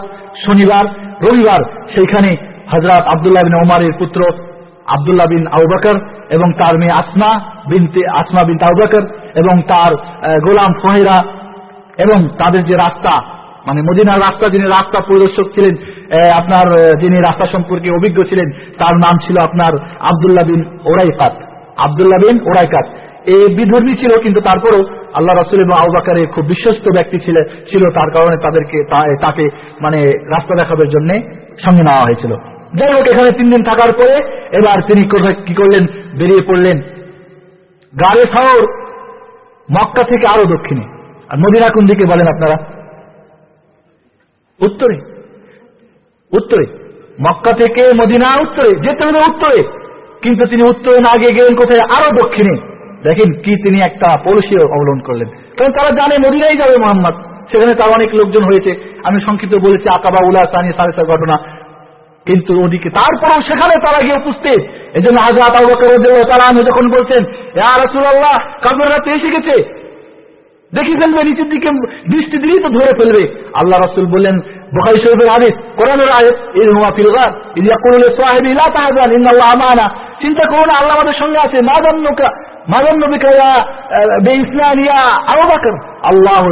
শনিবার, রবিবার সেইখানে হজরত আবদুল্লাহ বিন ওমারের পুত্র আবদুল্লাহ বিন আউবাকর এবং তার মেয়ে আসমা বিনতে আসমা বিন আউবাকর এবং তার গোলাম ফহেরা এবং তাদের যে রাস্তা মানে মদিনার রাস্তা যিনি রাস্তা পরিদর্শক ছিলেন আপনার যিনি রাস্তা সম্পর্কে অভিজ্ঞ ছিলেন, তার নাম ছিল আপনার আবদুল্লাহ বিন ওরাইকাত। আবদুল্লাহ বিন ওরাইকাত। এই বিধর্মী ছিল, কিন্তু তারপরও আল্লাহ রসুল এবং আউবাকারে খুব বিশ্বস্ত ব্যক্তি ছিল ছিল তার কারণে তাদেরকে তাকে মানে রাস্তা দেখাবার জন্য সঙ্গে নেওয়া হয়েছিল। যাই হোক, এখানে তিন দিন থাকার পরে এবার তিনি কি করলেন? বেরিয়ে পড়লেন গাড়ে শহর মক্কা থেকে আরও দক্ষিণে। আর মদিনা কোন দিকে বলেন আপনারা? উত্তরে। উত্তরে। মক্কা থেকে মদিনা উত্তরে, যেতে হবে উত্তরে। কিন্তু তিনি উত্তরে না গিয়ে গেলেন কোথায়? আরও দক্ষিণে। দেখেন কি তিনি একটা পলিসি অবলম্বন করলেন। কারণ তারা জানে মদিনাই যাবে মোহাম্মদ। সেখানে তার অনেক লোকজন হয়েছে। আমি সংক্ষিপ্ত বলেছি, আকাবা উল্লাহ সানি সারেসার ঘটনা। কিন্তু ওদিকে তারপরেও সেখানে তারা গিয়ে উপস্থিত। এই জন্য হাজরাত রাদিয়াল্লাহু যখন বলছেন, ইয়া রাসূলুল্লাহ, কাফেররা তো এসে গেছে। দেখি ফেলবে নিচের দিকে দৃষ্টি দিলেই তো ধরে ফেলবে। আল্লাহ রাসূল বললেন, বুখারী শরীফের হাদিস, কোরআনের হুয়া ফিল গার ইন ইয়াকুলু লিসাহিবি ইন্নাল্লাহ চিন্তা করো না, আল্লাহ আমাদের সঙ্গে আছে। না জান্নুকা মা জান্নুবিকা বেইসলাম ইয়া আবু বকর। আল্লাহু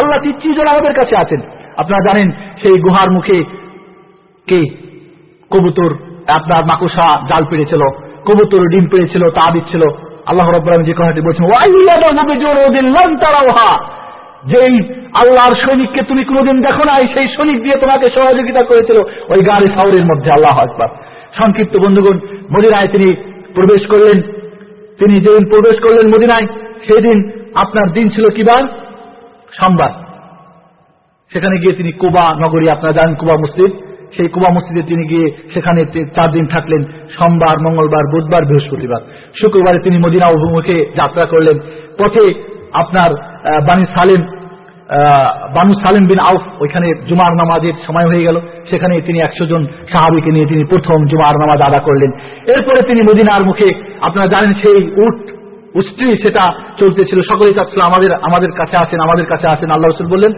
আল্লাহ তিনজন আমাদের কাছে আছেন। আপনারা জানেন, সেই গুহার মুখে কে? কবুতর, আপনার মাকুসা জাল পেড়েছিল, কবুতর ডিম পেড়েছিল তা দিচ্ছিল আল্লাহ রব্বুল যে কথাটি বলছেন যেই আল্লাহর সৈনিককে তুমি কোনোদিন দেখো নাই, সেই সৈনিক দিয়ে তোমাকে সহযোগিতা করেছিল ওই গাড়ি সাউরের মধ্যে। আল্লাহ আকবার। সংক্ষিপ্ত বন্ধুগণ, মদিনায় তিনি প্রবেশ করলেন। তিনি যেদিন প্রবেশ করলেন মদিনায় সেই দিন আপনার দিন ছিল কিবার সোমবার। সেখানে গিয়ে তিনি কুবা নগরী, আপনারা জানেন কুবা মসজিদ। সেই কুবা মসজিদে তিনি গিয়ে সেখানে চার দিন থাকলেন, সোমবার, মঙ্গলবার, বুধবার, বৃহস্পতিবার। শুক্রবারে তিনি মদিনা অভিমুখে যাত্রা করলেন। পথে আপনার বাণী সালেম বানু সালেম বিন আউফ, ওইখানে জুমার নামাজের সময় হয়ে গেল। সেখানে তিনি একশো জন সাহাবিকে নিয়ে তিনি প্রথম জুমার নামাজ আদা করলেন। এরপরে তিনি মদিনার মুখে, আপনারা জানেন সেই উট, উষ্ট্রি, সেটা চলতেছিল। সকলেই চাচ্ছিল, আমাদের আমাদের কাছে আছেন আমাদের কাছে আছেন আল্লাহ রসুল বললেন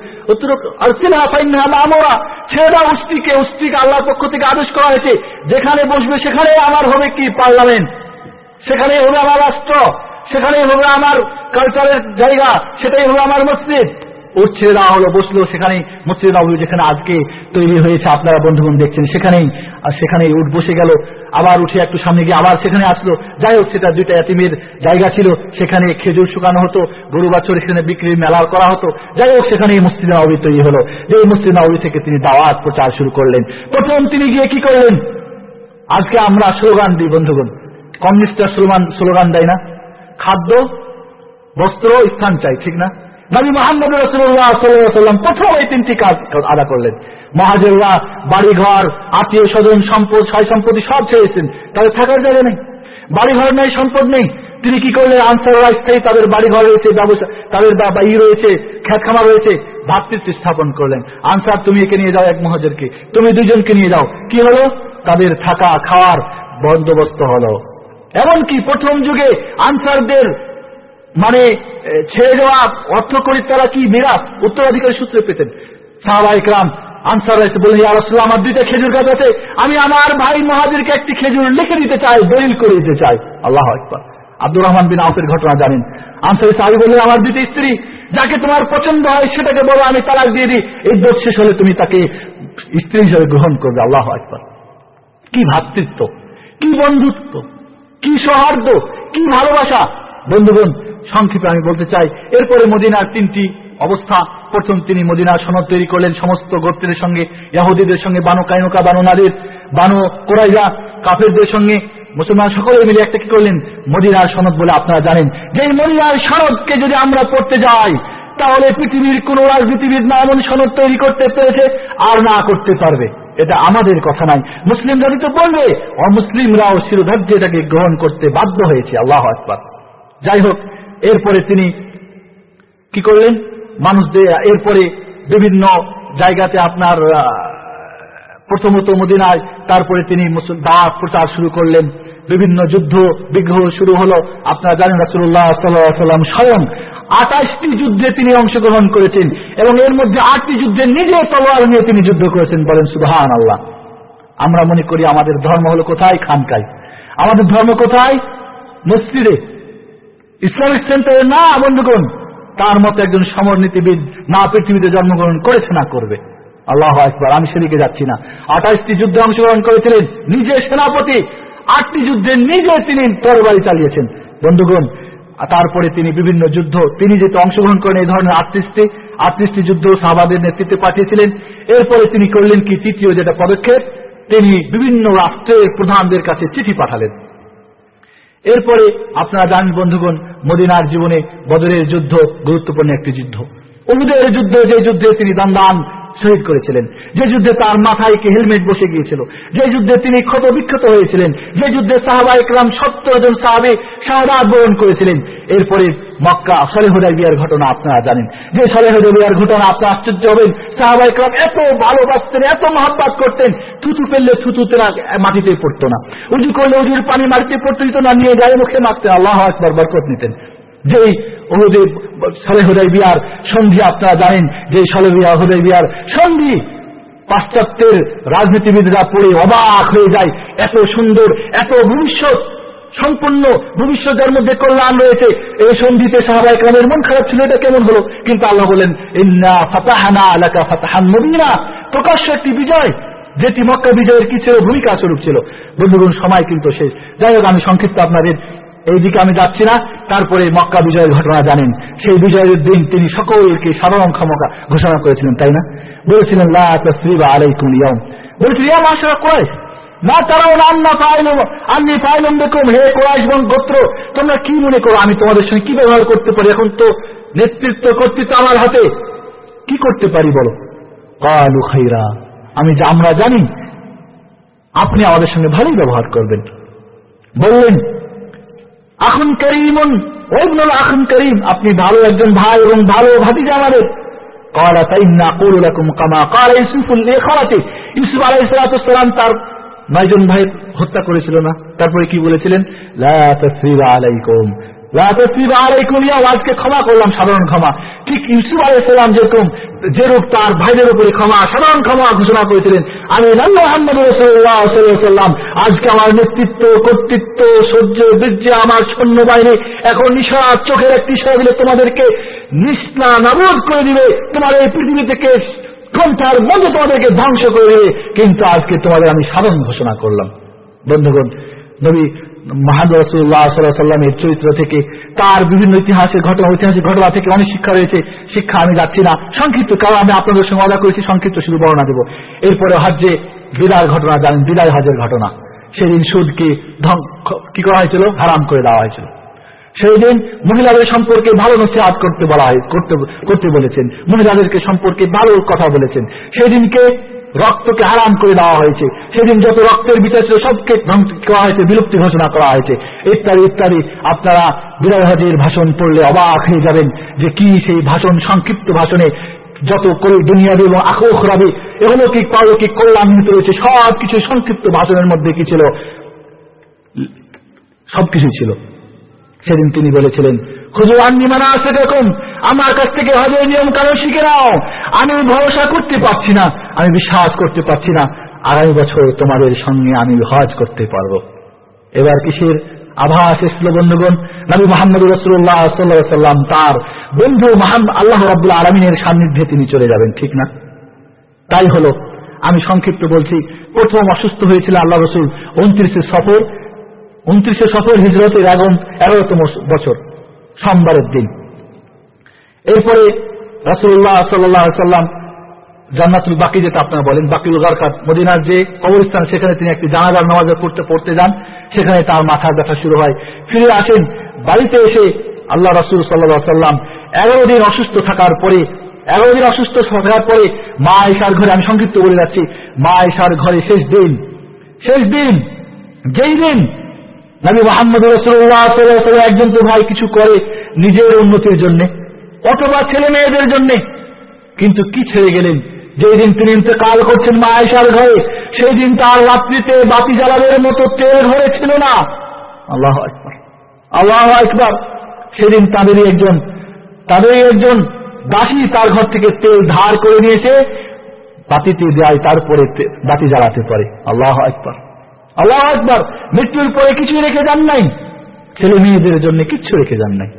আমরা, ছেড়ে উষ্ট্রিকে। উষ্ট্রিকে আল্লাহর পক্ষ থেকে আদেশ করা হয়েছে, যেখানে বসবে সেখানে আমার হবে কি পার্লামেন্ট? সেখানেই হবে আমার রাষ্ট্র সেখানেই হবে আমার কালচারের জায়গা, সেটাই হবে আমার মসজিদ। উঠ ছেড়ে দেওয়া হলো, বসল, সেখানেই মসজিদ নবী যেখানে আজকে তৈরি হয়েছে, আপনারা বন্ধুগণ দেখছেন, সেখানেই, আর সেখানেই উঠ বসে গেল, আবার উঠে একটু সামনে গিয়ে আবার সেখানে আসলো, যাই হোক, সেটা দুইটা এতিমের জায়গা ছিল, সেখানে খেজুর শুকানো হতো, গরু বাছর সেখানে বিক্রি মেলা করা হতো, যাই হোক সেখানে এই নবী তৈরি হলো যে এই মসজিদ নবী থেকে তিনি দাওয়াত প্রচার শুরু করলেন। প্রথম তিনি গিয়ে কি করলেন? আজকে আমরা স্লোগান দিই, বন্ধুগণ। কমিউনিস্টরা স্লোগান স্লোগান দেয় না। খাদ্য, বস্ত্র, স্থান চাই, ঠিক না? নবী মোহাম্মদ রসুল্লাহ সাল্লাম প্রথম এই তিনটি কাজ আদা করলেন। মহাজেররা, বাড়িঘর আত্মীয় স্বজন সম্পদ ছয় সম্পত্তি সব ছেড়েছেন তাদের থাকার জায়গা নেই। বাড়িঘর নেই, সম্পদ নেই। তিনি কি করলেন? আনসাররা স্থায়ী তাদের বাড়িঘর রয়েছে, ব্যবসা তাদের ই রয়েছে খ্যাত খামার রয়েছে, ভাতৃত্ব স্থাপন করলেন। আনসার, তুমি একে নিয়ে যাও এক মহাজেরকে। তুমি দুজনকে নিয়ে যাও। কি হলো? তাদের থাকা, খাওয়ার বন্দোবস্ত হলো। এমনকি প্রথম যুগে আনসারদের মানে ছেড়ে দেওয়া অর্থ করি তারা কি মিরাজ? উত্তরাধিকারী সূত্রে পেতেন। সাহাবা আনসার এসে বলে ইয়া আমার দুইটা খেজুর গাছ আছে। আমি আমার ভাই মহাজিরকে একটি খেজুর লিখে দিতে চাই, দলিল করে দিতে চাই। আল্লাহ আকবার। আব্দুর রহমান বিন আউফের ঘটনা জানেন। আনসারি সাহাবি বললেন, আমার দুইটা স্ত্রী, যাকে তোমার পছন্দ হয় সেটাকে বলো, আমি তালাক দিয়ে দিই। এই দোষ শেষ হলে তুমি তাকে স্ত্রী হিসেবে গ্রহণ করবে। আল্লাহ আকবার। কি ভ্রাতৃত্ব কি বন্ধুত্ব, কি সৌহার্দ্য, কি ভালোবাসা। বন্ধুগণ সংক্ষেপে আমি বলতে চাই, এরপরে মদিনার তিনটি অবস্থা। প্রথম তিনি মদিনার সনদ তৈরি করলেন সমস্ত গোত্রের সঙ্গে, ইয়াহুদিদের সঙ্গে, বানো কাইনুকা, বানো নাদের, বানো কোরাইজা কাফেরদের সঙ্গে। মুসলমান সকলে মিলে একটা কি করলেন? মদিনার সনদ বলে আপনারা জানেন। যে মদিনার সনদকে যদি আমরা পড়তে যাই, তাহলে পৃথিবীর কোন রাজনীতিবিদ না এমন সনদ তৈরি করতে পেরেছে আর না করতে পারবে। এটা আমাদের কথা নাই। মুসলিম জাতি তো বলবে, অমুসলিমরাও শিরোধার্য এটাকে গ্রহণ করতে বাধ্য হয়েছে। আল্লাহ আকবার। যাই হোক এরপরে তিনি কি করলেন? মানুষদের এরপরে বিভিন্ন জায়গাতে আপনার প্রথমত মদিনায়, তারপরে তিনি দাওয়াত প্রচার শুরু করলেন। বিভিন্ন যুদ্ধ, বিগ্রহ শুরু হলো। আপনারা জানেন রাসুল্লাহ সাল্লাম স্বয়ং আঠাশটি যুদ্ধে তিনি অংশগ্রহণ করেছেন এবং এর মধ্যে আটটি যুদ্ধে নিজে তলোয়ার নিয়ে তিনি যুদ্ধ করেছেন বলেন সুবাহান আল্লাহ আমরা মনে করি আমাদের ধর্ম হলো কোথায়? খানকায়। আমাদের ধর্ম কোথায়? মসজিদে। ইসলামিক সেন্টারে না, বন্ধুগণ, তার মতো একজন সমরনীতিবিদ না পৃথিবীতে জন্মগ্রহণ করেছে না করবে। আল্লাহ একবার আমি সেদিকে যাচ্ছি না। আঠাশটি যুদ্ধে অংশগ্রহণ করেছিলেন নিজে সেনাপতি, আটটি যুদ্ধে নিজে তিনি তরবারি চালিয়েছেন। বন্ধুগণ তারপরে তিনি বিভিন্ন যুদ্ধ, তিনি যেহেতু অংশগ্রহণ করেন এই ধরনের আটত্রিশটি আটত্রিশটি যুদ্ধ সাহাবাদের নেতৃত্বে পাঠিয়েছিলেন। এরপরে তিনি করলেন কি? তৃতীয় যেটা পদক্ষেপ, তিনি বিভিন্ন রাষ্ট্রের প্রধানদের কাছে চিঠি পাঠালেন। এরপরে আপনারা জানেন, বন্ধুগণ, মদিনার জীবনে বদরের যুদ্ধ গুরুত্বপূর্ণ একটি যুদ্ধ। উহুদের যুদ্ধ যে যুদ্ধে তিনি দান শহীদ করেছিলেন, যে যুদ্ধে তার মাথায় কি হেলমেট বসে গিয়েছিল, যে যুদ্ধে তিনি ক্ষত বিক্ষত হয়েছিলেন, যে যুদ্ধে সাহাবা ইকলাম সত্তর জন সাহাবে শাহাদ বরণ করেছিলেন এরপরে মক্কা সলেহুদাইবিয়ার ঘটনা আপনারা জানেন। যে সলেহুদাইবিয়ার ঘটনা আপনারা আশ্চর্য হবেন। সাহাবা ইকরাম এত ভালোবাসতেন, এত মহাব্বাত করতেন, থুতু ফেললে থুতু তেরা মাটিতে পড়তো না। উজু করলে উজুর পানি মাটিতে পড়তে, দিত না, নিয়ে যায় মুখে মারতেন আল্লাহ আকবর বরকত নিতেন। যেই অনুদেব সালে হুদাই বিয়ার সন্ধি আপনারা জানেন, যে সালে হুদাই বিয়ার সন্ধি পাশ্চাত্যের রাজনীতিবিদরা পড়ে অবাক হয়ে যায়। এত সুন্দর, এত ভবিষ্যৎ সম্পূর্ণ ভবিষ্যতের মধ্যে কল্যাণ রয়েছে। এই সন্ধিতে সাহাবা একরামের মন খারাপ ছিল, এটা কেমন হলো? কিন্তু আল্লাহ বলেন, ইন্না ফাতাহানা আলাকা ফাতাহান মুবিনা। প্রকাশ্য একটি বিজয়, যেটি মক্কা বিজয়ের কি ছিল? ভূমিকা স্বরূপ ছিল। বন্ধুগণ, সময় কিন্তু শেষ। যাই হোক, আমি সংক্ষিপ্ত আপনাদের এইদিকে আমি যাচ্ছি না। তারপরে মক্কা বিজয়ের ঘটনা জানেন। সেই বিজয়ের দিন তিনি সকলকে সাধারণ ক্ষমতা ঘোষণা করেছিলেন, তাই না? বলেছিলেন, লা আলাইকুম ইয়াউম বলেছিলেন, ইয়া মাশারা কোরাইশ না তারাও আন্না পাইলম আন্নি পাইলম হে কোরআশ গোত্র, তোমরা কি মনে করো? আমি তোমাদের সঙ্গে কি ব্যবহার করতে পারি? এখন তো নেতৃত্ব কর্তৃত্ব আমার হাতে। কি করতে পারি বলো? কালু খাইরা, আমি আমরা জানি, আপনি আমাদের সঙ্গে ভালোই ব্যবহার করবেন। বললেন, আখন করিমন ওইগুলো আখন করিম, আপনি ভালো একজন ভাই এবং ভালো ভাবি আমাদের। কলা তাই না কামা কালা ইউসুফুল ইউসুফ আলাইসালাম তার নয়জন ভাই হত্যা করেছিল না? তারপরে কি বলেছিলেন? আলাইকুম। আজকে ক্ষমা করলাম, সাধারণ ক্ষমা। ঠিক ইউসুফ আলাইহিসসালাম যেরকম যেরূপ তার ভাইদের উপরে ক্ষমা, সাধারণ ক্ষমা ঘোষণা করেছিলেন। আমি সাল্লাম আজকে আমার নেতৃত্ব, কর্তৃত্ব, সহ্য, বীর্য, আমার সৈন্যবাহিনী এখন নিঃশ্বাস চোখের একটি ইশারা দিলে তোমাদেরকে নিষ্ণা নাবদ করে দিবে। তোমার এই পৃথিবী থেকে ঘণ্টার মধ্যে তোমাদেরকে ধ্বংস করে কিন্তু আজকে তোমাদের আমি সাধারণ ঘোষণা করলাম। বন্ধুগণ, নবী চরিত্র থেকে, তার বিভিন্ন ইতিহাসের ঘটনা, ঐতিহাসিক ঘটনা থেকে অনেক শিক্ষা রয়েছে। শিক্ষা আমি যাচ্ছি না। সংক্ষিপ্ত কারণ আমি আপনাদের সঙ্গে অদা করেছি, সংক্ষিপ্ত শুধু বর্ণনা দেব। এরপরে হজ্জে বিদায়ের ঘটনা, জানেন বিদায় হজের ঘটনা। সেদিন সুদকে কি করা হয়েছিল? হারাম করে দেওয়া হয়েছিল। সেই দিন মহিলাদের সম্পর্কে ভালো নসিহাত করতে বলা হয়, করতে বলেছেন। মহিলাদেরকে সম্পর্কে ভালো কথা বলেছেন। সেই দিনকে রক্তকে হারাম করে দেওয়া হয়েছে। সেদিন যত রক্তের বিচার ছিল, সবকে করা হয়েছে, বিলুপ্তি ঘোষণা করা হয়েছে। ইত্যাদি ইত্যাদি। আপনারা বিরায় হজের ভাষণ পড়লে অবাক হয়ে যাবেন যে কি সেই ভাষণ, সংক্ষিপ্ত ভাষণে যত করে দুনিয়াবি এবং আখোখরাবি এহলৌকিক পারলৌকিক কল্যাণ নিহিত রয়েছে? সবকিছু সংক্ষিপ্ত ভাষণের মধ্যে কি ছিল? সবকিছু ছিল। সেদিন তিনি বলেছিলেন খুঁজু আন্নি মানা আছে দেখুন। আমার কাছ থেকে হজের নিয়ম কারণ শিখে নাও। আমি ভরসা করতে পারছি না, আমি বিশ্বাস করতে পারছি না। আগামী বছর তোমাদের সঙ্গে আমি হজ করতে পারব। এবার কিসের আভাস এসল বন্ধুগণ? নবী মোহাম্মদ রসুল্লাহ সাল্লাহ সাল্লাম তার বন্ধু মাহাম্মদ আল্লাহ রাবুল্লাহ আলমিনের সান্নিধ্যে তিনি চলে যাবেন, ঠিক না? তাই হলো, আমি সংক্ষিপ্ত বলছি, প্রথম অসুস্থ হয়েছিল আল্লাহ রসুল, উনত্রিশে সফর উনত্রিশে সফর হিজরতের এখন এগারোতম বছর, সোমবারের দিন। এরপরে রাসুল্লাহ সাল্লাহ সাল্লাম জান্নাতুল বাকি যেটা আপনারা বলেন, বাকিউল গারকাত, মদিনার যে কবরস্থান, সেখানে তিনি একটি জানাজার নামাজ পড়তে পড়তে যান। সেখানে তার মাথার ব্যথা শুরু হয়। ফিরে আসেন, বাড়িতে এসে আল্লাহ রাসুল সাল্লাহ সাল্লাম এগারো দিন অসুস্থ থাকার পরে, এগারো দিন অসুস্থ থাকার পরে মা আয়সার ঘরে, আমি সংক্ষিপ্ত বলে যাচ্ছি, মা আয়সার ঘরে শেষ দিন শেষ দিন, যেই দিন নবী মোহাম্মদ রসুল্লাহ একজন তো ভাই কিছু করে নিজের উন্নতির জন্য, অথবা ছেলে মেয়েদের জন্য। কিন্তু কি ছেড়ে গেলেন? যেই দিন তিনি ইন্তেকাল করছেন মা আয়সার ঘরে সেই দিন তার রাত্রিতে বাতি জ্বালাবের মতো তেল ঘরে ছিল না। আল্লাহ আকবর। আল্লাহ আকবর। সেদিন তাদেরই একজন তাদেরই একজন দাসী তার ঘর থেকে তেল ধার করে নিয়েছে বাতিতে দেয় তারপরে বাতি জ্বালাতে পারে। আল্লাহ আকবর। আল্লাহ আকবর। মৃত্যুর পরে কিছুই রেখে যান নাই। ছেলে মেয়েদের জন্য কিচ্ছু রেখে যান নাই।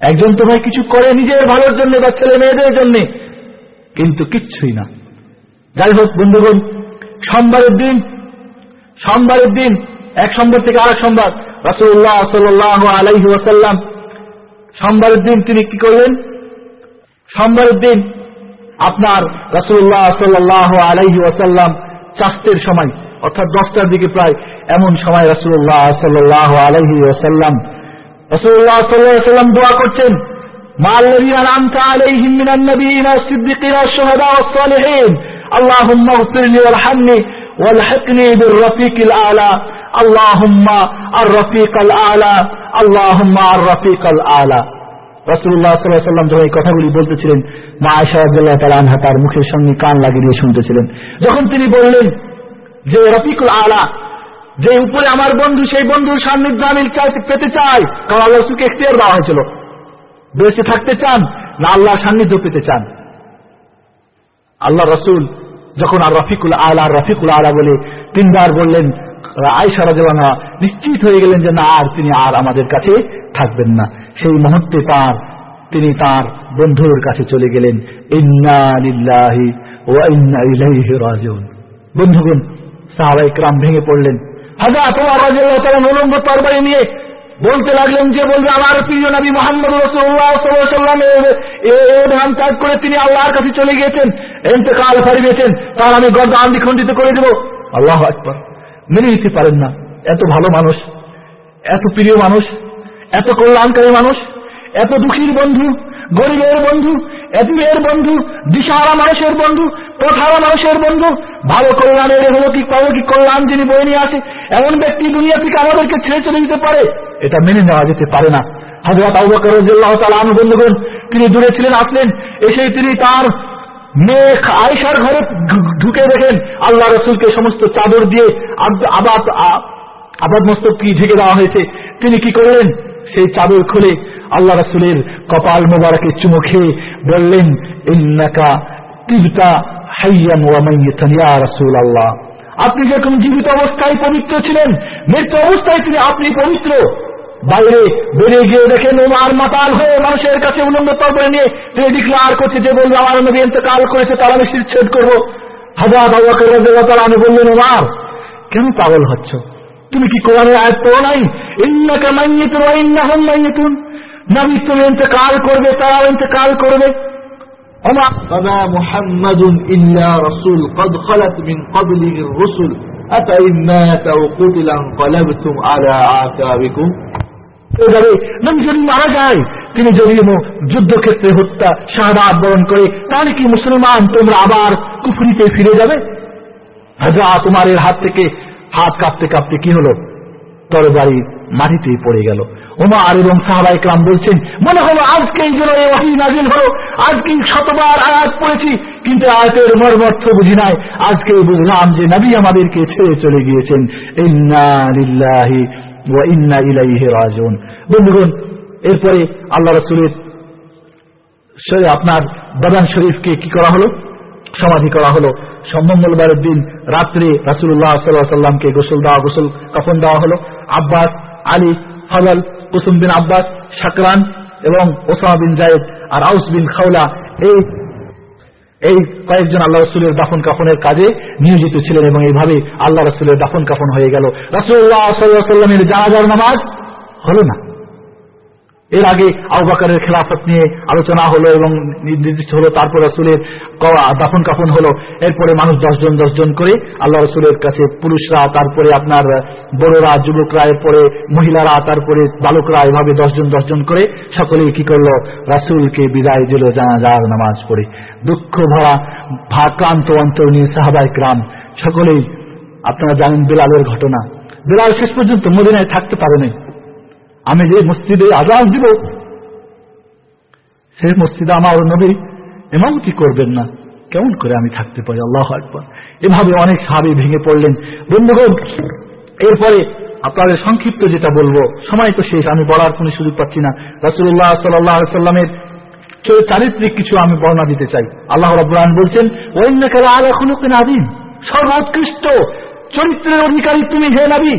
একজন তো ভাই কিছু করে নিজের ভালোর জন্য বা ছেলে মেয়েদের জন্য, কিন্তু কিচ্ছুই না। যাই হোক, বন্ধুগণ, সোমবারের দিন সোমবারের দিন, এক সোমবার থেকে আরেক সোমবার রাসুল্লাহ সাল্লাহ আলাইহি ওয়াসাল্লাম, সোমবারের দিন তিনি কি করলেন? সোমবারের দিন আপনার রাসুল্লাহ সাল্লাহ আলাইহি ওয়াসাল্লাম চাষতের সময় অর্থাৎ দশটার দিকে প্রায় এমন সময় রাসুল্লাহ সাল্লাহ আলাইহি ওয়াসাল্লাম রাসুল্লাহ সাল্লাহ সাল্লাম দোয়া করছেন مع الذين أنعمت عليهم من النبيين والصديقين والشهداء والصالحين اللهم اغفر لي وارحمني والحقني بالرفيق الأعلى اللهم الرفيق الأعلى اللهم الرفيق الأعلى রসুল্লাহ সাল্লাহ সাল্লাম যখন এই কথাগুলি বলতেছিলেন মা আয়সা আব্দুল্লাহ তালা আনহা তার মুখের সঙ্গে কান লাগিয়ে দিয়ে শুনতেছিলেন যখন তিনি বললেন যে রফিকুল আলা, যে উপরে আমার বন্ধু, সেই বন্ধুর সান্নিধ্য আমি পেতে চাই। কারণ আল্লাহ রসুলকে এখতিয়ার দেওয়া হয়েছিল। বেঁচে থাকতে চান, না আল্লাহ সান্নিধ্য পেতে চান। আল্লাহ রসুল যখন আর রফিকুল আলা রফিকুল আলা বলে তিনবার বললেন আয়সা রাজবানা নিশ্চিত হয়ে গেলেন যে না, আর তিনি আর আমাদের কাছে থাকবেন না। সেই মুহূর্তে তার, তিনি তার বন্ধুর কাছে চলে গেলেন, ইন্না বন্ধুগণ সাহাবাই ক্রাম ভেঙে পড়লেন। হাজা তোমার তাআলা উলম্ব তরবারি নিয়ে বলতে লাগলেন যে, বলবে, আমার প্রিয় নবী মোহাম্মদ রসুল্লাহ সাল্লাম ধান ত্যাগ করে তিনি আল্লাহর কাছে চলে গিয়েছেন এতেকাল ফারিয়েছেন তার আমি গর্দান দ্বিখণ্ডিত করে দেব। আল্লাহ একবার মেনে নিতে পারেন না, এত ভালো মানুষ, এত প্রিয় মানুষ, এত কল্যাণকারী মানুষ, এত দুঃখীর বন্ধু, গরিবের বন্ধু এতিমের বন্ধু, দিশাহারা মানুষের বন্ধু পথারা মানুষের বন্ধু, ভালো কল্যাণের অলৌকিক পালৌকিক কল্যাণ যিনি বয়ে নিয়ে আসে, এমন ব্যক্তি দুনিয়া থেকে আমাদেরকে ছেড়ে চলে দিতে পারে? এটা মেনে নেওয়া যেতে পারে না। হজরত আবুবকর রাদিয়াল্লাহু তাআলা আনহু, বন্ধুগণ, তিনি দূরে ছিলেন, আসলেন, এসে তিনি তার মেয়ে আয়েশার ঘরে ঢুকে দেখেন, আল্লাহ রসুলকে সমস্ত চাদর দিয়ে আবাদ আবাদ মস্তক কি ঢেকে দেওয়া হয়েছে। তিনি কি করলেন? সেই চাদর খুলে আল্লাহ রসুলের কপাল মোবারকে চুমু খেয়ে বললেন, ইন্নাকা তিবতা হাইয়ান ইয়া আপনি যেরকম জীবিত অবস্থায় পবিত্র ছিলেন মৃত্যু অবস্থায় তিনি আপনি পবিত্র। বাইরে বেরিয়ে গিয়ে দেখেন ওমার মাতাল হয়ে মানুষের কাছে উলম্ব তরবারি নিয়ে তিনি ডিক্লার করছে যে বলব, আমার নবী কাল করেছে, তার আমি শিরচ্ছেদ করব। হাজার তারা আমি বললেন ওমার কেন পাগল হচ্ছ? তুমি কি কোরআনের আয়াত পড়ো নাই? ইন্নাকা মাইয়াতুন ওয়া ইন্নাহুম মাইয়াতুন। নবী তুমি কাল করবে তারাও কাল করবে وما محمد إلا رسول قد خلت من قبله الرسل أفإن مات أو قتل انقلبتم على أعقابكم যাবে নবী যদি মারা যায় তিনি যদি যুদ্ধক্ষেত্রে হত্যা শাহাদ বরণ করে তাহলে কি মুসলমান তোমরা আবার কুফরিতে ফিরে যাবে হাজা তোমার এর হাত থেকে হাত কাঁপতে কাঁপতে কি হলো তরবারি মাটিতেই পড়ে গেল ওমার এবং সাহাবা ইকরাম বলছেন, মনে হলো আজকে এই জন্য ওয়াহি নাজিল হলো। আজকে শতবার আয়াত পড়েছি, কিন্তু আয়াতের মর্মর্থ বুঝি নাই। আজকে বুঝলাম যে নবী আমাদেরকে ছেড়ে চলে গিয়েছেন। ইন্না লিল্লাহি ওয়া ইন্না ইলাইহি রাজিউন। বন্ধুগণ, এরপরে আল্লাহ রাসূলের আপনার বাদান শরীফকে কি করা হলো? সমাধি করা হলো। মঙ্গলবারের দিন রাত্রে রাসুল্লাহ সাল্লাহ সাল্লামকে গোসল দেওয়া, গোসল কাফন দেওয়া হলো। আব্বাস, আলী, ফজল কুসুম বিন আব্বাস, শাকরান এবং ওসামা বিন জায়েদ আর আউস বিন খাওলা এই এই কয়েকজন আল্লাহ রসুলের দাফন কাফনের কাজে নিয়োজিত ছিলেন এবং এইভাবে আল্লাহ রসুলের দাফন কাফন হয়ে গেল। রসুল্লাহ সাল্লাহ সাল্লামের জানাজার নামাজ হলো না। এর আগে আউবাকারের খেলাফত নিয়ে আলোচনা হলো এবং নির্দিষ্ট হলো, তারপর রসুলের দাফন কাফন হলো। এরপরে মানুষ দশজন দশজন করে আল্লাহ রসুলের কাছে পুরুষরা, তারপরে আপনার বড়রা, যুবকরা, এরপরে মহিলারা, তারপরে বালকরা, এভাবে দশজন দশজন করে সকলেই কি করল? রাসুলকে বিদায় দিল, জানাজার নামাজ পড়ে। দুঃখ ভরা, ভাক্রান্ত অন্তর নিয়ে সাহাবাই গ্রাম সকলেই, আপনারা জানেন বেলালের ঘটনা। বিলাল শেষ পর্যন্ত মদিনায় থাকতে পারেনি। আমি যে মসজিদে আজাদ দিব। সে মসজিদে আমার নবী এমন কি করবেন না? কেমন করে আমি থাকতে পারি? আল্লাহ একবার এভাবে অনেক সাহাবি ভেঙে পড়লেন। বন্ধুগণ, এরপরে আপনাদের সংক্ষিপ্ত যেটা বলব, সময় তো শেষ, আমি বলার কোনো সুযোগ পাচ্ছি না। রাসুল্লাহ সাল্লাহ সাল্লামের চারিত্রিক কিছু আমি বর্ণনা দিতে চাই। আল্লাহ রব্রান বলছেন ওইন্য খেলা আলা খুলুকেন আদিম সর্বোৎকৃষ্ট চরিত্রের অধিকারী তুমি হে নাবি।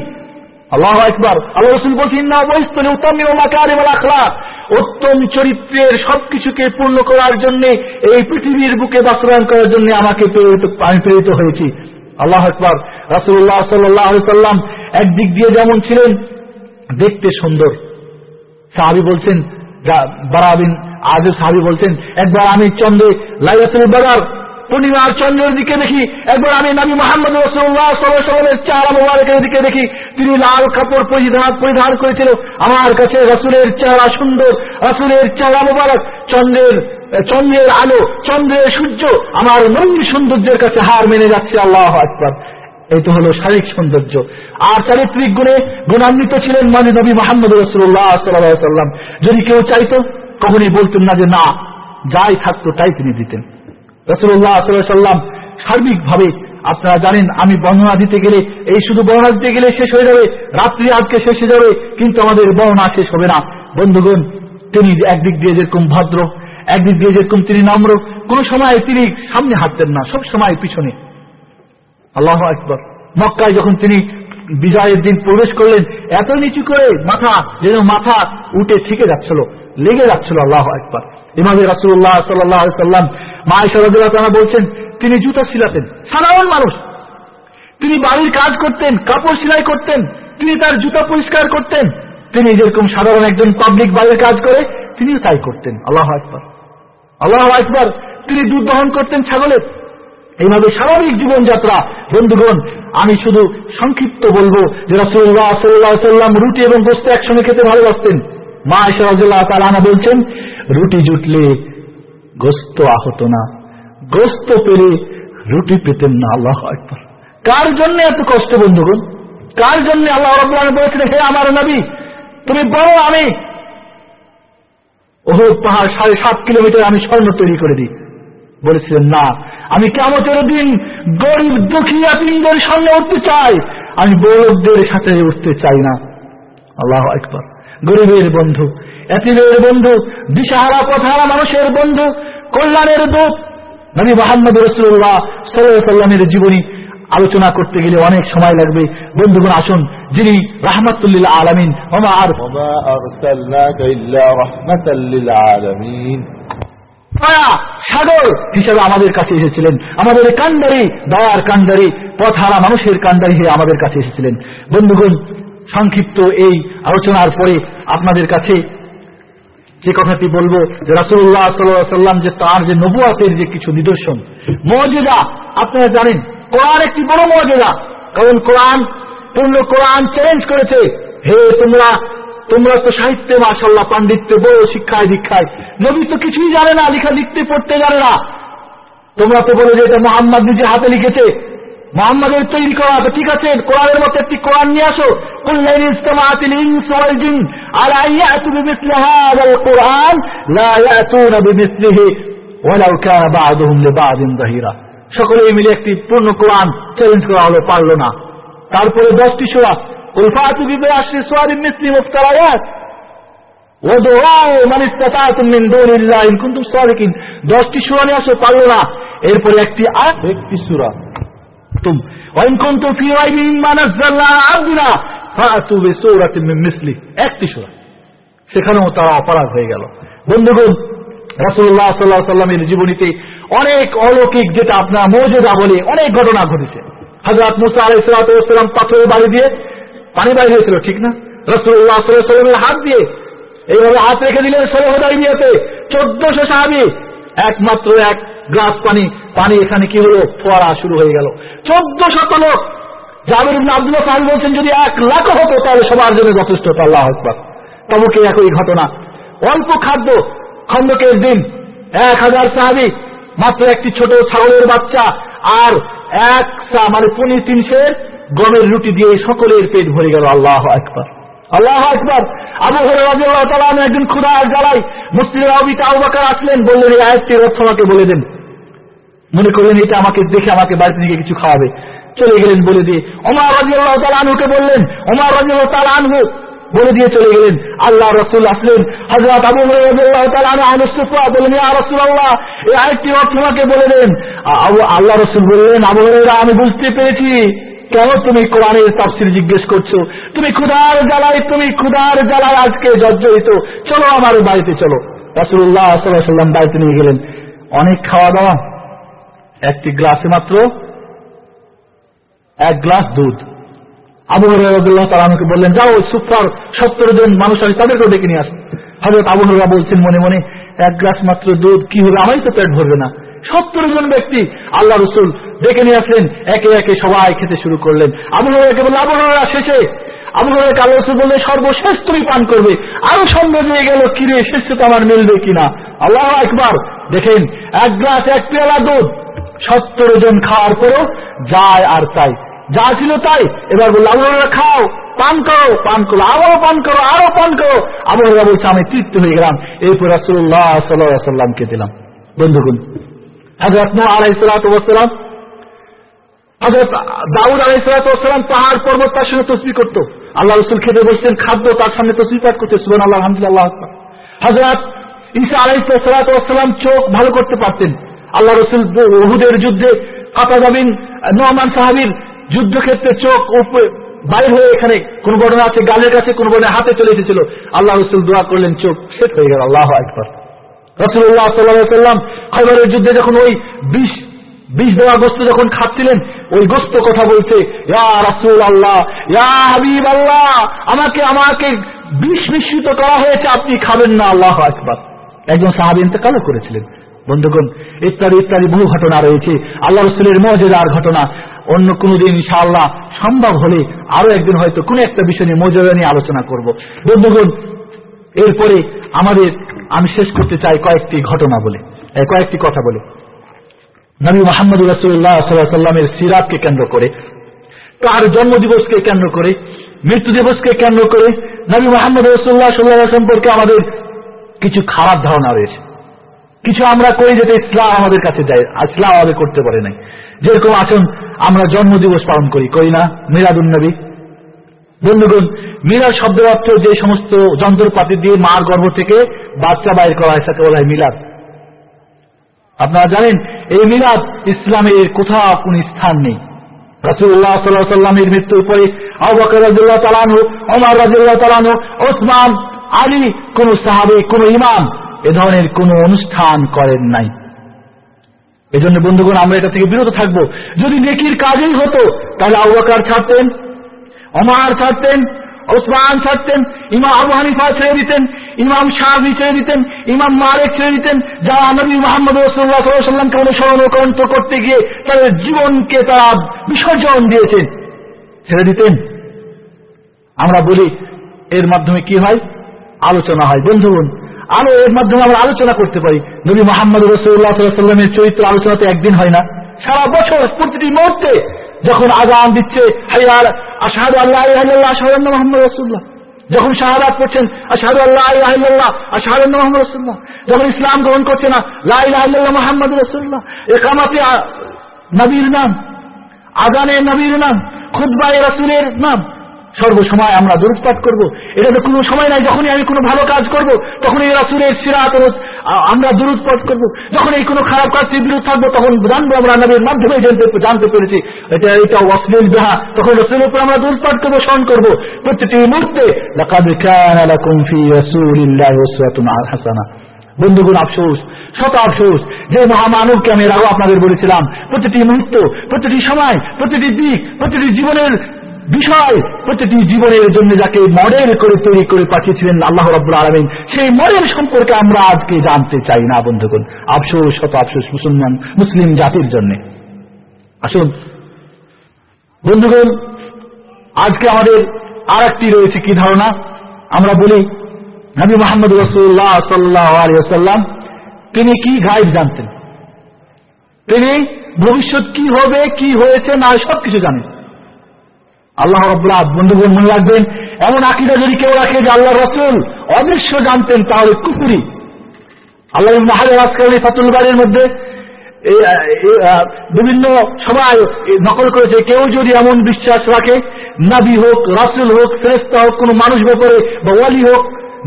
আল্লাহ একবার আল্লাহ রসুল বলছেন না বৈস্তলে উত্তম উত্তম চরিত্রের সবকিছুকে পূর্ণ করার জন্য, এই পৃথিবীর বুকে বাস্তবায়ন করার জন্য আমাকে প্রেরিত, আমি প্রেরিত হয়েছি। আল্লাহ একবার রাসুল্লাহ সাল্লাম একদিক দিয়ে যেমন ছিলেন, দেখতে সুন্দর। সাহাবি বলছেন বারাবিন আজ সাহাবি বলছেন, একবার আমি চন্দ্রে লাইলাতুল বাগার পূর্ণিমার চন্দ্রের দিকে দেখি, একবার আমি নবী মোহাম্মদ রসুল্লাহ সাল্লামের চেহারা মোবারকের দিকে দেখি, তিনি লাল কাপড় পরিধান পরিধান করেছিল। আমার কাছে রসুলের চেহারা সুন্দর, রসুলের চেহারা মোবারক, চন্দ্রের চন্দ্রের আলো, চন্দ্রের সূর্য, আমার নবীর সৌন্দর্যের কাছে হার মেনে যাচ্ছে আল্লাহ আকবর। এই তো হলো শারীরিক সৌন্দর্য। আর চারিত্রিক গুণে গুণান্বিত ছিলেন মানে নবী মোহাম্মদ রসুল্লাহ সাল্লাম যদি কেউ চাইতো, কখনই বলতেন না যে, না, যাই থাকতো, তাই তিনি দিতেন। রসুল্লাহ সাল্লাম সার্বিকভাবে, আপনারা জানেন, আমি বর্ণনা দিতে গেলে, এই শুধু বর্ণনা দিতে গেলে শেষ হয়ে যাবে, রাত্রি আজকে শেষ হয়ে যাবে, কিন্তু আমাদের বর্ণনা শেষ হবে না। বন্ধুগণ, তিনি একদিক দিয়ে যেরকম ভদ্র, একদিক দিয়ে যেরকম তিনি নম্র, কোন সময় তিনি সামনে হাঁটতেন না, সব সময় পিছনে। আল্লাহ একবার মক্কায় যখন তিনি বিজয়ের দিন প্রবেশ করলেন, এত নিচু করে মাথা, যেন মাথা উঠে থেকে যাচ্ছিল, লেগে যাচ্ছিল, আল্লাহ একবার এভাবে রাসুল্লাহ সাল্লাহ সাল্লাম মায়েশারা বলছেন, তিনি জুতা ছিলাতেন সাধারণ মানুষ। তিনি বাড়ির কাজ করতেন, কাপড় সেলাই করতেন, তিনি তার জুতা পরিষ্কার করতেন, তিনি যেরকম সাধারণ একজন পাবলিক বাড়ির কাজ করে, তিনিও তাই করতেন। আল্লাহ আকবর। আল্লাহ আকবর, তিনি দুধ দহন করতেন ছাগলের এইভাবে স্বাভাবিক জীবনযাত্রা, বন্ধুগণ, আমি শুধু সংক্ষিপ্ত বলব যে রাসুল্লাহ সাল্লাহ সাল্লাম রুটি এবং গোস্ত একসঙ্গে খেতে ভালোবাসতেন। মা ইসরাজুল্লাহ তালা বলছেন, রুটি জুটলে গোস্ত আহত না। গোস্ত পেলে রুটি পেতেন না, আল্লাহ একবার কার জন্য এত কষ্ট বন্ধুগণ? কার জন্য আল্লাহ রব্বান বলেছিলেন হে আমার নবী, তুমি বড় আমি ওহ পাহাড় সাড়ে সাত কিলোমিটার আমি স্বর্ণ তৈরি করে দিই। বলেছিলেন, না, আমি কেমতের দিন গরিব, দুঃখী আপনিদের সামনে উঠতে চাই। আমি বড়দের সাথে উঠতে চাই না। আল্লাহ একবার গরিবের বন্ধু এতিমের বন্ধু দিশাহারা পথারা মানুষের বন্ধু কল্যাণের দূত। নবী মোহাম্মদ রসুল্লাহ সাল্লামের জীবনী আলোচনা করতে গেলে অনেক সময় লাগবে। বন্ধুগণ আসুন যিনি রাহমাতুল্লিল আলমিন সাগর হিসেবে আমাদের কাছে এসেছিলেন। আমাদের কান্ডারি দয়ার কান্ডারি পথহারা মানুষের কান্ডারি হয়ে আমাদের কাছে এসেছিলেন। বন্ধুগণ সংক্ষিপ্ত এই আলোচনার পরে আপনাদের কাছে যে কথাটি বলব যে রাসুল্লাহ সাল্লাম যে তার যে নবুয়াতের যে কিছু নিদর্শন মজেদা আপনারা জানেন, কোরআন একটি বড় মজেদা কারণ কোরআন, পূর্ণ কোরআন চ্যালেঞ্জ করেছে। হে তোমরা তোমরা তো সাহিত্যে মাসাল্লাহ পাণ্ডিত্যে বড় শিক্ষায়, দীক্ষায়, নবী তো কিছুই জানে না, লিখা, লিখতে, পড়তে জানে না। তোমরা তো বলো যে এটা মোহাম্মদ নিজে হাতে লিখেছে। মোহাম্মদের তৈরি করা তো ঠিক আছে? কোরআনের মতো একটি কোরআন নিয়ে আসো। সকলে মিলে একটি পূর্ণ কোরআন চ্যালেঞ্জ করা হলো, পারল না। তারপরে দশটি সোয়া 10টি সূরা নিয়ে আসো, পারল না। এরপরে একটি আর একটি সূরা। তুম ওয়াইন কুনতুম ফি রাইবিন মিম্মা নাযালনা আবদিনা ফাতু বিসূরাতিন মিন মিসলি একটি সূরা। সেখানেও তারা অপরাধ হয়ে গেল। বন্ধুগণ, রাসূলুল্লাহ সাল্লাল্লাহু আলাইহি সাল্লামের জীবনীতে অনেক অলৌকিক যেটা আপনার মৌজুদা বলে অনেক ঘটনা ঘটেছে। হযরত মুসা আলাইহিস সালাম পাথরের বাড়ি দিয়ে পানি বাইরে হয়েছিল, ঠিক না? আলাইহি সাল্লামের হাত দিয়ে এইভাবে হাত রেখে দিলেন সৈহদাই বিয়েতে চোদ্দশো সাহাবি একমাত্র এক গ্লাস পানি পানি এখানে কি হলো? ফোয়ারা শুরু হয়ে গেল। চোদ্দ শত লোক। জাবির আব্দুল্লাহ সাহেব বলছেন, যদি এক লাখ হতো, তাহলে সবার জন্য যথেষ্ট আল্লাহ আকবার। তবুকে একই ঘটনা। অল্প খাদ্য, খন্দকের দিন এক হাজার সাহাবি, মাত্র একটি ছোট ছাগলের বাচ্চা, আর এক মানে পনির তিনশের গমের রুটি দিয়ে সকলের পেট ভরে গেল, আল্লাহ একবার আল্লাহ আকবর। আবু হরাহ তালা একদিন ক্ষুধার জ্বালাই মুসলিমের অবিতা আবাকার আসলেন, বললেন, এই আয়াতটির অর্থ বলে দেন। মনে করলেন এটা আমাকে দেখে আমাকে বাড়িতে থেকে কিছু খাওয়াবে। চলে গেলেন বলে দিয়ে। ওমার রাজিউল্লাহ তালানহুকে বললেন, ওমার রাজিউল্লাহ তালানহু বলে দিয়ে চলে গেলেন। আল্লাহ রসুল আসলেন। হজরত আবু আনুসুফা বললেন, ইয়া রাসূলুল্লাহ, এই আয়াতটি অর্থ আমাকে বলে দেন। আবু- আল্লাহ রসুল বললেন, আবু আমি বুঝতে পেরেছি। কেন তুমি কোরআনের তাফসির জিজ্ঞেস করছ? তুমি ক্ষুধার জ্বালায়, তুমি ক্ষুধার জ্বালায় আজকে জর্জরিত। চলো আমার বাড়িতে, চলো। রাসুল্লাহ সাল্লাম বাড়িতে নিয়ে গেলেন। অনেক খাওয়া দাওয়া একটি গ্লাসে মাত্র এক গ্লাস দুধ। আবু হরাইল্লাহ তালানুকে বললেন, যাও সুফার সত্তর জন মানুষ আছে তাদেরকেও ডেকে নিয়ে আসো। হজরত আবু হরা বলছেন, মনে মনে, এক গ্লাস মাত্র দুধ, কি হবে? আমারই তো পেট ভরবে না। সত্তর জন ব্যক্তি, আল্লাহ রসুল ডেকে নিয়ে আসলেন। একে একে সবাই খেতে শুরু করলেন। আবু হরাকে বললেন, আবু হরা শেষে। আবু হরাকে আল্লাহ রসুল বললেন, সর্বশেষ তুমি পান করবে। আরও সন্দেহ হয়ে গেল কিরে শেষে তো আমার মিলবে কিনা? আল্লাহ একবার দেখেন, এক গ্লাস, এক পেয়ালা দুধ, সত্তর জন খাওয়ার পরও যায় আর তাই। যা ছিল তাই। এবার বলল আবহাওয়া খাও, পান করো পান করো, আবারও পান করো, আরও পান করো। আবহাওয়া বলছে, আমি তৃপ্ত হয়ে গেলাম। এরপর রাসুল্লাহ সাল্লামকে দিলাম। বন্ধুগুন হজরত নো আলাই সালাম হজরত দাউদ আলাই সালাম পাহাড় পর্বত তার সঙ্গে তসবি করত। আল্লাহ রসুল খেতে বসতেন খাদ্য তার সামনে তসবি পাঠ করতে। সুবান আল্লাহ আলহামদুলিল্লাহ হজরত ঈসা আলাই সালাম চোখ ভালো করতে পারতেন। আল্লাহ রসুল উহুদের যুদ্ধে কাতা যাবিন নোমান সাহাবির যুদ্ধক্ষেত্রে চোখ বাইর হয়ে এখানে কোন ঘটনা আছে, গালের কাছে কোন ঘটনা, হাতে চলে এসেছিল। আল্লাহ রসুল দোয়া করলেন, চোখ সেট হয়ে গেল, আল্লাহ একবার রসুল্লাহ সাল্লাম খবরের যুদ্ধে যখন ওই বিষ বিষ দেওয়া গোস্ত যখন খাচ্ছিলেন, ওই গোস্ত কথা বলছে আমাকে আমাকে বিষ মিশ্রিত করা হয়েছে, আপনি খাবেন না, আল্লাহ একবার একজন সাহাবি ইন্তেকালও করেছিলেন। বন্ধুগণ ইত্যাদি ইত্যাদি বহু ঘটনা রয়েছে, আল্লাহ রসুলের মজেদার ঘটনা। অন্য কোনো দিন, ইনশাআল্লাহ, সম্ভব হলে আরও একদিন হয়তো কোনো একটা বিষয় নিয়ে মজেদা নিয়ে আলোচনা করব। বন্ধুগণ, এরপরে আমাদের, আমি শেষ করতে চাই কয়েকটি ঘটনা বলে কয়েকটি কথা বলে। নবী মোহাম্মদ রাসুল্লাহ সাল্লামের সিরাতকে কেন্দ্র করে, তার জন্মদিবসকে কেন্দ্র করে মৃত্যু দিবসকে কেন্দ্র করে নবী মোহাম্মদ রসুল্লাহ সাল্লাহ সম্পর্কে আমাদের কিছু খারাপ ধারণা রয়েছে। কিছু আমরা করি যেটা ইসলাম আমাদের কাছে যায় ইসলাম আমাদের করতে পারে নাই। যেরকম আসুন আমরা জন্মদিবস পালন করি করি না মিরাদুল নবী। বন্ধুগণ, মিলাদ শব্দের অর্থ যে সমস্ত যন্ত্রপাতি দিয়ে মার গর্ভ থেকে বাচ্চা বাইর করা হয়, তাকে বলা হয় মিলাদ। আপনারা জানেন এই মিলাদ ইসলামের কোথাও কোন স্থান নেই। রাসুল্লাহ সাল্লাহ সাল্লামের মৃত্যুর পরে আবাকর রাজুল্লাহ তালানু অমর রাজুল্লাহ তালানু ওসমান, আলী, কোন সাহাবে, কোন ইমাম এ ধরনের কোন অনুষ্ঠান করেন নাই। এজন্য বন্ধুগণ, আমরা এটা থেকে বিরত থাকব। যদি নেকির কাজেই হতো, তাহলে আবাকার ছাড়তেন অমার ছাড়তেন ওসমান ছাড়তেন, ইমাম আবু হানিফা ছেড়ে দিতেন, ইমাম শাহি ছেড়ে দিতেন, ইমাম মারেক ছেড়ে দিতেন, যারা নবী মোহাম্মদ রসুল্লাহ অনুসরণ কণ্ঠ করতে গিয়ে তাদের জীবনকে তারা বিসর্জন দিয়েছেন, ছেড়ে দিতেন। আমরা বলি, এর মাধ্যমে কি হয়? আলোচনা হয়। বন্ধুগণ আরও এর মাধ্যমে আমরা আলোচনা করতে পারি। নবী মোহাম্মদ রসুল্লাহ সাল্লামের চরিত্র আলোচনা তো একদিন হয় না। সারা বছর প্রতিটি মুহূর্তে যখন আজান দিচ্ছে যখন শাহাদাত করছেন আল্লাহ মোহাম্মদ রসুল্লাহ যখন ইসলাম গ্রহণ করছে না লাহ মোহাম্মদ রসুল্লাহ একামাতে নবীর নাম আজানে নবীর নাম খুদ্বাই রসুলের নাম। সর্বসময় আমরা পাঠ করব। এটা তো কোনো সময় নাই, যখনই আমি কোনো ভালো কাজ করব তখন এই রাসুলের সিরাত আমরা দূরত পাঠ করব। যখন এই কোনো খারাপ কাজ থেকে থাকব, তখন জানব আমরা নবীর মাধ্যমে জানতে পেরেছি। এটা এটা অশ্লীল যাহা তখন রসুলের উপর আমরা দূরত পাঠ করব, স্মরণ করব। প্রত্যেকটি মুহূর্তে হাসানা। বন্ধুগণ, আফসোস, শত আফসোস, যে মহামানবকে আমি এর আপনাদের বলেছিলাম, প্রতিটি মুহূর্ত, প্রতিটি সময়, প্রতিটি দিক, প্রতিটি জীবনের বিষয় প্রতিটি জীবনের জন্য যাকে মডেল করে তৈরি করে পাঠিয়েছিলেন আল্লাহ রব্বুল আলমিন, সেই মডেল সম্পর্কে আমরা আজকে জানতে চাই না, বন্ধুগণ। আফসোস, শত আফসোস, মুসলমান, মুসলিম জাতির জন্য। আসুন, বন্ধুগণ, আজকে আমাদের আর একটি রয়েছে কি ধারণা? আমরা বলি, নবী মোহাম্মদ রসুল্লাহ সাল্লাম তিনি কি গাইব জানতেন? তিনি ভবিষ্যৎ কি হবে, কি হয়েছে না, সবকিছু জানেন। আল্লাহ রব্লা বন্ধুগণ মনে রাখবেন, এমন আকিদা যদি কেউ রাখে যে আল্লাহ রসুল অদৃশ্য জানতেন, তাহলে কুপুরি আল্লাহ মাহাদের আজকাল ফাতুল বাড়ির মধ্যে বিভিন্ন সবাই নকল করেছে। কেউ যদি এমন বিশ্বাস রাখে, নাবি হোক, রাসুল হোক ফেরেস্তা হোক, কোনো মানুষ ব্যাপারে বা ওয়ালি হোক,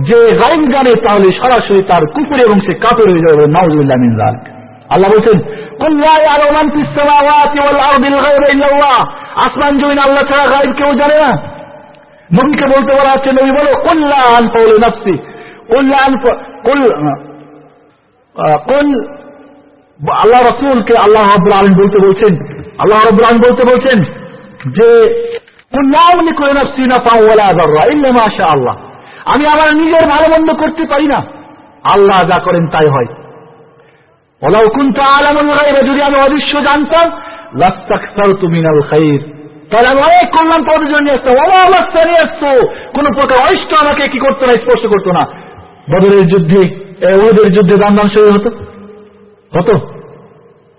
যে গাইন জানে, তাহলে সরাসরি তার কুকুর এবং সে কাপড় হয়ে যাবে। নাউজুল্লাহ মিন আল্লাহ বলছেন, কুল লা ইয়ালামু মান ফিস সামাওয়াতি ওয়াল আরদিল গায়বা ইল্লাল্লাহ আসমান জমিন আল্লাহ ছাড়া গায়ব কেউ জানে না। নবীকে বলতে বলা হচ্ছে, নবী বলো কুল্লা আন পাউলে নাফসি আন কুল আল্লাহ রসুলকে আল্লাহ রব্বুল আলম বলতে বলছেন। আল্লাহ রব্বুল আলম বলতে বলছেন যে আল্লাহ। আমি আমার নিজের ভালো মন্দ করতে পারি না। আল্লাহ যা করেন তাই হয়। যদি আমি অদৃশ্য জানতাম তাহলে আমি অনেক প্রকার আমাকে কি করতো না, স্পর্শ করতো না। বদরের যুদ্ধে ওদের যুদ্ধে দান দান শুরু হতো? হতো?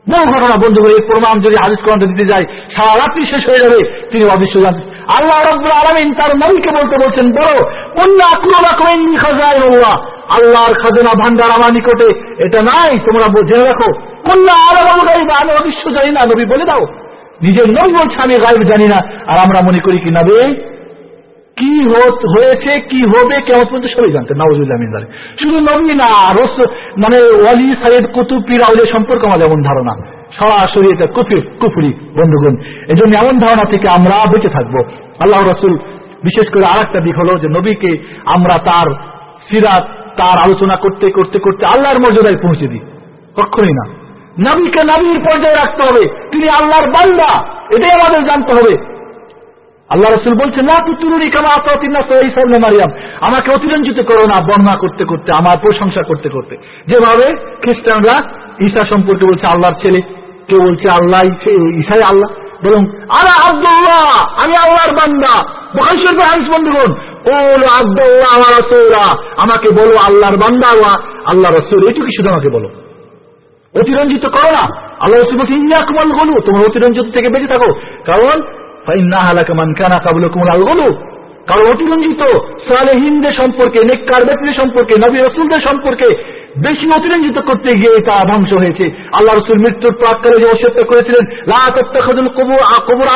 বহু ঘটনা বন্ধু করে প্রমাণ যদি হাদিস কোরআন দিতে যায় সারা রাত্রি শেষ হয়ে যাবে, তিনি অদৃশ্য জানতেন আল্লাহ রব্বুল আলমিন তার নবীকে বলতে বলছেন বড় কন্যা আক্রমা আল্লাহর খাজনা ভান্ডার আমার নিকটে। এটা নাই, তোমরা জেনে রাখো। কন্যা আলম গাইব আমি অদৃশ্য জানি না, নবী বলে দাও। নিজের নবী বলছে, আমি গাইব জানি না। আর আমরা মনে করি কি, নবী কি হয়েছে, কি হবে, কেমন পর্যন্ত সবাই জানতেন নওয়াজুল্লাহ শুধু নবী না রস মানে ওয়ালি সাইদ কুতুব, পীর, আউলিয়া সম্পর্কে আমাদের এমন ধারণা। সরাসরি এটা কুফির কুফুরি, বন্ধুগণ। এই জন্য এমন ধারণা থেকে আমরা বেঁচে থাকব। আল্লাহ রসুল, বিশেষ করে আর একটা দিক হলো যে নবীকে আমরা তার সিরাত, তার আলোচনা করতে করতে করতে আল্লাহর মর্যাদায় পৌঁছে দিই। কখনই না। নবীকে নবীর পর্যায়ে রাখতে হবে। তিনি আল্লাহর বান্দা। এটাই আমাদের জানতে হবে। আল্লাহ রসুল বলছেন না তুতুরুনি কামা মারিয়াম, আমাকে অতিরঞ্জিত করো না, বর্ণনা করতে করতে, আমার প্রশংসা করতে করতে। যেভাবে খ্রিস্টানরা ঈশা সম্পর্কে বলছে, আল্লাহর ছেলে। কেউ বলছে আল্লাহ ঈশাই আল্লাহ। বরং, আলা আব্দুল্লাহ আমি আল্লাহর বান্দা। বখান শরীফ হাদিস, বন্ধুগণ ওল আব্দুল্লাহ রসুল্লাহ আমাকে বলো, আল্লাহর বান্দা ওয়া আল্লাহ রসুল এটুকু শুধু আমাকে বলো। অতিরঞ্জিত করো না। আল্লাহ রসুল বলছে, ইয়াকুমাল গলু তোমার অতিরঞ্জিত থেকে বেঁচে থাকো। কারণ সম্পর্কে নবী সম্পর্কে বেশি করতে গিয়ে তা ধ্বংস হয়েছে। আল্লাহ রসুল মৃত্যুর প্রাককালে যে অসত্য করেছিলেন কুবুর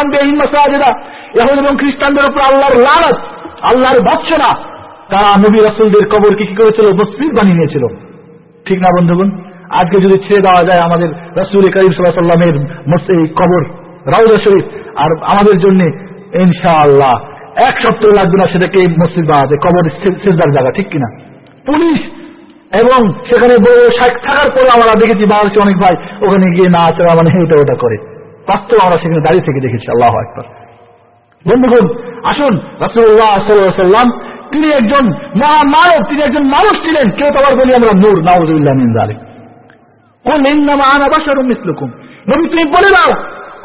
আনবে এবং খ্রিস্টানদের উপর আল্লাহর লানত, আল্লাহর ভৎসনা তারা নবী রসুলদের কবরকে কি করেছিল? মসজিদ বানিয়ে নিয়েছিল। ঠিক না বন্ধুগণ? আজকে যদি ছেড়ে দেওয়া যায় আমাদের রসুল করিম সাল্লামের কবর রাউদা শরীফ, আর আমাদের জন্য ইনশাআল্লাহ এক সপ্তাহ লাগবে না সেটাকে মসজিদ বানাতে কবর সে- সেজদার জায়গা, ঠিক কিনা? পুলিশ এবং সেখানে থাকার পরে আমরা দেখেছি বাংলাদেশে অনেক ভাই ওখানে গিয়ে না চড়া মানে এটা ওটা করে। বাস্তব আমরা সেখানে দাঁড়িয়ে থেকে দেখেছি, আল্লাহ একবার বন্ধুগণ, আসুন রাসুল্লাহ সাল্লাম তিনি একজন মহামানব, তিনি একজন মানুষ ছিলেন। কেউ তো আবার বলি আমরা নূর নাউজুল্লাহ মিন জালিক কোন ইন্নামা আনা বাশারুম মিসলুকুম। নবী, তুমি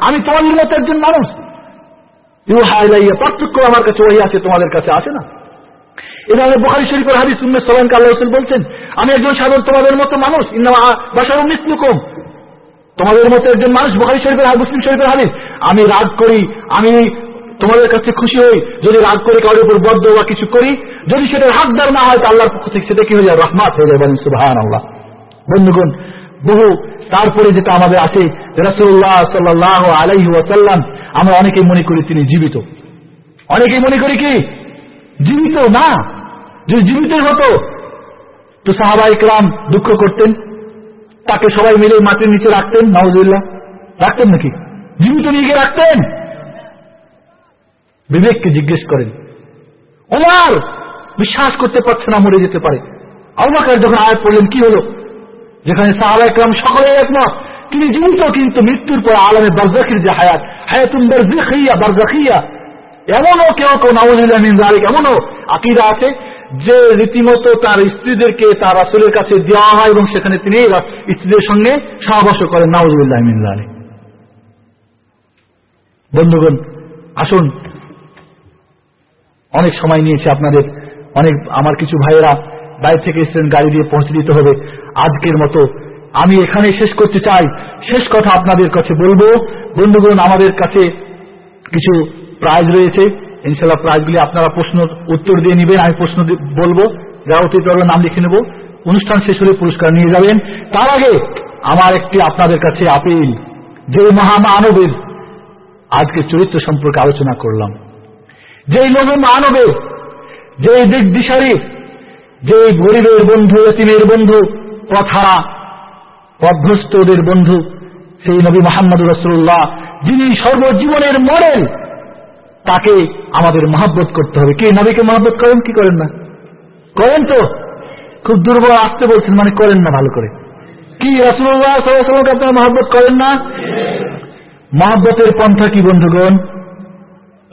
আমি তোমাদের মতো একজন মানুষ। পার্থক্য আমার কাছে ওই আছে, তোমাদের কাছে আসে না? এভাবে বুখারী শরীফের হাদিস উম্মে সালামকে আল্লাহ রাসূল বলছেন, আমি একজন সাধারণ তোমাদের মতো মানুষ, ইন্নামা তোমাদের মতো একজন মানুষ, বুখারী শরীফের মুসলিম শরীফের হাদিস, আমি রাগ করি, আমি তোমাদের কাছে খুশি হই, যদি রাগ করে কারোর উপর বদ্ধ বা কিছু করি, যদি সেটার হাকদার না হয়, তো আল্লাহর পক্ষ থেকে সেটা কি হয়ে যায়? রহমাত হয়ে যায় বলেন আল্লাহ বন্ধুগণ বহু তারপরে যেটা আমাদের আছে রসুল্লাহ সাল্লাহ আলাইহি ওয়াসাল্লাম, আমরা অনেকেই মনে করি তিনি জীবিত। অনেকেই মনে করি কি? জীবিত না। যদি জীবিত হতো, তো সাহাবা ইকরাম দুঃখ করতেন, তাকে সবাই মিলে মাটির নিচে রাখতেন নওয়াজুল্লাহ রাখতেন নাকি? জীবিত নিয়ে গিয়ে রাখতেন। বিবেককে জিজ্ঞেস করেন, ওমার, বিশ্বাস করতে পারছে না মরে যেতে পারে। আবাকার যখন আয়াত পড়লেন, কি হলো? যেখানে সাহাবা ইকরাম সকলে একমত। তিনি জীবিত, কিন্তু মৃত্যুর পর আলমে বারজাখির যে হায়াত হায়াতুম বারজাখিয়া বারজাখিয়া। এমনও কেউ কেউ মিন এমনও আকিদা আছে যে রীতিমতো তার স্ত্রীদেরকে তার আসলের কাছে দেওয়া হয় এবং সেখানে তিনি স্ত্রীদের সঙ্গে সহবাস করেন নওয়াজুল্লাহ মিন জালিক বন্ধুগণ, আসুন, অনেক সময় নিয়েছে আপনাদের, অনেক আমার কিছু ভাইয়েরা বাইরে থেকে এসেছেন, গাড়ি দিয়ে পৌঁছে দিতে হবে। আজকের মতো আমি এখানে শেষ করতে চাই। শেষ কথা আপনাদের কাছে বলব। বন্ধুগণ, আমাদের কাছে কিছু প্রাইজ রয়েছে। ইনশাল্লাহ প্রাইজগুলি আপনারা প্রশ্ন উত্তর দিয়ে নেবেন, আমি প্রশ্ন বলব। যারা অতীত নাম লিখে নেব। অনুষ্ঠান শেষ হলে পুরস্কার নিয়ে যাবেন। তার আগে আমার একটি আপনাদের কাছে আপিল যে মহামানবের আজকে চরিত্র সম্পর্কে আলোচনা করলাম। যেই নবী মানবে যে দিক দিশারি যে গরিবের বন্ধু, এতিমের বন্ধু পথা পথভ্রষ্টদের বন্ধু সেই নবী মোহাম্মদ রসুল্লাহ যিনি সর্বজীবনের মডেল, তাকে আমাদের মহাব্বত করতে হবে। কে নবীকে মহাব্বত করেন, কি করেন না? করেন তো। খুব দুর্বল আসতে বলছেন মানে করেন না ভালো করে। কি রসুল্লাহ সাল্লামকে আপনারা মহাব্বত করেন না? মহাব্বতের পন্থা কি, বন্ধুগণ?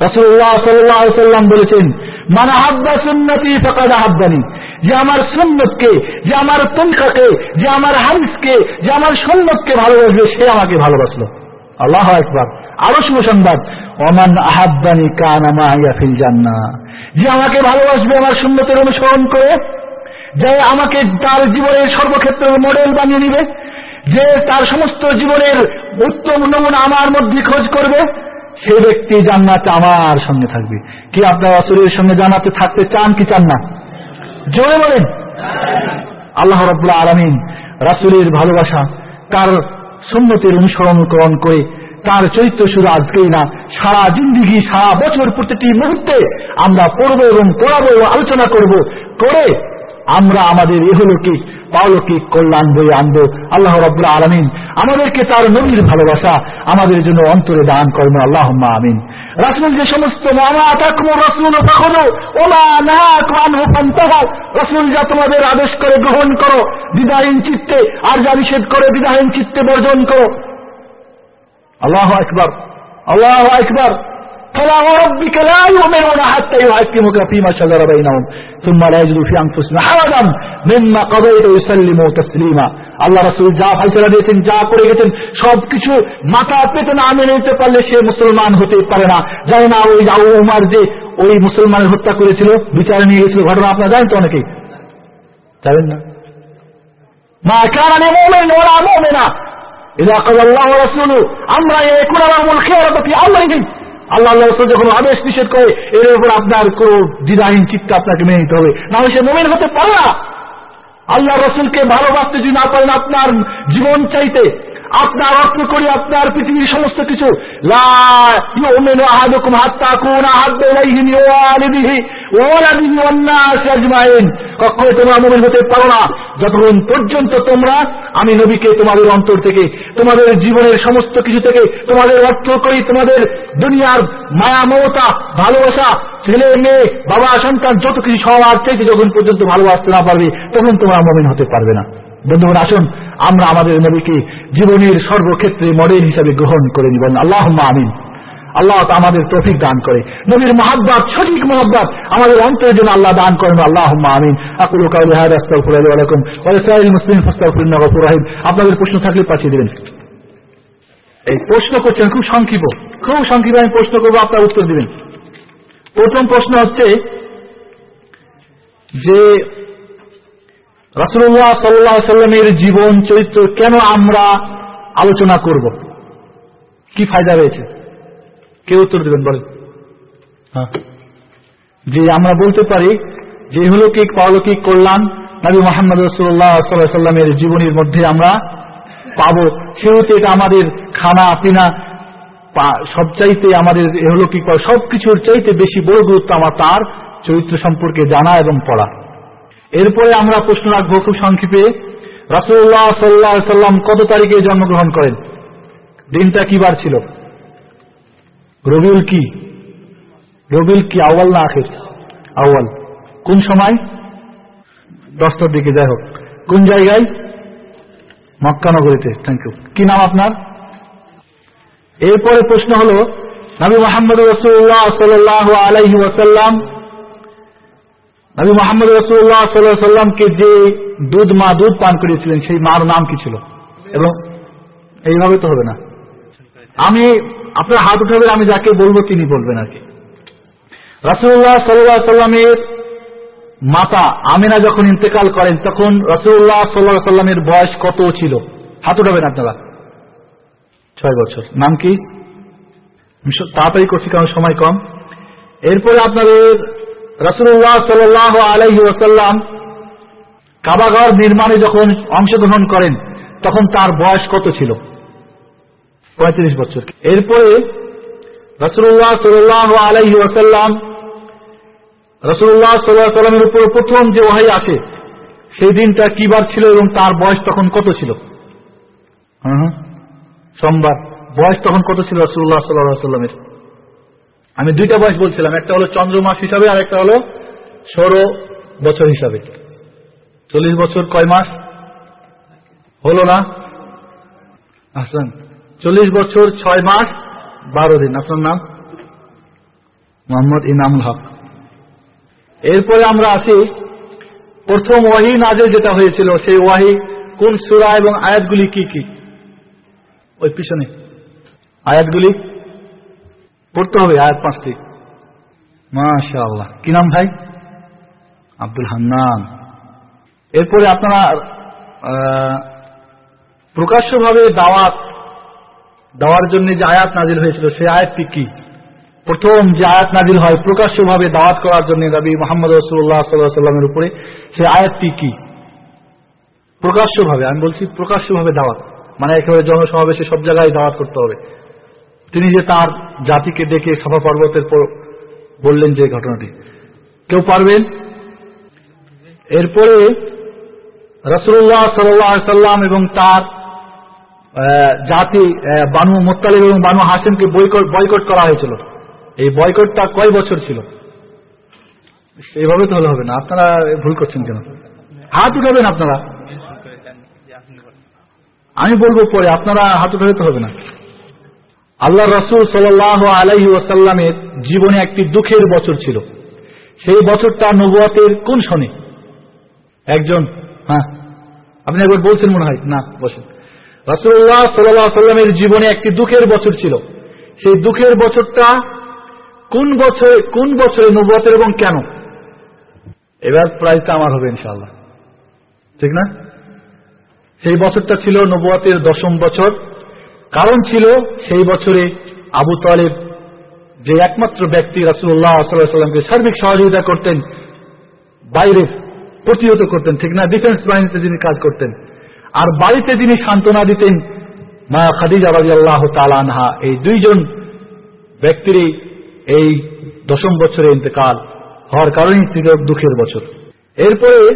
রসুল্লাহ সাল্লাম বলেছেন মানে হাব্বা সুন্নতি ফকাদ হাব্বানি যে আমার সুন্নতকে, যে আমার তনকাকে যে আমার হারিসকে যে আমার সুন্নতকে ভালোবাসবে, সে আমাকে ভালোবাসলো। আল্লাহ একবার আরও শুভ সংবাদ ওমান আহাব্বানি কানামা ফিল জান্না যে আমাকে ভালোবাসবে, আমার সুন্নতের অনুসরণ করে, যে আমাকে তার জীবনের সর্বক্ষেত্রের মডেল বানিয়ে নিবে, যে তার সমস্ত জীবনের উত্তম নমুনা আমার মধ্যে খোঁজ করবে, সে ব্যক্তি জান্নাতে আমার সঙ্গে থাকবে। কি আপনার আসরের সঙ্গে জান্নাতে থাকতে চান কি চান না? জোরে বলেন। আল্লাহ রব্লা আলমিন রাসুলের ভালোবাসা, তার সুন্নতের অনুসরণকরণ করে, তার চরিত্র শুধু আজকেই না, সারা জিন্দিগি, সারা বছর প্রতিটি মুহূর্তে আমরা পড়ব এবং পড়াবো আলোচনা করব, করে আমরা আমাদের ইহলৌকিক পাওলৌকিক কল্যাণ বয়ে আনব। আল্লাহ রব্লা আলমিন আমাদেরকে তার নবীর ভালোবাসা আমাদের জন্য অন্তরে দান করেন। আল্লাহ আমিন। রাসুল যে সমস্ত রসুল যা তোমাদের আদেশ করে গ্রহণ করো বিদাহীন চিত্তে, আর যা নিষেধ করে বিদাহীন চিত্তে বর্জন করো। আল্লাহ একবার আল্লাহ একবার فلا وربك لا يؤمنون حتى يحكموك فيما شجر بينهم ثم لا يجدوا في انفسهم حرجا مما قضيت ويسلموا تسليما আল্লাহ রসুল যা ফাইসলা দিয়েছেন যা করে গেছেন সবকিছু মাথা পেতে না মেনে নিতে পারলে সে মুসলমান হতে পারে না জানি না ওই আবু উমার যে ওই মুসলমানের হত্যা করেছিল বিচারে নিয়ে গেছিল ঘটনা আপনারা জানেন তো অনেকেই জানেন না মা কারণে মোমেন ওরা মোমেনা إذا قضى الله ورسوله أمرا يكون لهم الخيرة في أمرهم আল্লাহ আল্লাহ যখন আদেশ নিষেধ করে, এর উপর আপনার কোন দ্বিধাহীন চিত্ত আপনাকে মেনে নিতে হবে। না হলে সে মোমেন হতে পারে না। আল্লাহ রসুলকে ভালোবাসতে যদি না পারেন আপনার জীবন চাইতে আপনার অর্থ করি, আপনার পৃথিবীর সমস্ত কিছু। কখনো তোমরা মোমিন হতে পারো না। যতক্ষণ পর্যন্ত তোমরা, আমি নবীকে তোমাদের অন্তর থেকে, তোমাদের জীবনের সমস্ত কিছু থেকে, তোমাদের অর্থ করি, তোমাদের দুনিয়ার মায়া, মমতা, ভালোবাসা, ছেলে, মেয়ে, বাবা, সন্তান, যত কিছু সবার চাইতে যখন পর্যন্ত ভালোবাসতে না পারবে তখন তোমরা মমিন হতে পারবে না। বন্ধুগণ, আসুন, আমরা আমাদের নবীকে জীবনের সর্বক্ষেত্রে মডেল হিসাবে গ্রহণ করে নিবেন। আল্লাহ আমিন। আল্লাহ তা আমাদের তৌফিক দান করে। নবীর মহাব্বাত, সঠিক মহাব্বাত আমাদের অন্তরের জন্য আল্লাহ দান করেন। আল্লাহ আমিন। আকুল কাউলি হায় আস্তাগফিরুল্লাহ আলাইকুম ওয়া লিসাইরিল মুসলিমিন ফাস্তাগফিরুল্লাহ, গফুর রহিম। আপনাদের প্রশ্ন থাকলে পাঠিয়ে দেবেন। এই প্রশ্ন করছেন, খুব সংক্ষিপ্ত। খুব সংক্ষিপ্ত আমি প্রশ্ন করব, আপনার উত্তর দিবেন। প্রথম প্রশ্ন হচ্ছে যে রসুল্লাহ সাল্লাহ সাল্লামের জীবন, চরিত্র কেন আমরা আলোচনা করব? কি ফায়দা রয়েছে? কে উত্তর দেবেন বলেন? হ্যাঁ। যে আমরা বলতে পারি যে হলৌকিক পারলৌকিক কল্যাণ নবী মোহাম্মদ রসুল্লাহ সাল্লাহ সাল্লামের জীবনীর মধ্যে আমরা পাবো। সেহেতু এটা আমাদের খানা, পিনা, পা- সবচাইতে আমাদের এ হলো কি সবকিছুর চাইতে বেশি বড় গুরুত্ব আমার তার চরিত্র সম্পর্কে জানা এবং পড়া। এরপরে আমরা প্রশ্ন রাখব খুব সংক্ষেপে। রাসুল্লাহ সাল্লাহ সাল্লাম কত তারিখে জন্মগ্রহণ করেন? দিনটা কি বার ছিল? রবিউল কি? রবিউল কি আওয়াল না আখের? আওয়াল কোন সময়? দশটার দিকে, যাই হোক। কোন জায়গায়? মক্কানগরীতে থ্যাংক ইউ কি নাম আপনার? এরপরে প্রশ্ন হল, নবী মোহাম্মদ রসুল্লাহ সাল্লাহ আলাইহি ওয়াসাল্লাম নবী মোহাম্মদ রসুল্লাহ সাল্লাহ সাল্লামকে যে দুধ মা দুধ পান করিয়েছিলেন সেই মার নাম কি ছিল? এবং এইভাবে তো হবে না। আমি, আপনার হাত উঠাবেন, আমি যাকে বলব তিনি বলবেন আর কি। রাসুল্লাহ সাল্লাহ সাল্লামের মাতা আমিনা যখন ইন্তেকাল করেন, তখন রসুল্লাহ সাল্লাহ সাল্লামের বয়স কত ছিল? হাত উঠাবেন আপনারা। ছয় বছর। নাম কি? তাড়াতাড়ি করছি কারণ সময় কম। এরপরে আপনাদের রসুল্লাহ সাল্লাহ আলাইহি ওসাল্লাম কাবাঘর নির্মাণে যখন অংশগ্রহণ করেন, তখন তার বয়স কত ছিল? পঁয়ত্রিশ বছর। এরপরে রসুল্লাহ সাল্লাহ আলাইহি ওসাল্লাম রসুল্লাহ সাল্লাহ সাল্লামের উপর প্রথম যে ওহাই আসে, সেই দিনটা কি বার ছিল এবং তার বয়স তখন কত ছিল? হ্যাঁ হ্যাঁ। সোমবার। বয়স তখন কত ছিল রসুল্লাহ সাল্লাহ সাল্লামের আমি দুইটা বয়স বলছিলাম, একটা হলো চন্দ্র মাস হিসাবে আর একটা হলো ষোলো বছর হিসাবে। চল্লিশ বছর কয় মাস? হলো না? আসেন চল্লিশ বছর ছয় মাস, বারো দিন। আপনার নাম? মোহাম্মদ ইনামুল হক। এরপরে আমরা আসি প্রথম ওয়াহি নাজে যেটা হয়েছিল, সেই ওয়াহি কোন সুরা এবং আয়াতগুলি কি কি? ওই পিছনে। আয়াতগুলি পড়তে হবে আয়াত পাঁচটি। মাশা আল্লাহ কি নাম ভাই? আব্দুল হান্নান। এরপরে আপনারা প্রকাশ্যভাবে দাওয়াত দেওয়ার জন্য যে আয়াত নাজিল হয়েছিল, সেই আয়াতটি কি? প্রথম যে আয়াত নাজিল হয়, প্রকাশ্যভাবে দাওয়াত করার জন্য নবী মোহাম্মদ রসুল্লাহ সাল্লাহ সাল্লামের উপরে, সেই আয়াতটি কি? প্রকাশ্যভাবে, আমি বলছি প্রকাশ্যভাবে দাওয়াত। মানে একেবারে জনসমাবেশে সব জায়গায় দাওয়াত করতে হবে। তিনি যে তার জাতিকে ডেকে সভা পর্বতের পর বললেন যে ঘটনাটি, কেউ পারবেন? এরপরে রসুল্লাহ সাল্লাম এবং তার জাতি বানু মোত্তালিব এবং বানু হাসিমকে বয়কট করা হয়েছিল। এই বয়কটটা কয় বছর ছিল? এইভাবে তো হলে হবে না। আপনারা ভুল করছেন কেন? হাত উঠাবেন আপনারা? আমি বলব পরে, আপনারা হাত উঠালে তো হবে না। আল্লাহ রসুল সাল আলাইহি ওয়াসাল্লামের জীবনে একটি দুঃখের বছর ছিল। সেই বছরটা নবুয়াতের কোন শনি একজন হ্যাঁ আপনি একবার বলছেন মনে হয়, না, বসেন। রসুল্লাহ সাল্লাহ সাল্লামের জীবনে একটি দুঃখের বছর ছিল। সেই দুঃখের বছরটা কোন বছরে কোন বছরে নবুয়াতের এবং কেন? এবার প্রাইজটা আমার হবে ইনশাআল্লাহ। ঠিক না? সেই বছরটা ছিল নবুয়াতের দশম বছর। কারণ ছিল সেই বছরে আবু তালেব যে একমাত্র ব্যক্তি রাসুল্লাহ সাল্লামকে সার্বিক সহযোগিতা করতেন, বাইরে প্রতিহত করতেন, ঠিক না? ডিফেন্স বাহিনীতে যিনি কাজ করতেন। আর বাড়িতে যিনি সান্ত্বনা দিতেন, মা খাদিজা রাজি আল্লাহ তালানহা এই দুইজন ব্যক্তিরই এই দশম বছরে ইন্তেকাল হওয়ার কারণেই ছিল দুঃখের বছর। এরপরে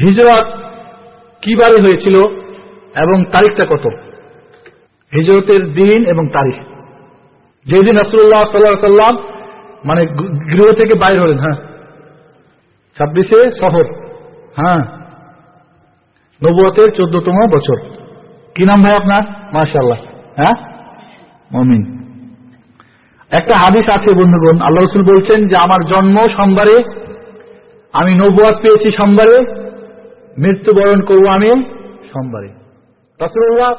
হিজরত কিবারে হয়েছিল? এবং তারিখটা কত? হিজরতের দিন এবং তারিখ। যেদিন রসুল্লাহ সাল্লাহ সাল্লাম মানে গৃহ থেকে বাইর হলেন হ্যাঁ। ছাব্বিশে শহর হ্যাঁ। নবুয়তের চোদ্দতম বছর। কি নাম ভাই আপনার? মাশাল্লাহ হ্যাঁ? মমিন। একটা হাদিস আছে বন্ধুগণ, আল্লাহ রসুল বলছেন যে, আমার জন্ম সোমবারে, আমি নবুয়াত পেয়েছি সোমবারে, মৃত্যুবরণ করব আমি সোমবারে। রসুল্লাহ